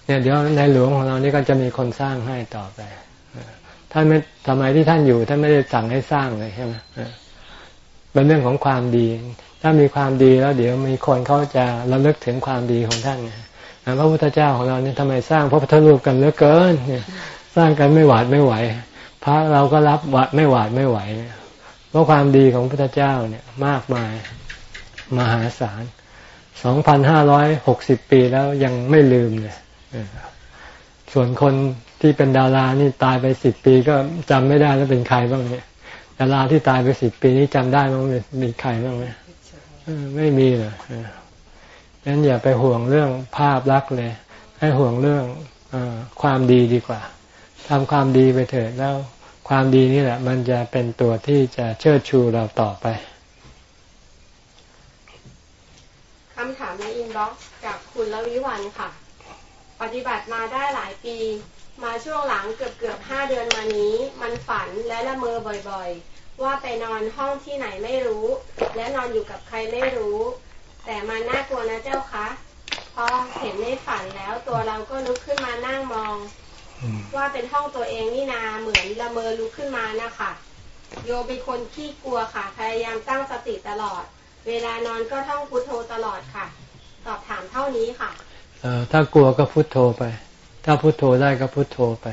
S1: เนี่ยเดี๋ยวในหลวงของเรานี่ก็จะมีคนสร้างให้ต่อไปท่านไม่สมัยที่ท่านอยู่ท่านไม่ได้สั่งให้สร้างเลยใช่ไหมเป็นเรื่องของความดี ถ้ามีความดีแล้ว เดี๋ยวมีคนเขาจะระลึกถึงความดีของท่านพระพุทธเจ้าของเราเนี่ยทำไมสร้างพระพุทธรูปกันเหลือเกินเนี่ย สร้างกันไม่หวาดไม่ไหว พระเราก็รับวัดไม่หวาดไม่ไหวเนี่ยเพราะความดีของพระพุทธเจ้าเนี่ยมากมายมหาศาลสองพันห้าร้อยหกสิบปีแล้วยังไม่ลืมเลยส่วนคนที่เป็นดารานี่ตายไปสิบปีก็จำไม่ได้แล้วเป็นใครบ้างเนี่ยดาราที่ตายไปสิบปีนี้จำได้บ้างมีใครบ้างไหมไม่มีเลยงั้นอย่าไปห่วงเรื่องภาพลักษณ์เลย ให้ห่วงเรื่องอความดีดีกว่า ทำความดีไปเถิดแล้วความดีนี่แหละ มันจะเป็นตัวที่จะเชิดชูเราต่อไป
S2: คำถามใน inbox จากคุณละวิวันค่ะ ปฏิบัติมาได้หลายปี มาช่วงหลังเกือบเกือบห้าเดือนมานี้ มันฝันและละเมอบ่อยๆ ว่าไปนอนห้องที่ไหนไม่รู้ และนอนอยู่กับใครไม่รู้ แต่มันน่ากลัวนะเจ้าคะพอเห็นในฝันแล้วตัวเราก็ลุกขึ้นมานั่งมอง ว่าเป็นห้องตัวเองนี่นาเหมือนละเมอลุกขึ้นมานะคะโยเป็นคนขี้กลัวค่ะ พยายามตั้งสติตลอด เวลานอนก็ท่องพุทโธตลอดค่ะตอบถามเท่านี้ค่ะ
S1: เออถ้ากลัวก็พุทโธไป ถ้าพุทโธได้ก็พุทโธไป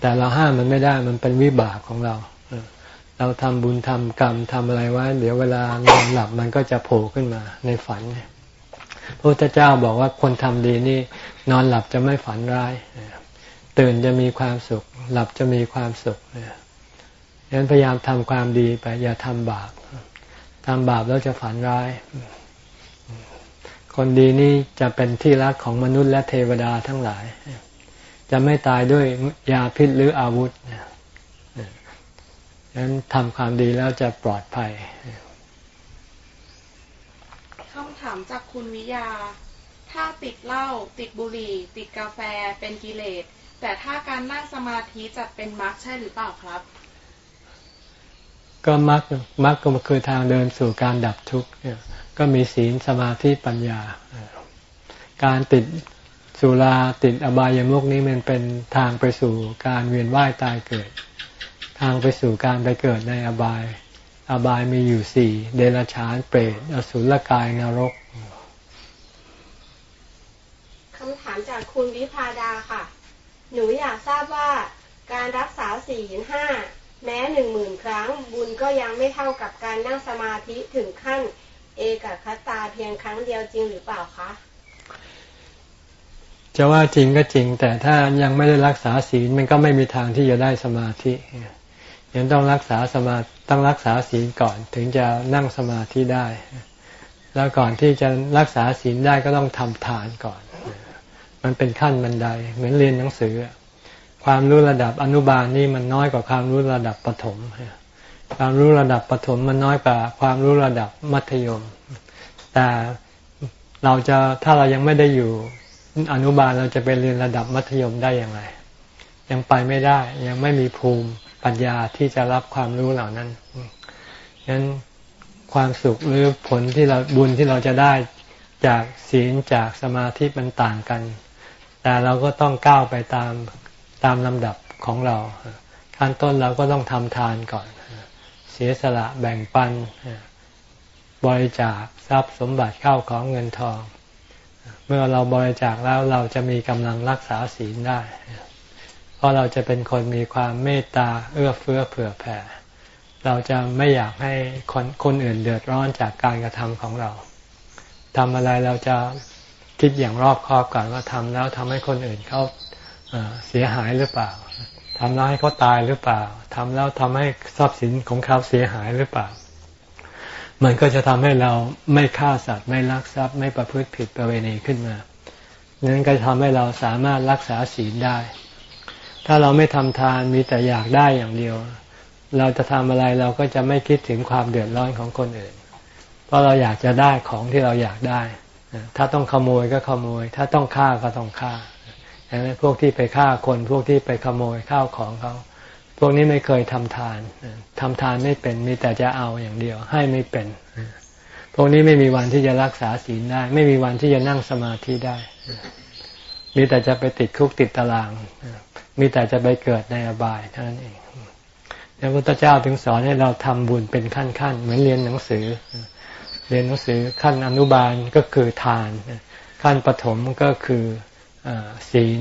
S1: แต่เราห้ามมันไม่ได้มันเป็นวิบากของเราเราทำบุญทำกรรมทำอะไรไว้เดี๋ยวเวลานอนหลับมันก็จะโผล่ขึ้นมาในฝันพระพุทธเจ้าบอกว่าคนทำดีนี่ นอนหลับจะไม่ฝันร้าย ตื่นจะมีความสุข หลับจะมีความสุขเนี่ยดังนั้นพยายามทำความดีไป อย่าทำบาปทำบาปแล้วจะฝันร้าย คนดีนี่จะเป็นที่รักของมนุษย์และเทวดาทั้งหลาย จะไม่ตายด้วยยาพิษหรืออาวุธฉฉะนั้นทำความดีแล้วจะปลอดภัย
S2: คำถามจากคุณวิยา ถ้าติดเหล้าติดบุหรี่ ติดกาแฟเป็นกิเลส แต่ถ้าการนั่งสมาธิจะเป็นมรรคใช่หรือเปล่าครับ
S1: ก็มรรคมรรคก็คือทางเดินสู่การดับทุกข์ก็มีศีลสมาธิปัญญา การติดสุราติดอบายามุกนี้มันเป็นทางไปสู่การเวียนว่ายตายเกิด ทางไปสู่การไปเกิดในอบาย อบายมีอยู่สี่เดรัจฉานเปรตอสุรกายนรก
S2: คำถามจากคุณวิพาดาค่ะ หนูอยากทราบว่าการรักษาสี่ห้าแม้หนึ่งหมื่นครั้ง บุญก็ยังไม่เท่ากับการนั่งสมาธิถึงขั้น เอกคตาเพียงครั้งเดียวจริงหรือเปล่าคะ
S1: จะว่าจริงก็จริง แต่ถ้ายังไม่ได้รักษาศีลมันก็ไม่มีทางที่จะได้สมาธิยังต้องรักษาสมาต้องรักษาศีลก่อนถึงจะนั่งสมาธิได้ แล้วก่อนที่จะรักษาศีลได้ก็ต้องทำทานก่อน มันเป็นขั้นบันได เหมือนเรียนหนังสือ ความรู้ระดับอนุบาลนี่มันน้อยกว่าความรู้ระดับประถมความรู้ระดับประถมมันน้อยกว่าความรู้ระดับมัธยม แต่เราจะถ้าเรายังไม่ได้อยู่อนุบาลเราจะไปเรียนระดับมัธยมได้อย่างไร ยังไปไม่ได้ ยังไม่มีภูมิปัญญาที่จะรับความรู้เหล่านั้นฉะนั้นความสุขหรือผลที่เราบุญที่เราจะได้จากศีลจากสมาธิมันต่างกัน แต่เราก็ต้องก้าวไปตามตามลำดับของเรา ขั้นต้นเราก็ต้องทำทานก่อน เสียสละแบ่งปัน บริจาคทรัพย์สมบัติเข้าของเงินทอง เมื่อเราบริจาคแล้วเราจะมีกำลังรักษาศีลได้ เพราะเราจะเป็นคนมีความเมตตาเอื้อเฟื้อเผื่อแผ่ เราจะไม่อยากให้คนคนอื่นเดือดร้อนจากการกระทำของเราทำอะไรเราจะ คิดอย่างรอบคอบก่อนว่าทำแล้วทำให้คนอื่นเขาเสียหายหรือเปล่าทำแล้วให้เขาตายหรือเปล่าทำแล้วทำให้ทรัพย์สินของเขาเสียหายหรือเปล่า มันก็จะทำให้เราไม่ฆ่าสัตว์ไม่ลักทรัพย์ไม่ประพฤติผิดประเวณีขึ้นมานั้นก็ทำให้เราสามารถรักษาศีลได้ ถ้าเราไม่ทำทานมีแต่อยากได้อย่างเดียว เราจะทำอะไรเราก็จะไม่คิดถึงความเดือดร้อนของคนอื่น เพราะเราอยากจะได้ของที่เราอยากได้ ถ้าต้องขโมยก็ขโมย ถ้าต้องฆ่าก็ต้องฆ่าดังนั้พวกที่ไปฆ่าคนพวกที่ไปขโมยข้าวของเขาพวกนี้ไม่เคยทำทานทำทานไม่เป็นมีแต่จะเอาอย่างเดียว ให้ไม่เป็นพวกนี้ไม่มีวันที่จะรักษาศีลได้ ไม่มีวันที่จะนั่งสมาธิได้ มีแต่จะไปติดคุกติดตาราง มีแต่จะไปเกิดในอบายเท่านั้นเองพระพุทธเจ้าถึงสอนให้เราทำบุญเป็นขั้นๆ เหมือนเรียนหนังสือ เรียนหนังสือขั้นอนุบาลก็คือทาน ขั้นปฐมก็คือศีล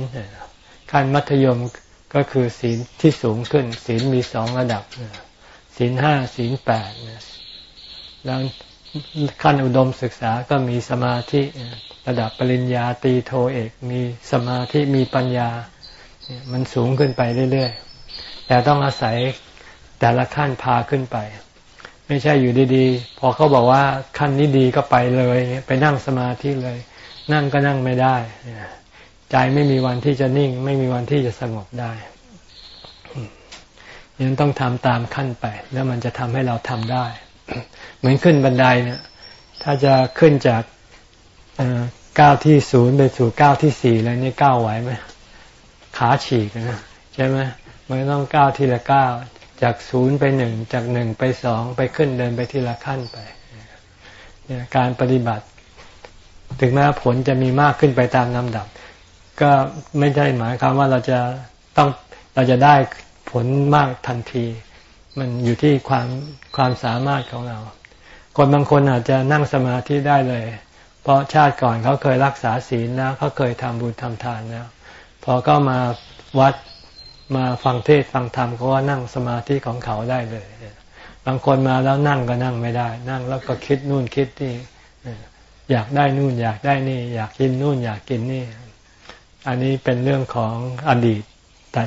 S1: ขั้นมัธยมก็คือศีลที่สูงขึ้น ศีลมีสองระดับ ศีลห้าศีลแปดแล้วขั้นอุดมศึกษาก็มีสมาธิระดับปริญญาตีโทเอกมีสมาธิมีปัญญา มันสูงขึ้นไปเรื่อยๆ แต่ต้องอาศัยแต่ละขั้นพาขึ้นไป ไม่ใช่อยู่ดีๆ พอเขาบอกว่าขั้นนี้ดีก็ไปเลยไปนั่งสมาธิเลย นั่งก็นั่งไม่ได้ ใจไม่มีวันที่จะนิ่ง ไม่มีวันที่จะสงบได้ยังต้องทำตามขั้นไป แล้วมันจะทำให้เราทำได้ เหมือนขึ้นบันไดเนี่ย ถ้าจะขึ้นจากก้าวที่ศูนย์ไปสู่ก้าวที่สี่แล้วนี่ก้าวไหวไหมขาฉีกนะใช่ไหมมันต้องก้าวทีละก้าว จากศูนย์ไปหนึ่งจากหนึ่งไปสองไปขึ้นเดินไปทีละขั้นไปเนี่ยการปฏิบัติ ถึงแม้ผลจะมีมากขึ้นไปตามลำดับ ก็ไม่ได้หมายความว่าเราจะต้องเราจะได้ผลมากทันที มันอยู่ที่ความความสามารถของเรา คนบางคนอาจจะนั่งสมาธิได้เลย เพราะชาติก่อนเขาเคยรักษาศีลแล้วเขาเคยทำบุญทำทานแล้วพอก็มาวัด มาฟังเทศฟังธรรมเขาว่านั่งสมาธิของเขาได้เลย บางคนมาแล้วนั่งก็นั่งไม่ได้ นั่งแล้วก็คิดนู่นคิดนี่อยากได้นู่นอยากได้นี่ อยากกินนู่นอยากกินนี่ อันนี้เป็นเรื่องของอดีตแต่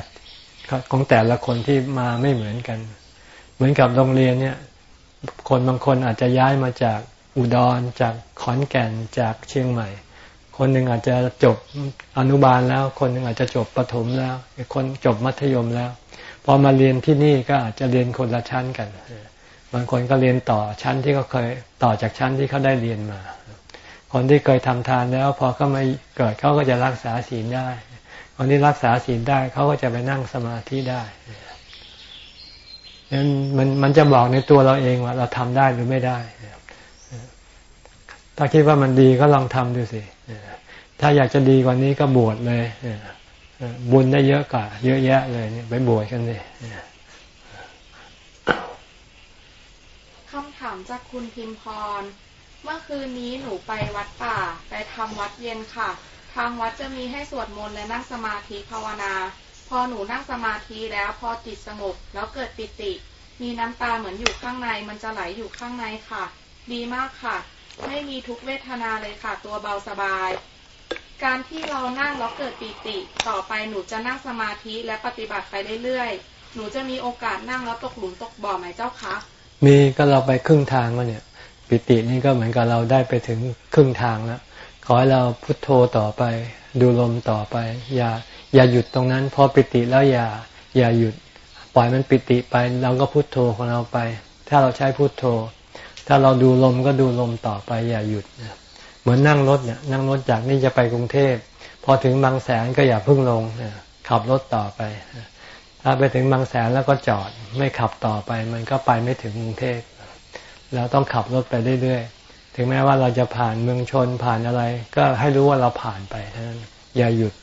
S1: ของแต่ละคนที่มาไม่เหมือนกัน เหมือนกับโรงเรียนเนี่ย คนบางคนอาจจะย้ายมาจากอุดรจากขอนแก่นจากเชียงใหม่ คนหนึ่งอาจจะจบอนุบาลแล้ว คนหนึ่งอาจจะจบประถมแล้วคนจบมัธยมแล้ว พอมาเรียนที่นี่ก็อาจจะเรียนคนละชั้นกัน บางคนก็เรียนต่อชั้นที่เขาเคยต่อจากชั้นที่เขาได้เรียนมา คนที่เคยทำทานแล้วพอเขาไม่เกิดเขาก็จะรักษาศีลได้ คนที่รักษาศีลได้เขาก็จะไปนั่งสมาธิได้นั้นมันมันจะบอกในตัวเราเองว่า เราทำได้หรือไม่ได้ ถ้าคิดว่ามันดีก็ลองทำดูสิ ถ้าอยากจะดีกว่านี้ก็บวชเลยบุญได้เยอะกว่าเยอะแยะเลยไปบวชกันเลย
S4: คำถามจากคุณพิมพร เมื่อคืนนี้หนูไปวัดป่า ไปทำวัดเย็นค่ะ ทางวัดจะมีให้สวดมนต์และนั่งสมาธิภาวนา พอหนูนั่งสมาธิแล้วพอจิตสงบแล้วเกิดปิติ มีน้ำตาเหมือนอยู่ข้างในมันจะไหลอยู่ข้างในค่ะ ดีมากค่ะ ไม่มีทุกเวทนาเลยค่ะ ตัวเบาสบาย การที่เรานั่งแล้วเกิดปิติ ต่อไปหนูจะนั่งสมาธิและปฏิบัติไปเรื่อยๆ หนูจะมีโอกาสนั่งแล้วตกหลุมตกบ่อไหมเจ้าคะ
S1: มีก็เราไปครึ่งทางแล้วเนี่ยปิตินี่ก็เหมือนกับเราได้ไปถึงครึ่งทางแล้วขอให้เราพุทโธต่อไป ดูลมต่อไป อย่าอย่าหยุดตรงนั้นพอปิติแล้วอย่าอย่าหยุดปล่อยมันปิติไปเราก็พุทโธของเราไป ถ้าเราใช้พุทโธ ถ้าเราดูลมก็ดูลมต่อไปอย่าหยุด เหมือนนั่งรถเนี่ยนั่งรถจากนี่จะไปกรุงเทพพอถึงบางแสนก็อย่าพึ่งลงขับรถต่อไป ถ้าไปถึงบางแสนแล้วก็จอดไม่ขับต่อไป มันก็ไปไม่ถึงกรุงเทพเราต้องขับรถไปเรื่อยๆ ถึงแม้ว่าเราจะผ่านเมืองชนผ่านอะไร ก็ให้รู้ว่าเราผ่านไปเท่านั้นอย่าหยุด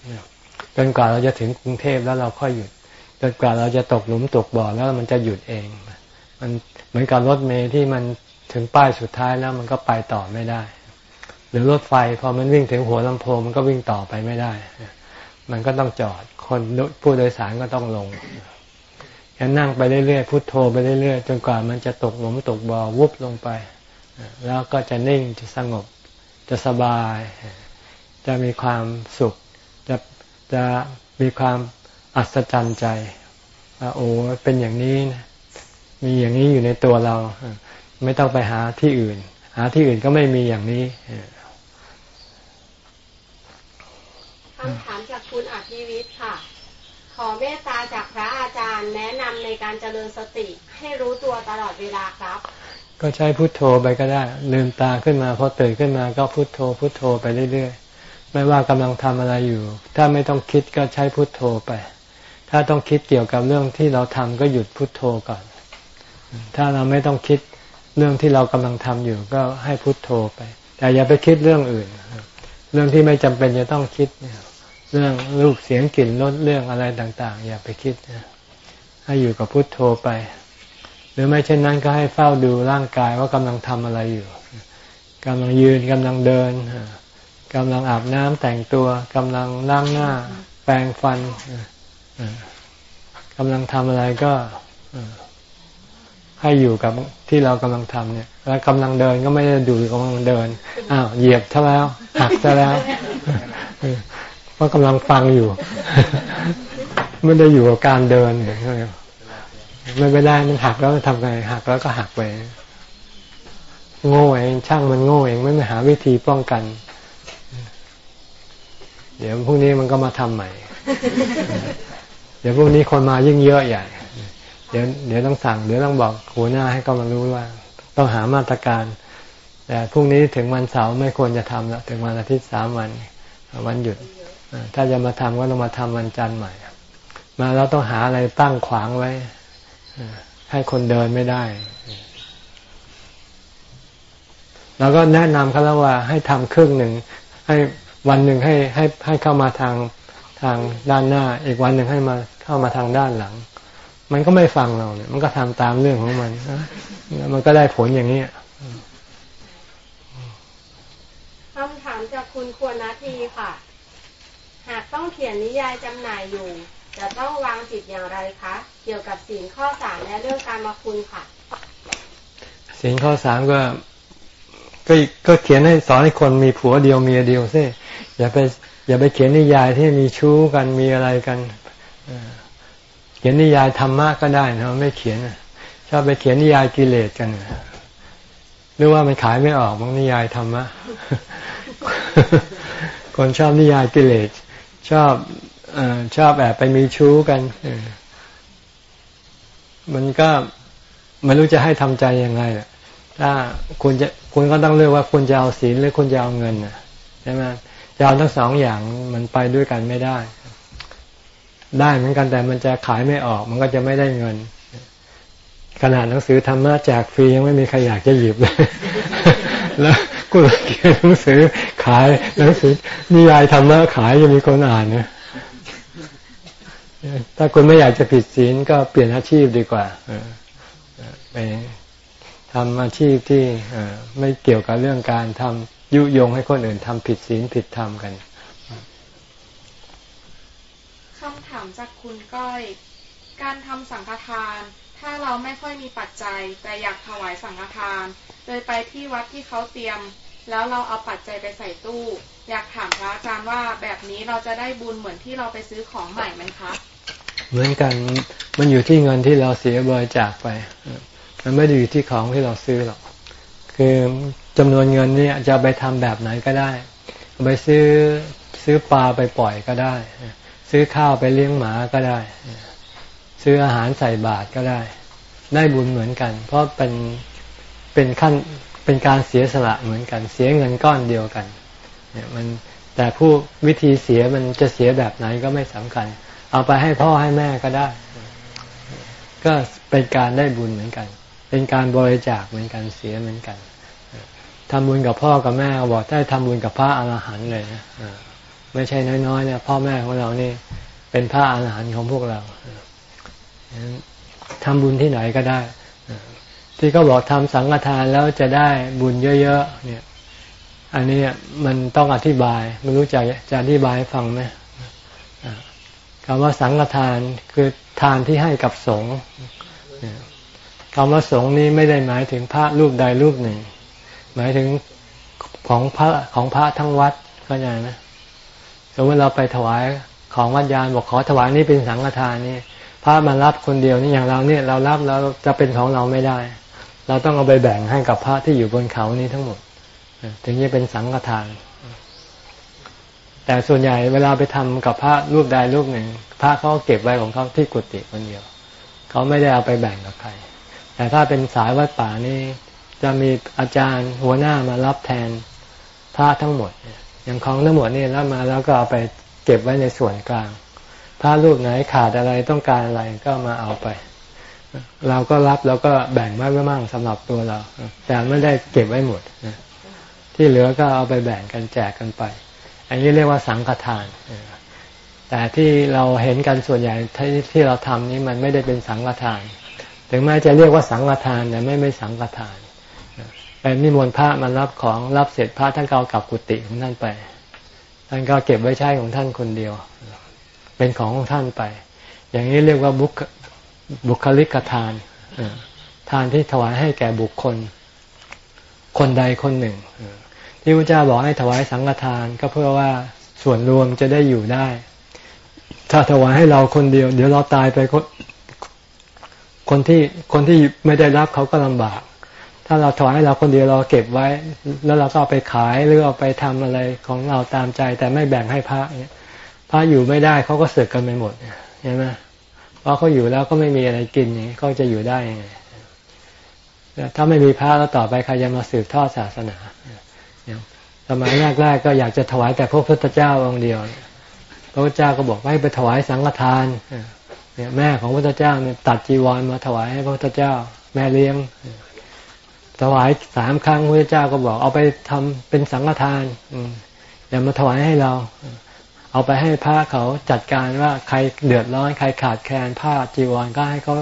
S1: จนกว่าเราจะถึงกรุงเทพแล้วเราค่อยหยุดจนกว่าเราจะตกหลุมตกบ่อแล้วมันจะหยุดเอง มันเหมือนกับรถเมย์ที่มันถึงป้ายสุดท้ายแล้วมันก็ไปต่อไม่ได้ หรือรถไฟพอมันวิ่งถึงหัวลำโพงมันก็วิ่งต่อไปไม่ได้ มันก็ต้องจอดคนผู้โดยสารก็ต้องลงแค่นั่งไปเรื่อยๆพุโทโธไปเรื่อยๆจนกว่ามันจะตกหลุมตกบ่อวุบลงไป แล้วก็จะนิ่งจะสงบจะสบาย จะมีความสุข จะจะมีความอัศจรรย์ใจโอ้เป็นอย่างนี้นะมีอย่างนี้อยู่ในตัวเรา ไม่ต้องไปหาที่อื่น หาที่อื่นก็ไม่มีอย่างนี้
S2: คำถามจากคุณอภิวิทย์ค่ะ ขอเมตตาจากพระอาจารย์แนะนำในการเจริญสติให้รู้ตัวตลอดเวลาครับ
S1: ก็ใช้พุทโธไปก็ได้ ลืมตาขึ้นมาพอตื่นขึ้นมาก็พุทโธ พุทโธไปเรื่อยๆ ไม่ว่ากำลังทำอะไรอยู่ ถ้าไม่ต้องคิดก็ใช้พุทโธไป ถ้าต้องคิดเกี่ยวกับเรื่องที่เราทำก็หยุดพุทโธก่อน ถ้าเราไม่ต้องคิดเรื่องที่เรากำลังทำอยู่ก็ให้พุทโธไป แต่อย่าไปคิดเรื่องอื่น เรื่องที่ไม่จำเป็นจะต้องคิดเนี่ย เรื่องรูปเสียงกลิ่นรสเรื่องอะไรต่าง ๆ อย่าไปคิดให้อยู่กับพุทโธไป หรือไม่เช่นนั้นก็ให้เฝ้าดูร่างกายว่ากำลังทำอะไรอยู่กำลังยืนกำลังเดินกำลังอาบน้ำแต่งตัวกำลังล้างหน้า แปรงฟันกำลังทำอะไรก็ให้อยู่กับที่เรากำลังทำเนี่ย แล้วกำลังเดินก็ไม่ได้ดูกำลังเดินอ้าวเหยียบซะแล้วหักซะแล้ว เพราะกำลังฟังอยู่ ไม่ได้อยู่กับการเดินไม่ไปได้มันหักแล้วทำไงหักแล้วก็หักไปโง่เองช่างมันโง่เองไม่ไปหาวิธีป้องกัน เดี๋ยวพรุ่งนี้มันก็มาทำใหม่ เดี๋ยวพรุ่งนี้คนมายิ่งเยอะใหญ่ เดี๋ยวเดี๋ยวต้องสั่งเดี๋ยวต้องบอกหัวหน้าให้ก็มารู้ว่า ต้องหามาตรการ แต่พรุ่งนี้ถึงวันเสาร์ไม่ควรจะทำแล้วถึงวันอาทิตย์สามวันวันหยุด ถ้าจะมาทำก็ต้องมาทำวันจันทร์ใหม่ มาแล้วต้องหาอะไรตั้งขวางไว้ ให้คนเดินไม่ได้เราก็แนะนำเขาแล้วว่าให้ทำครึ่งหนึ่ง ให้วันหนึ่งให้ให้ให้เข้ามาทางทางด้านหน้า อีกวันหนึ่งให้มาเข้ามาทางด้านหลัง มันก็ไม่ฟังเราเนี่ย มันก็ทำตามเรื่องของมันมันก็ได้ผลอย่างนี้
S2: คำถามจากคุณควรนาทีค่ะ หากต้องเขียนนิยายจำหน่ายอยู่ จะต้องวางจิตอย่างไรคะ เกี่ยวกับสิ่งข้อสามและเรื่องการมาคุณค่ะ
S1: สิ่งข้อสามก็ก็ก็เขียนให้สอนให้คนมีผัวเดียวเมียเดียวซิอย่าไปอย่าไปเขียนนิยายที่มีชู้กันมีอะไรกันเขียนนิยายธรรมะก็ได้นะไม่เขียนชอบไปเขียนนิยายกิเลสกันหรือว่ามันขายไม่ออกบางนิยายธรรมะคนชอบนิยายกิเลส ชอบอชอบแอบไปมีชู้กันมันก็ไม่รู้จะให้ทำใจยังไงถ้าคุณจะคุณก็ต้องเลือกว่าคุณจะเอาศีลหรือคุณจะเอาเงินนะใช่ไหมจะเอาทั้งสองอย่างมันไปด้วยกันไม่ได้ ได้เหมือนกันแต่มันจะขายไม่ออก มันก็จะไม่ได้เงิน ขนาดหนังสือธรรมะแจกฟรียังไม่มีใครอยากจะหยิบเลยแล้ว กูเขียนหนังสือขายหนังสือนิยายธรรมะขายยังมีคนอ่านเนี่ยถ้าคุณไม่อยากจะผิดศีลก็เปลี่ยนอาชีพดีกว่าไปทำอาชีพที่ไม่เกี่ยวกับเรื่องการทำยุยงให้คนอื่นทำผิดศีลผิดธรรมกัน
S4: คำถามจากคุณก้อย การทำสังฆทาน ถ้าเราไม่ค่อยมีปัจจัยแต่อยากถวายสังฆทาน โดยไปที่วัดที่เขาเตรียม แล้วเราเอาปัจจัยไปใส่ตู้ อยากถามพระอาจารย์ว่าแบบนี้เราจะได้บุญเหมือนที่เราไปซื้อของใหม่ไหมคะ
S1: เหมือนกันมันอยู่ที่เงินที่เราเสียบริจาคไป มันไม่ได้อยู่ที่ของที่เราซื้อหรอกคือจำนวนเงินนี่จะไปทำแบบไหนก็ได้ไปซื้อซื้อปลาไปปล่อยก็ได้ ซื้อข้าวไปเลี้ยงหมาก็ได้ ซื้ออาหารใส่บาตรก็ได้ ได้บุญเหมือนกัน เพราะเป็นเป็นขั้น เป็นการเสียสละเหมือนกัน เสียเงินก้อนเดียวกันเนี่ยมันแต่ผู้วิธีเสียมันจะเสียแบบไหนก็ไม่สำคัญ เอาไปให้พ่อให้แม่ก็ได้ ก็เป็นการได้บุญเหมือนกัน เป็นการบริจาคเหมือนกันเสียเหมือนกันทำบุญกับพ่อกับแม่บอกได้ทำบุญกับพระอรหันต์เลยนะไม่ใช่น้อยๆเนี่ยพ่อแม่ของเรานี่เป็นพระอรหันต์ของพวกเราทำบุญที่ไหนก็ได้ ที่เขาบอกทำสังฆทานแล้วจะได้บุญเยอะๆเนี่ย อันนี้มันต้องอธิบายไม่รู้จะจะอธิบายฟังไหมคำว่าสังฆทานคือทานที่ให้กับสงฆ์คำว่าสงฆ์นี้ไม่ได้หมายถึงพระรูปใดรูปหนึ่ง หมายถึงของพระของพระทั้งวัดก็อย่างนะสมมติเราไปถวายของวัดยานบอกขอถวายนี่เป็นสังฆทานนี่พระมารับคนเดียวนี่อย่างเราเนี่ยเรารับแล้วจะเป็นของเราไม่ได้ เราต้องเอาไปแบ่งให้กับพระที่อยู่บนเขานี้ทั้งหมด ถึงจะเป็นสังฆทาน แต่ส่วนใหญ่เวลาไปทำกับพระรูปใดรูปหนึ่ง พระเขาเก็บไว้ของเขาที่กุฏิคนเดียว เขาไม่ได้เอาไปแบ่งกับใคร แต่ถ้าเป็นสายวัดป่านี่จะมีอาจารย์หัวหน้ามารับแทนพระทั้งหมด อย่างของทั้งหมดนี่รับมาแล้วก็เอาไปเก็บไว้ในส่วนกลาง พระรูปไหนขาดอะไรต้องการอะไรก็มาเอาไป เราก็รับแล้วก็แบ่งไว้ไว้มั่งสำหรับตัวเรา แต่ไม่ได้เก็บไว้หมดที่เหลือก็เอาไปแบ่งกันแจกกันไป อันนี้เรียกว่าสังฆทานแต่ที่เราเห็นกันส่วนใหญ่ที่ที่เราทำนี้มันไม่ได้เป็นสังฆทาน ถึงแม้จะเรียกว่าสังฆทานแต่ไม่ไม่สังฆทานไปนิมนต์พระมารับของรับเสร็จพระท่านก็เอากลับกุฏิของท่านไป ท่านก็เก็บไว้ใช้ของท่านคนเดียว เป็นของของท่านไป อย่างนี้เรียกว่าบุค บุคลิกทานทานที่ถวายให้แก่บุคคล คนใดคนหนึ่งที่พระเจ้าบอกให้ถวายสังฆทานก็เพื่อว่าส่วนรวมจะได้อยู่ได้ ถ้าถวายให้เราคนเดียว เดี๋ยวเราตายไปคนที่คนที่ไม่ได้รับเขาก็ลำบาก ถ้าเราถอยให้เราคนเดียวเราเก็บไว้ แล้วเราก็เอาไปขายหรือเอาไปทำอะไรของเราตามใจ แต่ไม่แบ่งให้พระเนี่ยพระอยู่ไม่ได้เขาก็เสือกกันไปหมดเห็นไหม เพราะเขาอยู่แล้วก็ไม่มีอะไรกินเขาจะอยู่ได้ยังไงถ้าไม่มีพระแล้วต่อไปใครจะมาสืบทอดศาสนาสมัยแรกๆก็อยากจะถวายแต่พระพุทธเจ้าองค์เดียว พระพุทธเจ้าก็บอกให้ไปถวายสังฆทานเนี่ยแม่ของพระเจ้าเนี่ยตัดจีวรมาถวายให้พระเจ้า แม่เลี้ยง ถวายสามครั้งพระพุทธเจ้าก็บอกเอาไปทำเป็นสังฆทานอย่ามาถวายให้เรา เอาไปให้พระเขาจัดการว่าใครเดือดร้อน ใครขาดแคลนผ้าจีวรก็ให้เขา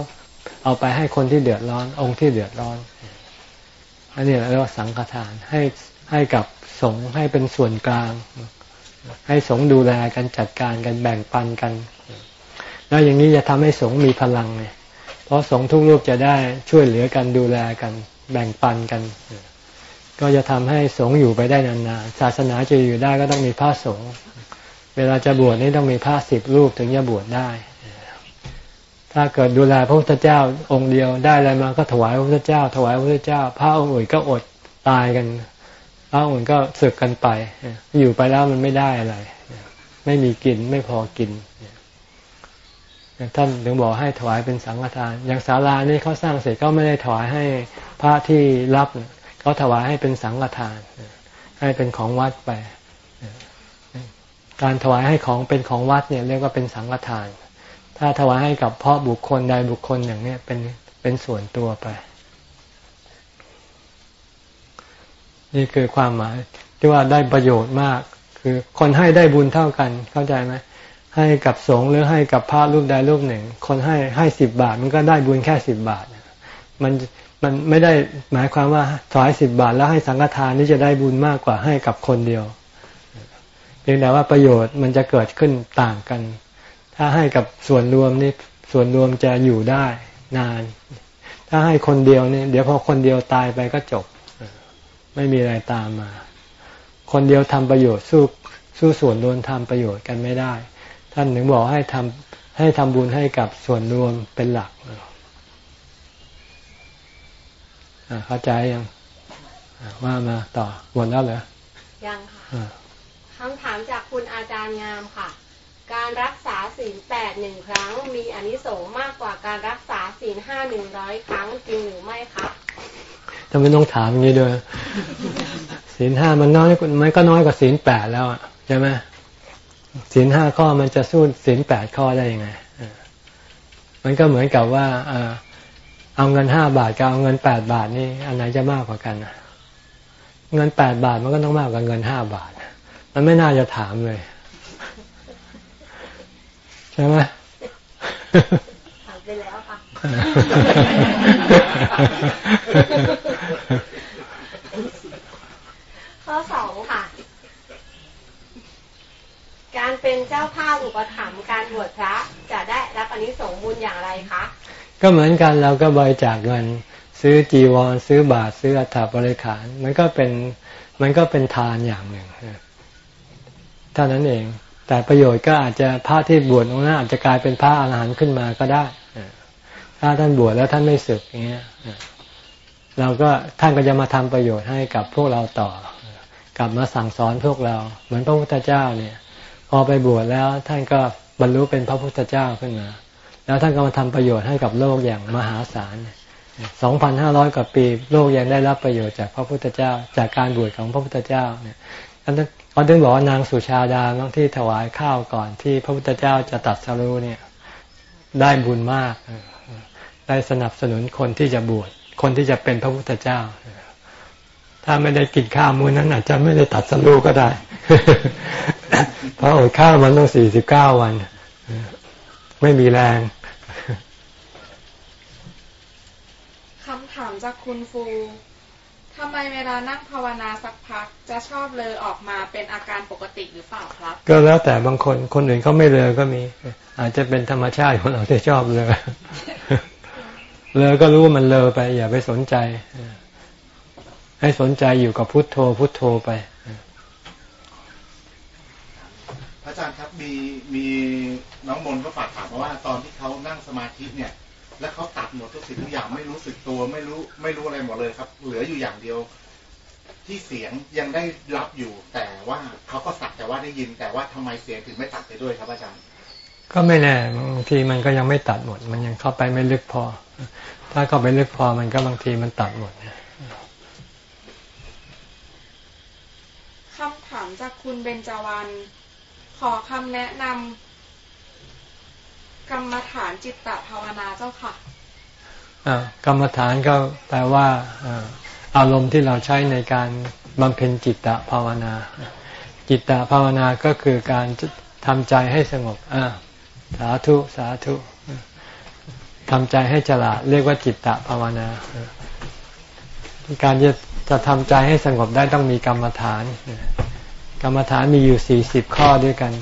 S1: เอาไปให้คนที่เดือดร้อน องค์ที่เดือดร้อน อันนี้เรียกว่าสังฆทานให้ให้กับสงฆ์ให้เป็นส่วนกลาง ให้สงฆ์ดูแลกันจัดการกันแบ่งปันกัน แล้วอย่างนี้จะทำให้สงฆ์มีพลังไงเพราะสงฆ์ทุกรูปจะได้ช่วยเหลือกันดูแลกัน แบ่งปันกัน ก็จะทำให้สงฆ์อยู่ไปได้นานๆศาสนาจะอยู่ได้ก็ต้องมีพระสงฆ์ เวลาจะบวชนี่ต้องมีพระสิบรูปถึงจะบวชได้ ถ้าเกิดดูแลพระพุทธเจ้าองค์เดียวได้อะไรมาก็ถวายพระพุทธเจ้า ถวายพระพุทธเจ้า พระองค์อื่นก็อดตายกัน พระองค์อื่นก็สึกกันไป อยู่ไปแล้วมันไม่ได้อะไร ไม่มีกินไม่พอกินท่านถึงบอกให้ถวายเป็นสังฆทาน อย่างศาลานี่เขาสร้างเสร็จก็ไม่ได้ถวายให้พระที่รับเขาถวายให้เป็นสังฆทาน ให้เป็นของวัดไป การถวายให้ของเป็นของวัดเนี่ยเรียกว่าเป็นสังฆทาน ถ้าถวายให้กับเพาะบุคคลใดบุคคลอย่างนี้เป็นเป็นส่วนตัวไป นี่คือความหมายที่ว่าได้ประโยชน์มาก คือคนให้ได้บุญเท่ากันเข้าใจไหมให้กับสงฆ์หรือให้กับพระรูปใดรูปหนึ่ง คนให้ให้สิบบาท มันก็ได้บุญแค่สิบบาท มันมันไม่ได้หมายความว่าถวายสิบบาทแล้วให้สังฆทานนี่จะได้บุญมากกว่าให้กับคนเดียว เพียงแต่ว่าประโยชน์มันจะเกิดขึ้นต่างกัน ถ้าให้กับส่วนรวมนี่ส่วนรวมจะอยู่ได้นาน ถ้าให้คนเดียวนี่เดี๋ยวพอคนเดียวตายไปก็จบ ไม่มีอะไรตามมา คนเดียวทำประโยชน์สู้สู้ส่วนรวมทำประโยชน์กันไม่ได้ ท่านถึงบอกให้ทำให้ทำบุญให้กับส่วนรวมเป็นหลักเข้าใจยังว่ามาต่อหมดแล้วเหรอ
S2: ยังค่ะ คำถามจากคุณอาจารย์งามค่ะ การรักษาศีลแปดหนึ่งครั้ง มีอนิสงส์มากกว่าการรักษาศีลห้าหนึ่งร้อยครั้งจริงหรือไม่คะ
S1: ทำไมต้องถามอย่างนี้ด้วยศีลห้ามันน้อยมันก็น้อยกว่าศีลแปดแล้วอะใช่ไหมศีลห้าข้อมันจะสู้ศีลแปดข้อได้ยังไงมันก็เหมือนกับว่าเอาเงินห้าบาทกับเอาเงินแปดบาทนี่อันไหนจะมากกว่ากันเงินแปดบาทมันก็ต้องมากกว่าเงินห้าบาท มันไม่น่าจะถามเลย ใช่ไหม
S2: ถามไปแล้วค่ะข้อสองค่ะ การเป็นเจ้าภาพอุปถัมภ์การบวชพระจะได้รับอนิสงส์บุญอย่างไรคะ
S1: ก็เหมือนกันเราก็บริจาคเงินซื้อจีวร ซื้อบาท ซื้ออัฐบริขาร มันก็เป็นมันก็เป็นทานอย่างหนึ่ง เท่านั้นเอง แต่ประโยชน์ก็อาจจะพระที่บวชตรงนั้นอาจจะกลายเป็นพระอรหันต์ขึ้นมาก็ได้ถ้าท่านบวชแล้วท่านไม่สึกอย่างเงี้ยเราก็ท่านก็จะมาทำประโยชน์ให้กับพวกเราต่อ กลับมาสั่งสอนพวกเรา เหมือนพระพุทธเจ้าเนี่ย พอไปบวชแล้วท่านก็บรรลุเป็นพระพุทธเจ้าขึ้นมา แล้วท่านก็มาทำประโยชน์ให้กับโลกอย่างมหาศาลสองพันห้าร้อยกว่าปี โลกยังได้รับประโยชน์จากพระพุทธเจ้า จากการบวชของพระพุทธเจ้าเนี่ยท่าน เขาถึงบอกว่านางสุชาดาน้องที่ถวายข้าวก่อนที่พระพุทธเจ้าจะตัดสรู้เนี่ย ได้บุญมาก ได้สนับสนุนคนที่จะบวชคนที่จะเป็นพระพุทธเจ้า ถ้าไม่ได้กินข้าวมื้อนั้น อาจจะไม่ได้ตัดสรู้ก็ได้ เพราะอดข้าวมันต้องสี่สิบเก้าวัน ไม่มีแรง
S4: คำถามจากคุณฟู ทำไมเวลานั่งภาวนาสักพักจะชอบเลอออกมาเป็นอาการปกติหรือเปล่าครับ
S1: ก็แล้วแต่บางคนคนอื่นเขาไม่เลอก็มี อาจจะเป็นธรรมชาติของเราที่ชอบเลอเลอก็รู้ว่ามันเลอไป อย่าไปสนใจ ให้สนใจอยู่กับพุทโธ พุทโธไป
S3: อาจารย์ครับมีมีน้องมนก็ฝากถามมาว่าตอนที่เขานั่งสมาธิเนี่ย แล้วเขาตัดหมดทุกสิ่งทุกอย่างไม่รู้สึกตัวไม่รู้ไม่รู้อะไรหมดเลยครับ เหลืออยู่อย่างเดียว ที่เสียงยังได้รับอยู่ แต่ว่าเขาก็สักแต่ว่าได้ยิน แต่ว่าทำไมเสียงถึงไม่ตัดไปด้วยครับอาจารย์
S1: ก็ไม่แน่บางทีมันก็ยังไม่ตัดหมด มันยังเข้าไปไม่ลึกพอ ถ้าเข้าไปลึกพอมันก็บางทีมันตัดหมด
S4: คำถามจากคุณเบญจวรรณขอคำแนะนำ กรรมฐานจิตตภาวนาเจ้าค่ะ
S1: กรรมฐานก็แปลว่าอารมณ์ที่เราใช้ในการบำเพ็ญจิตตภาวนา จิตตภาวนาก็คือการทำใจให้สงบสาธุสาธุทำใจให้ฉลาดเรียกว่าจิตตภาวนาการจะจะทำใจให้สงบได้ต้องมีกรรมฐาน กรรมฐานมีอยู่สี่สิบข้อด้วยกัน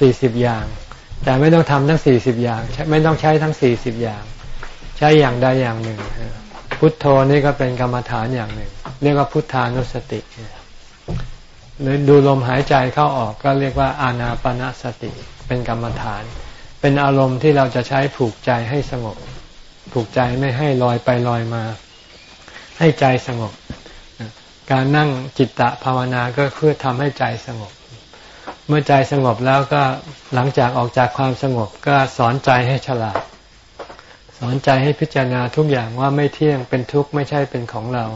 S1: สี่สิบอย่าง แต่ไม่ต้องทำทั้งสี่สิบอย่าง ไม่ต้องใช้ทั้งสี่สิบอย่าง ใช้อย่างใดอย่างหนึ่ง พุทโธนี่ก็เป็นกรรมฐานอย่างหนึ่ง เรียกว่าพุทธานุสติหรือดูลมหายใจเข้าออกก็เรียกว่าอานาปนาสติ เป็นกรรมฐาน เป็นอารมณ์ที่เราจะใช้ผูกใจให้สงบ ผูกใจไม่ให้ลอยไปลอยมา ให้ใจสงบ การนั่งจิตตะภาวนาก็เพื่อทำให้ใจสงบ เมื่อใจสงบแล้วก็หลังจากออกจากความสงบก็สอนใจให้ฉลาด สอนใจให้พิจารณาทุกอย่างว่าไม่เที่ยงเป็นทุกข์ไม่ใช่เป็นของเรา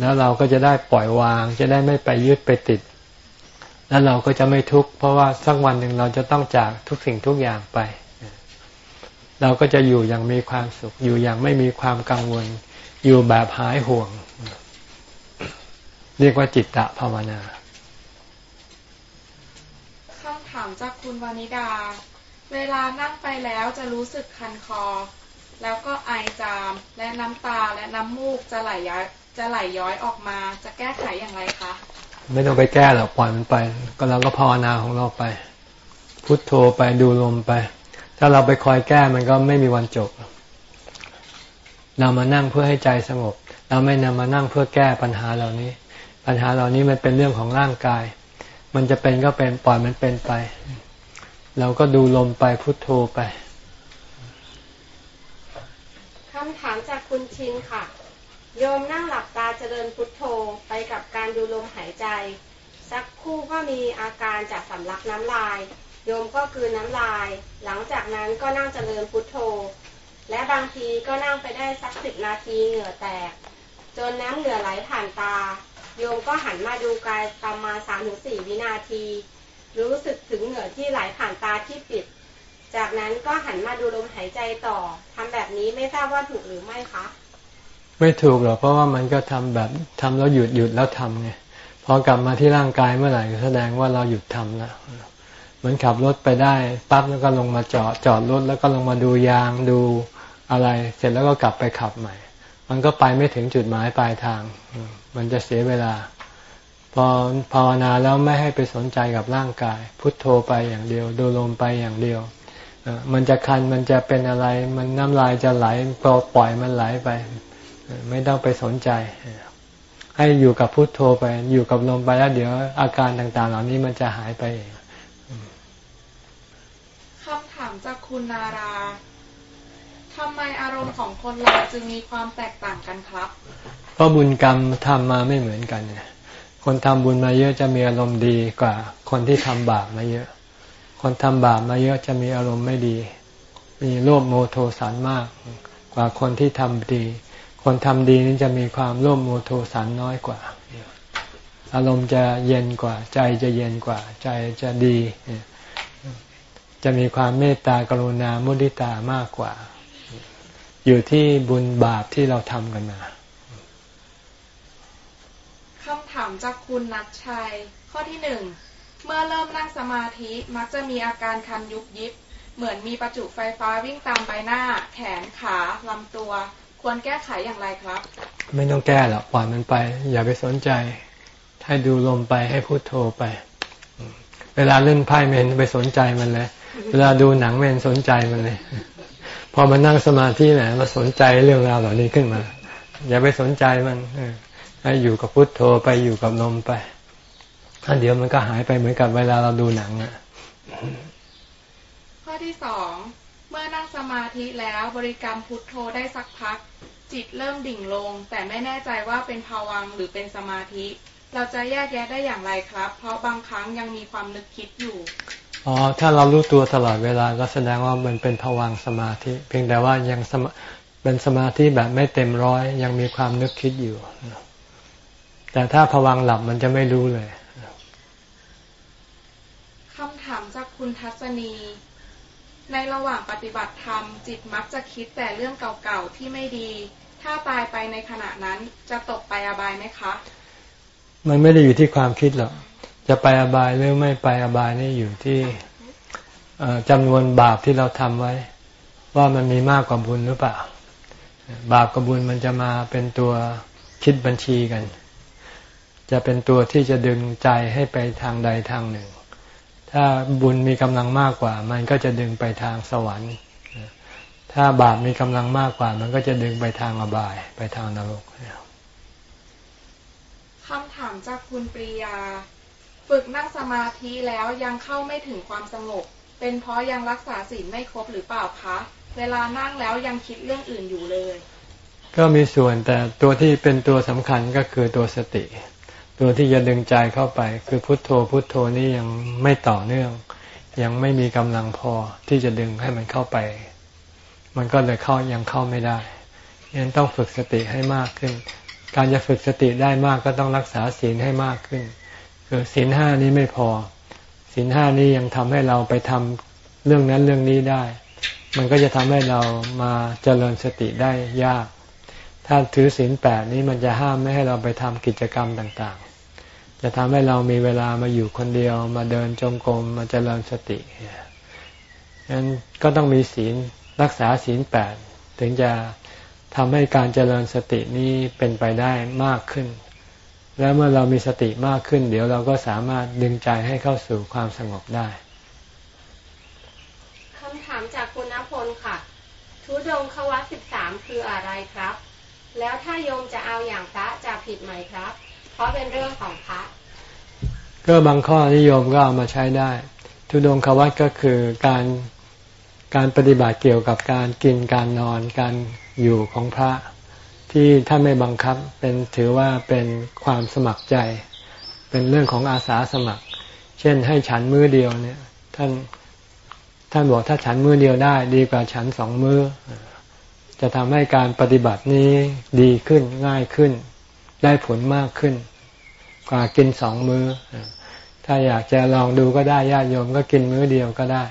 S1: แล้วเราก็จะได้ปล่อยวาง จะได้ไม่ไปยึดไปติด แล้วเราก็จะไม่ทุกข์เพราะว่าสักวันหนึ่งเราจะต้องจากทุกสิ่งทุกอย่างไป เราก็จะอยู่อย่างมีความสุข อยู่อย่างไม่มีความกังวล อยู่แบบหายห่วง เรียกว่าจิตตะภาวนาา
S4: มจากคุณวานิดา เวลานั่งไปแล้วจะรู้สึกคันคอ แล้วก็ไอจาม และน้ำตาและน้ำมูกจะไหลย้อยจะไหลย้อยออกมา จะแก้ไขอย่างไรคะ
S1: ไม่ต้องไปแก้หรอกปล่อยมันไป ก็เราก็ภาวนาของเราไป พุทโธไปดูลมไป ถ้าเราไปคอยแก้มันก็ไม่มีวันจบ เรามานั่งเพื่อให้ใจสงบ เราไม่นำมานั่งเพื่อแก้ปัญหาเหล่านี้ ปัญหาเหล่านี้มันเป็นเรื่องของร่างกาย มันจะเป็นก็เป็นปล่อยมันเป็นไป เราก็ดูลมไปพุโทโธไป
S2: คำถามจากคุณชินค่ะ โยมนั่งหลับตาเจริญพุทโธไปกับการดูลมหายใจ สักคู่ก็มีอาการจากสำลักน้ำลาย โยมก็คือน้ำลาย หลังจากนั้นก็นั่งเจริญพุทโธ และบางทีก็นั่งไปได้สักสิบนาทีเหงื่อแตก จนน้ำเหงื่อไหลผ่านตา โยมก็หันมาดูกายประมาณสามถึงสี่วินาที รู้สึกถึงเหงื่อที่ไหลผ่านตาที่ปิด จากนั้นก็หันมาดูลมหายใจต่อทำแบบนี้ไม่ทราบว่าถูกหรือไม่คะ
S1: ไม่ถูกหรอกเพราะว่ามันก็ทำแบบทำแล้วหยุดหยุดแล้วทำไงพอกลับมาที่ร่างกายเมื่อไหร่แสดงว่าเราหยุดทำแล้วเหมือนขับรถไปได้ปั๊บแล้วก็ลงมาจอดจอดรถแล้วก็ลงมาดูยางดูอะไร เสร็จแล้วก็กลับไปขับใหม่ มันก็ไปไม่ถึงจุดหมายปลายทาง มันจะเสียเวลา พอภาวนาแล้วไม่ให้ไปสนใจกับร่างกาย พุทโธไปอย่างเดียว ดูลมไปอย่างเดียวมันจะคันมันจะเป็นอะไร มันน้ำลายจะไหลก็ปล่อยมันไหลไป ไม่ต้องไปสนใจ ให้อยู่กับพุทโธไป อยู่กับลมไปแล้วเดี๋ยวอาการต่างๆ เหล่านี้มันจะหายไปเอง
S4: คำถามจากคุณนารา ทำไมอารมณ์ของคนเราจึงมีความแตกต่างกันครับ
S1: เพราะบุญกรรมทำมาไม่เหมือนกันเนี่ยคนทำบุญมาเยอะจะมีอารมณ์ดีกว่า คนที่ทำบาปมาเยอะ คนทำบาปมาเยอะจะมีอารมณ์ไม่ดี มีโลภโมโทสันมาก กว่าคนที่ทำดี คนทำดีนี่จะมีความโลภโมโทสันน้อยกว่า อารมณ์จะเย็นกว่า ใจจะเย็นกว่า ใจจะดี จะมีความเมตตากรุณามุทิตามากกว่า อยู่ที่บุญบาปที่เราทำกันมา
S4: คำถามจากคุณนัทชัย ข้อที่หนึ่งเมื่อเริ่มนั่งสมาธิมักจะมีอาการคันยุบยิบ เหมือนมีประจุไฟฟ้าวิ่งตามใบหน้า แขนขาลำตัว ควรแก้ไขอย่างไรครับ
S1: ไม่ต้องแก้หรอกปล่อยมันไป อย่าไปสนใจให้ดูลมไปให้พูดโทรไป เวลาเล่นไพ่ไม่เห็นไปสนใจมันเลย เวลาดูหนังไม่เห็นสนใจมันเลยพ อมานั่งสมาธิแหมมาสนใจเรื่องราวเหล่านี้ขึ้นมา อย่าไปสนใจมันให้อยู่กับพุทโธไปอยู่กับลมไปถ้าเดี๋ยวมันก็หายไปเหมือนกับเวลาเราดูหนังอะ
S4: ข้อที่สองเมื่อนั่งสมาธิแล้วบริกรรมพุทโธได้สักพัก จิตเริ่มดิ่งลง แต่ไม่แน่ใจว่าเป็นภาวังหรือเป็นสมาธิ เราจะแยกแยะได้อย่างไรครับ เพราะบางครั้งยังมีความนึกคิดอยู่
S1: อ๋อถ้าเรารู้ตัวตลอดเวลาก็แสดงว่ามันเป็นภวังสมาธิ เพียงแต่ว่ายังเป็นสมาธิแบบไม่เต็มร้อยยังมีความนึกคิดอยู่ แต่ถ้าผวังหลับมันจะไม่รู้เลย
S4: คำถามจากคุณทัศนี ในระหว่างปฏิบัติธรรม จิตมักจะคิดแต่เรื่องเก่าๆที่ไม่ดี ถ้าตายไปในขณะนั้นจะตกไปอบายไหมคะ
S1: มันไม่ได้อยู่ที่ความคิดหรอก จะไปอบายหรือไม่ไปอบายนี่อยู่ที่จำนวนบาปที่เราทำไว้ ว่ามันมีมากกว่าบุญหรือเปล่า บาปกับบุญมันจะมาเป็นตัวคิดบัญชีกัน จะเป็นตัวที่จะดึงใจให้ไปทางใดทางหนึ่ง ถ้าบุญมีกำลังมากกว่า มันก็จะดึงไปทางสวรรค์ถ้าบาปมีกำลังมากกว่า มันก็จะดึงไปทางอบายไปทางนรก
S4: คำถามจากคุณปรียา ฝึกนั่งสมาธิแล้วยังเข้าไม่ถึงความสงบ เป็นเพราะยังรักษาศีลไม่ครบหรือเปล่าคะ เวลานั่งแล้วยังคิดเรื่องอื่นอยู่เลย
S1: ก็มีส่วนแต่ตัวที่เป็นตัวสำคัญก็คือตัวสติ ตัวที่จะดึงใจเข้าไป คือพุทโธพุทโธนี่ยังไม่ต่อเนื่อง ยังไม่มีกำลังพอที่จะดึงให้มันเข้าไป มันก็เลยเข้ายังเข้าไม่ได้ยังต้องฝึกสติให้มากขึ้น การจะฝึกสติได้มากก็ต้องรักษาศีลให้มากขึ้น คือศีลห้านี้ไม่พอศีลห้านี้ยังทำให้เราไปทำเรื่องนั้นเรื่องนี้ได้ มันก็จะทำให้เรามาเจริญสติได้ยาก ถ้าถือศีลแปดนี้มันจะห้ามไม่ให้เราไปทำกิจกรรมต่างๆ จะทำให้เรามีเวลามาอยู่คนเดียว มาเดินจงกรมมาเจริญสติฉะนั้นก็ต้องมีศีลรักษาศีลแปดถึงจะทำให้การเจริญสตินี้เป็นไปได้มากขึ้น และเมื่อเรามีสติมากขึ้น เดี๋ยวเราก็สามารถดึงใจให้เข้าสู่ความสงบได้
S2: คำถามจากคุณณพลค่ะ ทุดงควัตสิบสามคืออะไรครับ แล้วถ้าโยมจะเอาอย่างพระจะผิดไหมครับ เพราะเป็นเรื่องของพระ
S1: ก็บางข้อนิยมก็เอามาใช้ได้ ทุดงควัตก็คือการการปฏิบัติเกี่ยวกับการกินการนอนการอยู่ของพระ ที่ท่านไม่บังคับเป็นถือว่าเป็นความสมัครใจ เป็นเรื่องของอาสาสมัคร เช่นให้ฉันมือเดียวเนี่ย ท่านท่านบอกถ้าฉันมือเดียวได้ ดีกว่าฉันสองมือจะทำให้การปฏิบัตินี้ดีขึ้นง่ายขึ้น ได้ผลมากขึ้น กว่ากินสองมือถ้าอยากจะลองดูก็ได้ญาติโยมก็กินมื้อเดียวก็ได้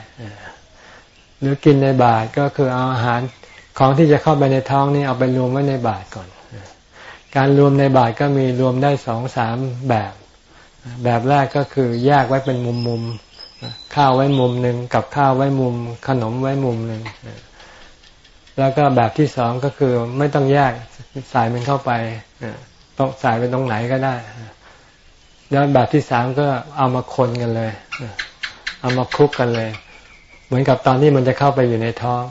S1: หรือกินในบาตรก็คือเอาอาหาร ของที่จะเข้าไปในท้องนี่เอาไปรวมไว้ในบาตรก่อน การรวมในบาตรก็มีรวมได้สองสามแบบ แบบแรกก็คือแยกไว้เป็นมุมมุมข้าวไว้มุมหนึ่งกับข้าวไว้มุม ขนมไว้มุมหนึ่งแล้วก็แบบที่สองก็คือไม่ต้องแยกใส่มันเข้าไปต้องใส่ไปตรงไหนก็ได้แล้วแบบที่สามก็เอามาคนกันเลย เอามาคลุกกันเลย เหมือนกับตอนที่มันจะเข้าไปอยู่ในท้อง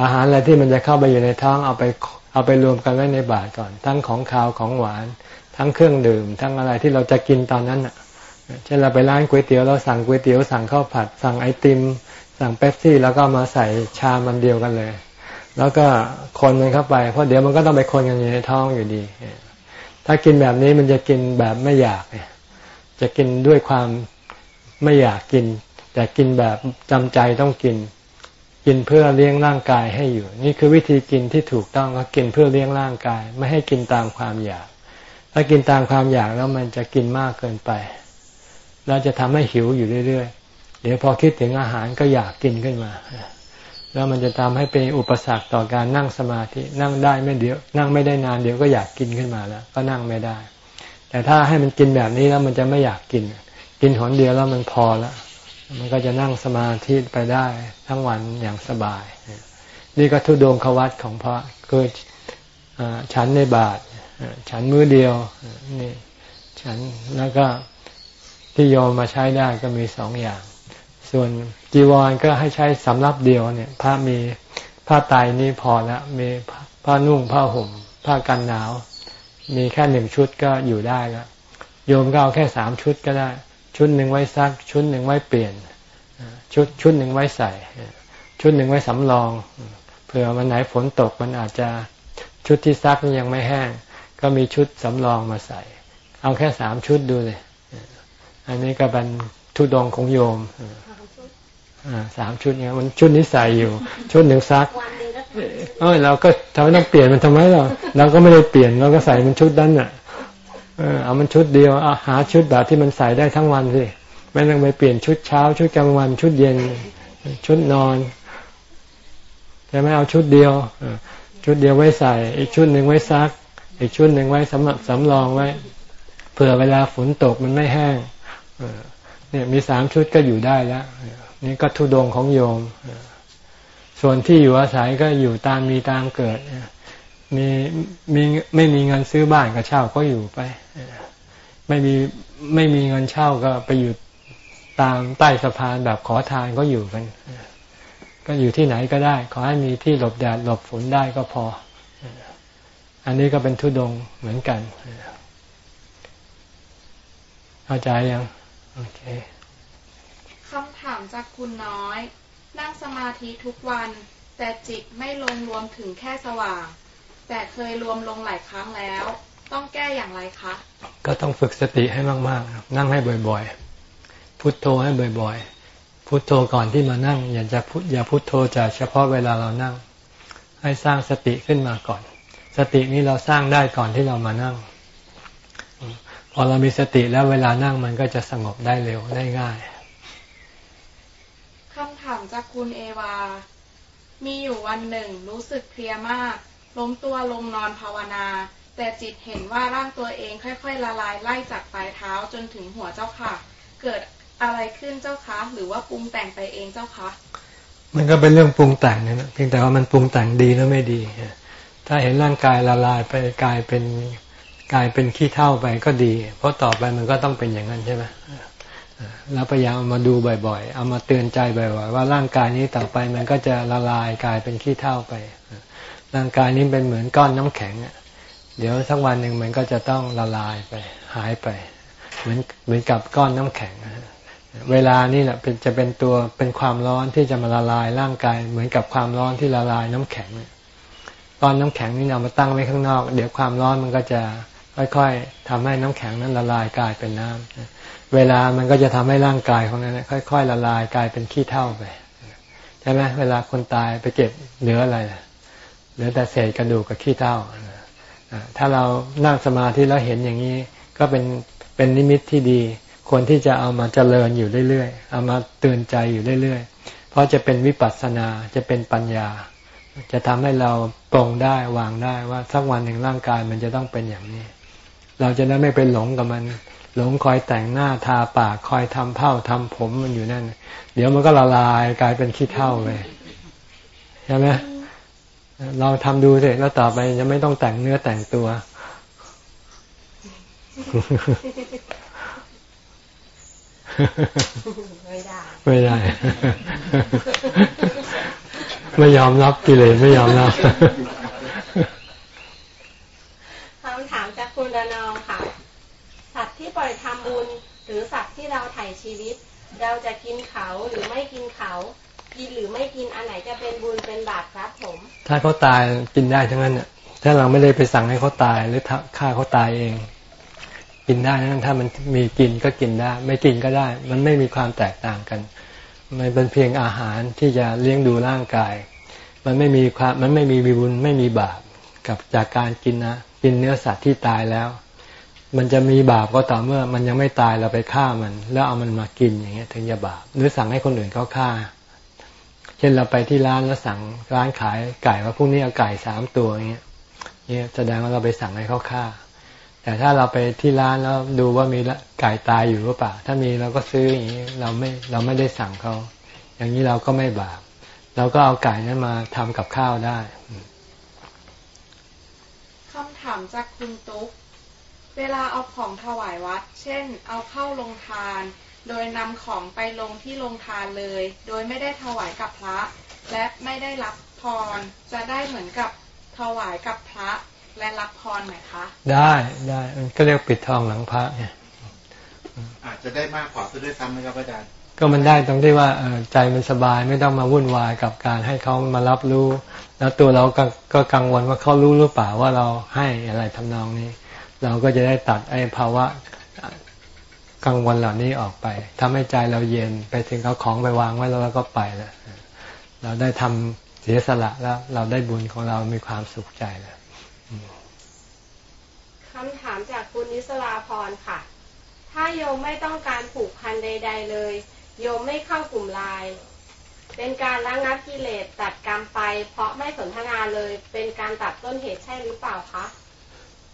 S1: อาหารอะไรที่มันจะเข้าไปอยู่ในท้องเอาไปเอาไปรวมกันไว้ในบาตรก่อน ทั้งของคาวของหวาน ทั้งเครื่องดื่ม ทั้งอะไรที่เราจะกินตอนนั้นอะเช่นเราไปร้านก๋วยเตี๋ยวเราสั่งก๋วยเตี๋ยวสั่งข้าวผัด สั่งไอติม สั่งเป๊ปซี่แล้วก็มาใส่ชามันเดียวกันเลย แล้วก็คนมันเข้าไปเพราะเดี๋ยวมันก็ต้องไปคนกันอยู่ในท้องอยู่ดี ถ้ากินแบบนี้มันจะกินแบบไม่อยากจะกินด้วยความไม่อยากกิน แต่กินแบบจำใจต้องกิน กินเพื่อเลี้ยงร่างกายให้อยู่ นี่คือวิธีกินที่ถูกต้องก็กินเพื่อเลี้ยงร่างกาย ไม่ให้กินตามความอยาก ถ้ากินตามความอยากแล้วมันจะกินมากเกินไปเราจะทำให้หิวอยู่เรื่อยๆ เดี๋ยวพอคิดถึงอาหารก็อยากกินขึ้นมา แล้วมันจะทำให้เป็นอุปสรรคต่อการนั่งสมาธินั่งได้ไม่เดี๋ยว นั่งไม่ได้นานเดี๋ยวก็อยากกินขึ้นมาแล้ว ก็นั่งไม่ได้ แต่ถ้าให้มันกินแบบนี้แล้วมันจะไม่อยากกิน กินหนเดียวแล้วมันพอแล้ว มันก็จะนั่งสมาธิไปได้ทั้งวันอย่างสบาย นี่ก็ทุดงควัตของพระคือฉันในบาทฉันมือเดียวนี่ฉันแล้วก็ที่โยมมาใช้ได้ก็มีสองอย่าง ส่วนจีวรก็ให้ใช้สำรับเดียวเนี่ยผ้ามีผ้าไตนี่พอแล้วมีผ้านุ่งผ้าห่ม ผ้ากันหนาว มีแค่หนึ่งชุดก็อยู่ได้แล้วโยมก็เอาแค่สามชุดก็ได้ ชุดหนึ่งไว้ซัก ชุดหนึ่งไว้เปลี่ยน ชุดชุดหนึ่งไว้ใส่ ชุดหนึ่งไว้สำรอง เผื่อวันไหนฝนตกมันอาจจะชุดที่ซักยังไม่แห้ง ก็มีชุดสำรองมาใส่ เอาแค่สามชุดดูเลยอันนี้ก็เป็นทุดองของโยมสามชุดเนี่ยมันชุดนี้ใส่อยู่ ชุดหนึ่งซักเออเราก็ทำไมต้องเปลี่ยนมันทำไมเราเราก็ไม่ได้เปลี่ยนเราก็ใส่มันชุดนั้นน่ะ เออเอามันชุดเดียวอาหาชุดแบบที่มันใส่ได้ทั้งวันสิไม่ต้องไปเปลี่ยนชุดเช้า ชุดกลางวันชุดเย็น ชุดนอนจะไม่เอาชุดเดียวชุดเดียวไว้ใส่ อีกชุดหนึ่งไว้ซัก อีกชุดหนึ่งไว้สำหรับสำรองไว้เผื่อเวลาฝนตกมันไม่แห้งเนี่ยมีสามชุดก็อยู่ได้แล้วนี่ก็ทุดงของโยมส่วนที่อยู่อาศัยก็อยู่ตามมีตามเกิด มีมีไม่มีเงินซื้อบ้านก็เช่าก็อยู่ไป ไม่มีไม่มีเงินเช่าก็ไปอยู่ตามใต้สะพานแบบขอทานก็อยู่กัน ก็อยู่ที่ไหนก็ได้ ขอให้มีที่หลบแดดหลบฝนได้ก็พอ อันนี้ก็เป็นทุดงเหมือนกันเข้าใจยัง โอเค
S4: คำถามจากคุณน้อย นั่งสมาธิทุกวัน แต่จิตไม่ลงรวมถึงแค่สว่าง แต่เคยรวมลงหลายครั้งแล้ว ต้องแก้อย่างไรคะ
S1: ก็ต้องฝึกสติให้มากๆ นั่งให้บ่อยๆ พุทโธให้บ่อยๆ พุทโธก่อนที่มานั่ง อย่าจะพุทอย่าพุทโธจะเฉพาะเวลาเรานั่ง ให้สร้างสติขึ้นมาก่อน สตินี้เราสร้างได้ก่อนที่เรามานั่ง พอเรามีสติแล้วเวลานั่งมันก็จะสงบได้เร็วได้ง่าย
S4: คำถามจากคุณเอวา มีอยู่วันหนึ่งรู้สึกเพลียมาก ล้มตัวลงนอนภาวนา แต่จิตเห็นว่าร่างตัวเองค่อยๆ ละลายไล่จากปลายเท้าจนถึงหัวเจ้าค่ะ เกิดอะไรขึ้นเจ้าคะ หรือว่าปรุงแต่งไปเองเจ้าคะ
S1: มันก็เป็นเรื่องปรุงแต่งนะเพียงแต่ว่ามันปรุงแต่งดีหรือไม่ดีถ้าเห็นร่างกายละลายไปกลายเป็นกลายเป็นขี้เท่าไปก็ดี เพราะต่อไปมันก็ต้องเป็นอย่างนั้นใช่ไหมแล้วพยายามเอามาดูบ่อยๆ เอามาเตือนใจบ่อยๆ ว่าร่างกายนี้ต่อไปมันก็จะละลายกลายเป็นขี้เท่าไป ร่างกายนี้เป็นเหมือนก้อนน้ำแข็งเดี๋ยวสักวันหนึ่งมันก็จะต้องละลายไป หายไป เหมือนเหมือนกับก้อนน้ำแข็งเวลานี่แหละเป็นจะเป็นตัวเป็นความร้อนที่จะมาละลายร่างกาย เหมือนกับความร้อนที่ละลายน้ำแข็งก้อนน้ำแข็งนี่เอามาตั้งไว้ข้างนอก เดี๋ยวความร้อนมันก็จะค่อยๆทำให้น้ำแข็งนั้นละลายกลายเป็นน้ำเวลามันก็จะทำให้ร่างกายของนั้นค่อย ๆ ละลายกลายเป็นขี้เท่าไปใช่ไหมเวลาคนตายไปเก็บเหลืออะไร เหลือแต่เศษกระดูกกับขี้เท่าถ้าเรานั่งสมาธิแล้วเห็นอย่างนี้ ก็เป็นเป็นนิมิตที่ดีควรที่จะเอามาเจริญอยู่เรื่อยๆ เอามาเตือนใจอยู่เรื่อยๆ เพราะจะเป็นวิปัสสนาจะเป็นปัญญา จะทำให้เราปรงได้วางได้ว่าสักวันหนึ่งร่างกายมันจะต้องเป็นอย่างนี้ เราจะได้ไม่ไปหลงกับมัน หลงคอยแต่งหน้าทาปากคอยทำเผ้าทำผมมันอยู่นั่น เดี๋ยวมันก็ละลายกลายเป็นขี้เท่าเลยใช่ไหม เราทำดูสิแล้วต่อไปจะไม่ต้องแต่งเนื้อแต่งตัว ไม่ได้ ไม่ได้ ไม่ยอมรับกิเลสไม่ยอมรับ
S2: คำถามจากคุณดนองค่ะ สัตว์ที่ปล่อยทำบุญ หรือสัตว์ที่เราถ่ายชีวิต เราจะกินเขาหรือไม่กินเขา กินหรือไม่กินอันไหนจะเป็นบุญเป็นบาปครับผม
S1: ถ้าเขาตายกินได้ทั้งนั้นเนี่ยถ้าเราไม่ได้ไปสั่งให้เขาตายหรือฆ่าเขาตายเอง กินได้นั้นถ้ามันมีกินก็กินได้ ไม่กินก็ได้ มันไม่มีความแตกต่างกัน มันเป็นเพียงอาหารที่จะเลี้ยงดูร่างกาย มันไม่มีความมันไม่มีบุญไม่มีบาปกับจากการกินนะกินเนื้อสัตว์ที่ตายแล้ว มันจะมีบาปก็ต่อเมื่อ มันยังไม่ตายเราไปฆ่ามัน แล้วเอามันมากินอย่างเงี้ยถึงจะบาปหรือสั่งให้คนอื่นเขาฆ่า เช่นเราไปที่ร้านแล้วสั่งร้านขายไก่ว่าพรุ่งนี้เอาไก่สามตัวอย่างเงี้ยเนี่ยแสดงว่าเราไปสั่งให้เขาฆ่า แต่ถ้าเราไปที่ร้านแล้วดูว่ามีไก่ตายอยู่หรือเปล่า ถ้ามีเราก็ซื้ออย่างนี้เราไม่เราไม่ได้สั่งเขา อย่างนี้เราก็ไม่บาปเราก็เอาไก่นั้นมาทำกับข้าวได้
S4: คำถามจากคุณตุ๊ก เวลาเอาของถวายวัด เช่น เอาเข้าลงทาน โดยนำของไปลงที่ลงทานเลย โดยไม่ได้ถวายกับพระ และไม่ได้รับพร จะได้เหมือนกับถวายกับพระและรับพรไหมคะ
S1: ได้ได้มันก็เรียกปิดทองหลังพระไง
S3: อาจจะได้มากกว่าซะด้วยซ้ำไหมครับอาจารย์
S1: ก็มันได้ตรงที่ว่าใจมันสบายไม่ต้องมาวุ่นวายกับการให้เขามารับรู้ แล้วตัวเราก็กังวลว่าเขารู้หรือเปล่าว่าเราให้อะไรทำนองนี้ เราก็จะได้ตัดไอ้ภาวะ กังวลเหล่านี้ออกไปทำให้ใจเราเย็นไปถึงเขาของไปวางไว้แล้วเราก็ไปแล้วเราได้ทำเสียสละแล้ว เราได้บุญของเรามีความสุขใจแล้ว
S2: คำถามจากคุณนิสราพรค่ะ ถ้าโยมไม่ต้องการผูกพันใด ๆ เลย โยมไม่เข้ากลุ่มไลน์เป็นการระงับกิเลสตัดกรรมไป เพราะไม่สนทนาเลย เป็นการตัดต้นเหตุใช่หรือเปล่าคะ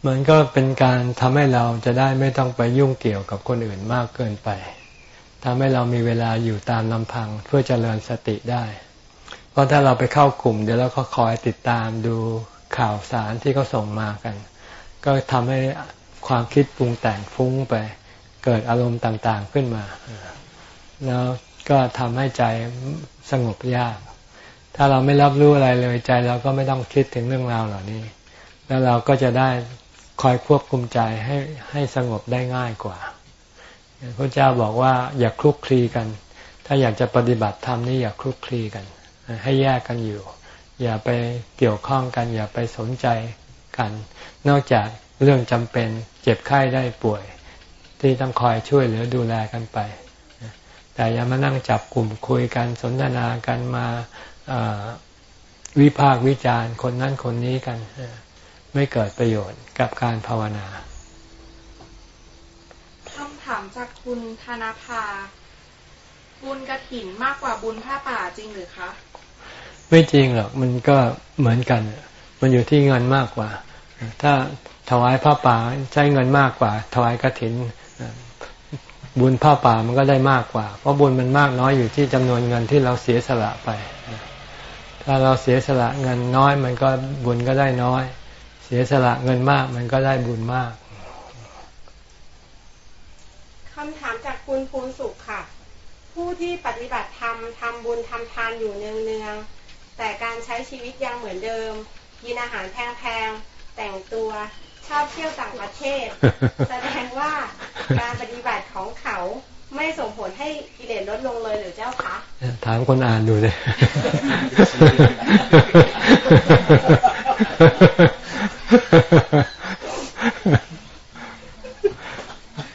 S1: มันก็เป็นการทำให้เราจะได้ไม่ต้องไปยุ่งเกี่ยวกับคนอื่นมากเกินไปทำให้เรามีเวลาอยู่ตามลำพังเพื่อเจริญสติได้ เพราะถ้าเราไปเข้ากลุ่ม เดี๋ยวเราก็คอยติดตามดูข่าวสารที่เขาส่งมากัน ก็ทำให้ความคิดปรุงแต่งฟุ้งไป เกิดอารมณ์ต่างๆขึ้นมา แล้วก็ทำให้ใจสงบยาก ถ้าเราไม่รับรู้อะไรเลยใจเราก็ไม่ต้องคิดถึงเรื่องราวเหล่านี้ แล้วเราก็จะได้ คอยควบคุมใจให้ให้สงบได้ง่ายกว่าพระเจ้าบอกว่าอย่าคลุกคลีกัน ถ้าอยากจะปฏิบัติธรรมนี่อย่าคลุกคลีกัน ให้แยกกันอยู่ อย่าไปเกี่ยวข้องกัน อย่าไปสนใจกัน นอกจากเรื่องจำเป็นเจ็บไข้ได้ป่วย ที่ต้องคอยช่วยเหลือดูแลกันไป แต่อย่ามานั่งจับกลุ่มคุยกันสนทนากันมาวิพากวิจารณ์คนนั้นคนนี้กัน ไม่เกิดประโยชน์กับการภาวนา
S4: คำถามจากคุณธนาภา บุญกระถินมากกว่าบุญผ้าป่าจริงหรือคะ
S1: ไม่จริงหรอกมันก็เหมือนกัน มันอยู่ที่เงินมากกว่า ถ้าถวายผ้าป่าใช้เงินมากกว่า ถวายกระถินบุญผ้าป่ามันก็ได้มากกว่า เพราะบุญมันมากน้อยอยู่ที่จำนวนเงินที่เราเสียสละไป ถ้าเราเสียสละเงินน้อยมันก็บุญก็ได้น้อยเสียสละเงินมากมันก็ได้บุญมาก
S2: คำถามจากคุณภูนสุขค่ะ ผู้ที่ปฏิบัติธรรมทำบุญทำทานอยู่เนืองๆ แต่การใช้ชีวิตยังเหมือนเดิม กินอาหารแพงๆ แต่งตัว ชอบเที่ยวต่างประเทศ แสดงว่าการปฏิบัติของเขาไม่ส่งผลให้กิเลสลดลงเลยหรือเจ้าคะ
S1: ถามคนอ่านดูเลย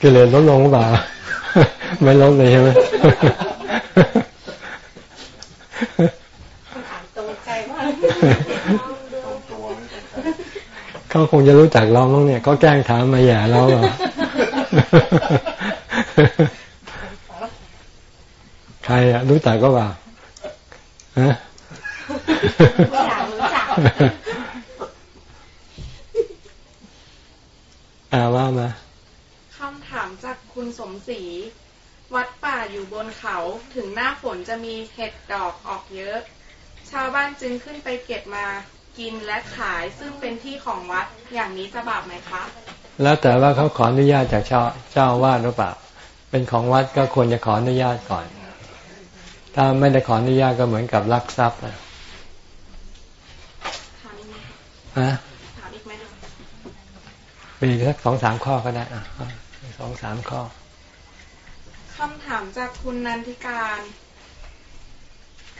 S1: กิเลสลดลงหรือเปล่าไม่ลดเลยใช่ไหม
S2: ตรงใจว่า
S1: เขาคงจะรู้จักเราบ้างเนี่ย ก็แกล้งถามมาแย่เราหรอใครอะรู้จักก็ว่าฮะรู้จักรู้จัก อ่าว่ามา
S4: คำถามจากคุณสมศรีวัดป่าอยู่บนเขาถึงหน้าฝนจะมีเห็ดดอกออกเยอะ ชาวบ้านจึงขึ้นไปเก็บมากินและขายซึ่งเป็นที่ของวัดอย่างนี้จะบาปไหมคะ
S1: แล้วแต่ว่าเขาขออนุญาตจากเจ้าเจ้าวาดหรือเปล่า เป็นของวัดก็ควรจะขออนุญาตก่อน ถ้าไม่ได้ขออนุญาตก็เหมือนกับลักทรัพย์นะฮะถามอีกไหม มีสักสองสามข้อก็ได้อะสองสามข้อ
S4: คำถามจากคุณนันทิการ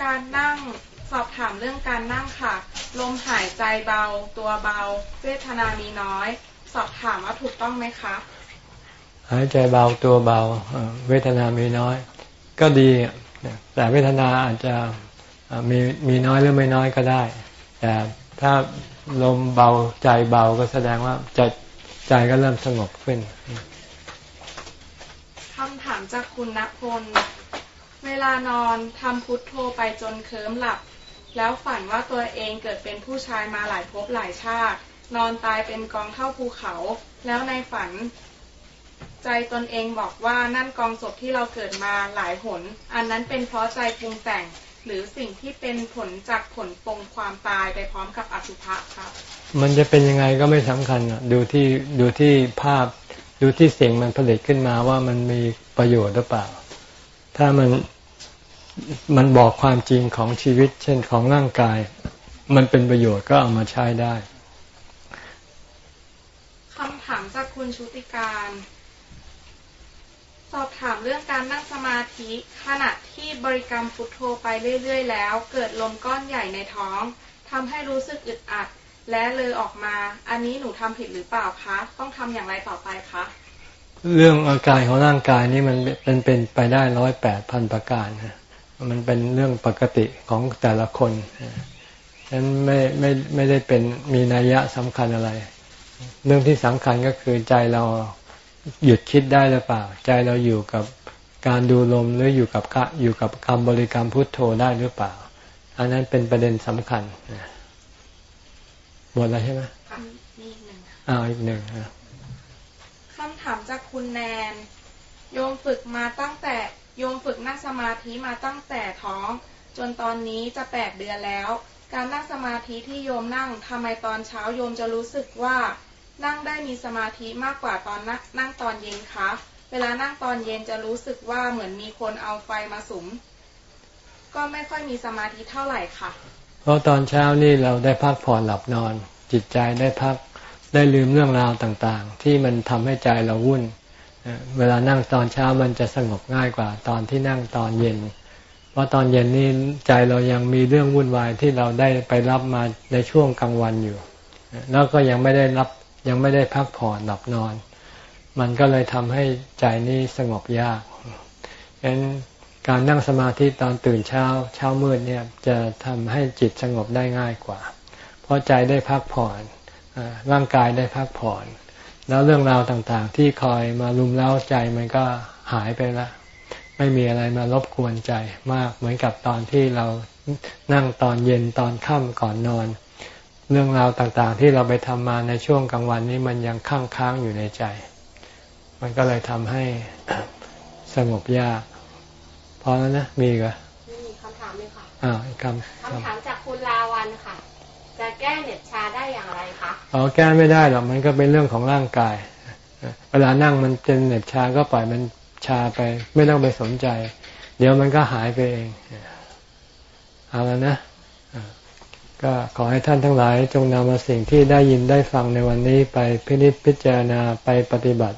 S4: การนั่งสอบถามเรื่องการนั่งค่ะ ลมหายใจเบา ตัวเบา เวทนามีน้อย สอบถามว่าถูกต้องไหมคะ
S1: หายใจเบาตัวเบา เวทนามีน้อย ก็ดี แต่เวทนาอาจจะมีมีน้อยหรือไม่น้อยก็ได้ แต่ถ้าลมเบาใจเบาก็แสดงว่าใจ ใจก็เริ่มสงบขึ้น
S4: คำถามจากคุณณพล เวลานอนทำพุทโธไปจนเคลิ้มหลับ แล้วฝันว่าตัวเองเกิดเป็นผู้ชายมาหลายภพหลายชาติ นอนตายเป็นกองเท่าภูเขา แล้วในฝัน ใจตนเองบอกว่านั่นกองศพที่เราเกิดมาหลายหน อันนั้นเป็นเพราะใจปรุงแต่งหรือสิ่งที่เป็นผลจากผลปรงความตายไปพร้อมกับอสุภะครับ
S1: มันจะเป็นยังไงก็ไม่สำคัญดูที่ดูที่ภาพดูที่เสียงมันผลิตขึ้นมาว่ามันมีประโยชน์หรือเปล่า ถ้ามันมันบอกความจริงของชีวิต เช่นของร่างกาย มันเป็นประโยชน์ก็เอามาใช้ได้
S4: คำถามจากคุณชุติการ สอบถามเรื่องการนั่งสมาธิขณะที่บริกรรมพุทโธไปเรื่อย ๆ แล้ว เกิดลมก้อนใหญ่ในท้องทำให้รู้สึกอึดอัด และเลยออกมา อันนี้หนูทำผิดหรือเปล่าคะ ต้องทำอย่างไรต่อไปคะ
S1: เรื่องอาการของร่างกายนี้มันเป็นเป็นไปได้ร้อยแปดพันประการมันเป็นเรื่องปกติของแต่ละคนฉะนั้นไม่ไม่ไม่ได้เป็นมีนัยยะสำคัญอะไร เรื่องที่สำคัญก็คือใจเราหยุดคิดได้หรือเปล่า ใจเราอยู่กับการดูลมหรืออยู่กับอยู่กับคำบริกรรมพุทโธได้หรือเปล่า อันนั้นเป็นประเด็นสำคัญนะ หมดแล้วใช่ไหมมีอีกหนึ่งอ้าวอีกหนึ่ง
S4: คำถามจากคุณแนน โยมฝึกมาตั้งแต่โยมฝึกนั่งสมาธิมาตั้งแต่ท้อง จนตอนนี้จะแปดเดือนแล้ว การนั่งสมาธิที่โยมนั่งทำไมตอนเช้าโยมจะรู้สึกว่า นั่งได้มีสมาธิมากกว่าตอนนั่งนั่งตอนเย็นคะเวลานั่งตอนเย็นจะรู้สึกว่าเหมือนมีคนเอาไฟมาสุม ก็ไม่ค่อยมีสมาธิเท่าไหร่ค่ะ
S1: เพราะตอนเช้านี่เราได้พักผ่อนหลับนอน จิตใจได้พักได้ลืมเรื่องราวต่างๆ ที่มันทำให้ใจเราวุ่น เวลานั่งตอนเช้ามันจะสงบง่ายกว่า ตอนที่นั่งตอนเย็น เพราะตอนเย็นนี่ใจเรายังมีเรื่องวุ่นวายที่เราได้ไปรับมาในช่วงกลางวันอยู่ แล้วก็ยังไม่ได้รับยังไม่ได้พักผ่อนหลับนอน มันก็เลยทำให้ใจนี้สงบยากฉะนั้น การนั่งสมาธิตอนตื่นเช้า เช้ามืดเนี่ยจะทำให้จิตสงบได้ง่ายกว่า เพราะใจได้พักผ่อนร่างกายได้พักผ่อน แล้วเรื่องราวต่างๆ ที่คอยมาลุมเล้าใจมันก็หายไปละ ไม่มีอะไรมารบกวนใจมากเหมือนกับตอนที่เรานั่งตอนเย็นตอนค่ำก่อนนอน เรื่องราวต่างๆ ที่เราไปทำมาในช่วงกลางวันนี้มันยังค้างค้างอยู่ในใจ มันก็เลยทำให้สงบยาก อแล้วนะ มีก็
S2: มีคำถามเลยค่ะ
S1: อ่า
S2: คำคำถามจากคุณลาวันค่ะ จะแก้เน็ตชาได้อย่างไรคะ
S1: อ๋อแก้ไม่ได้หรอกมันก็เป็นเรื่องของร่างกาย เวลานั่งมันเป็นเน็ตชาก็ปล่อยมันชาไป ไม่ต้องไปสนใจ เดี๋ยวมันก็หายไปเองเอาแล้วนะก็ขอให้ท่านทั้งหลายจงนำมาสิ่งที่ได้ยินได้ฟังในวันนี้ไปพินิจพิจารณาไปปฏิบัติ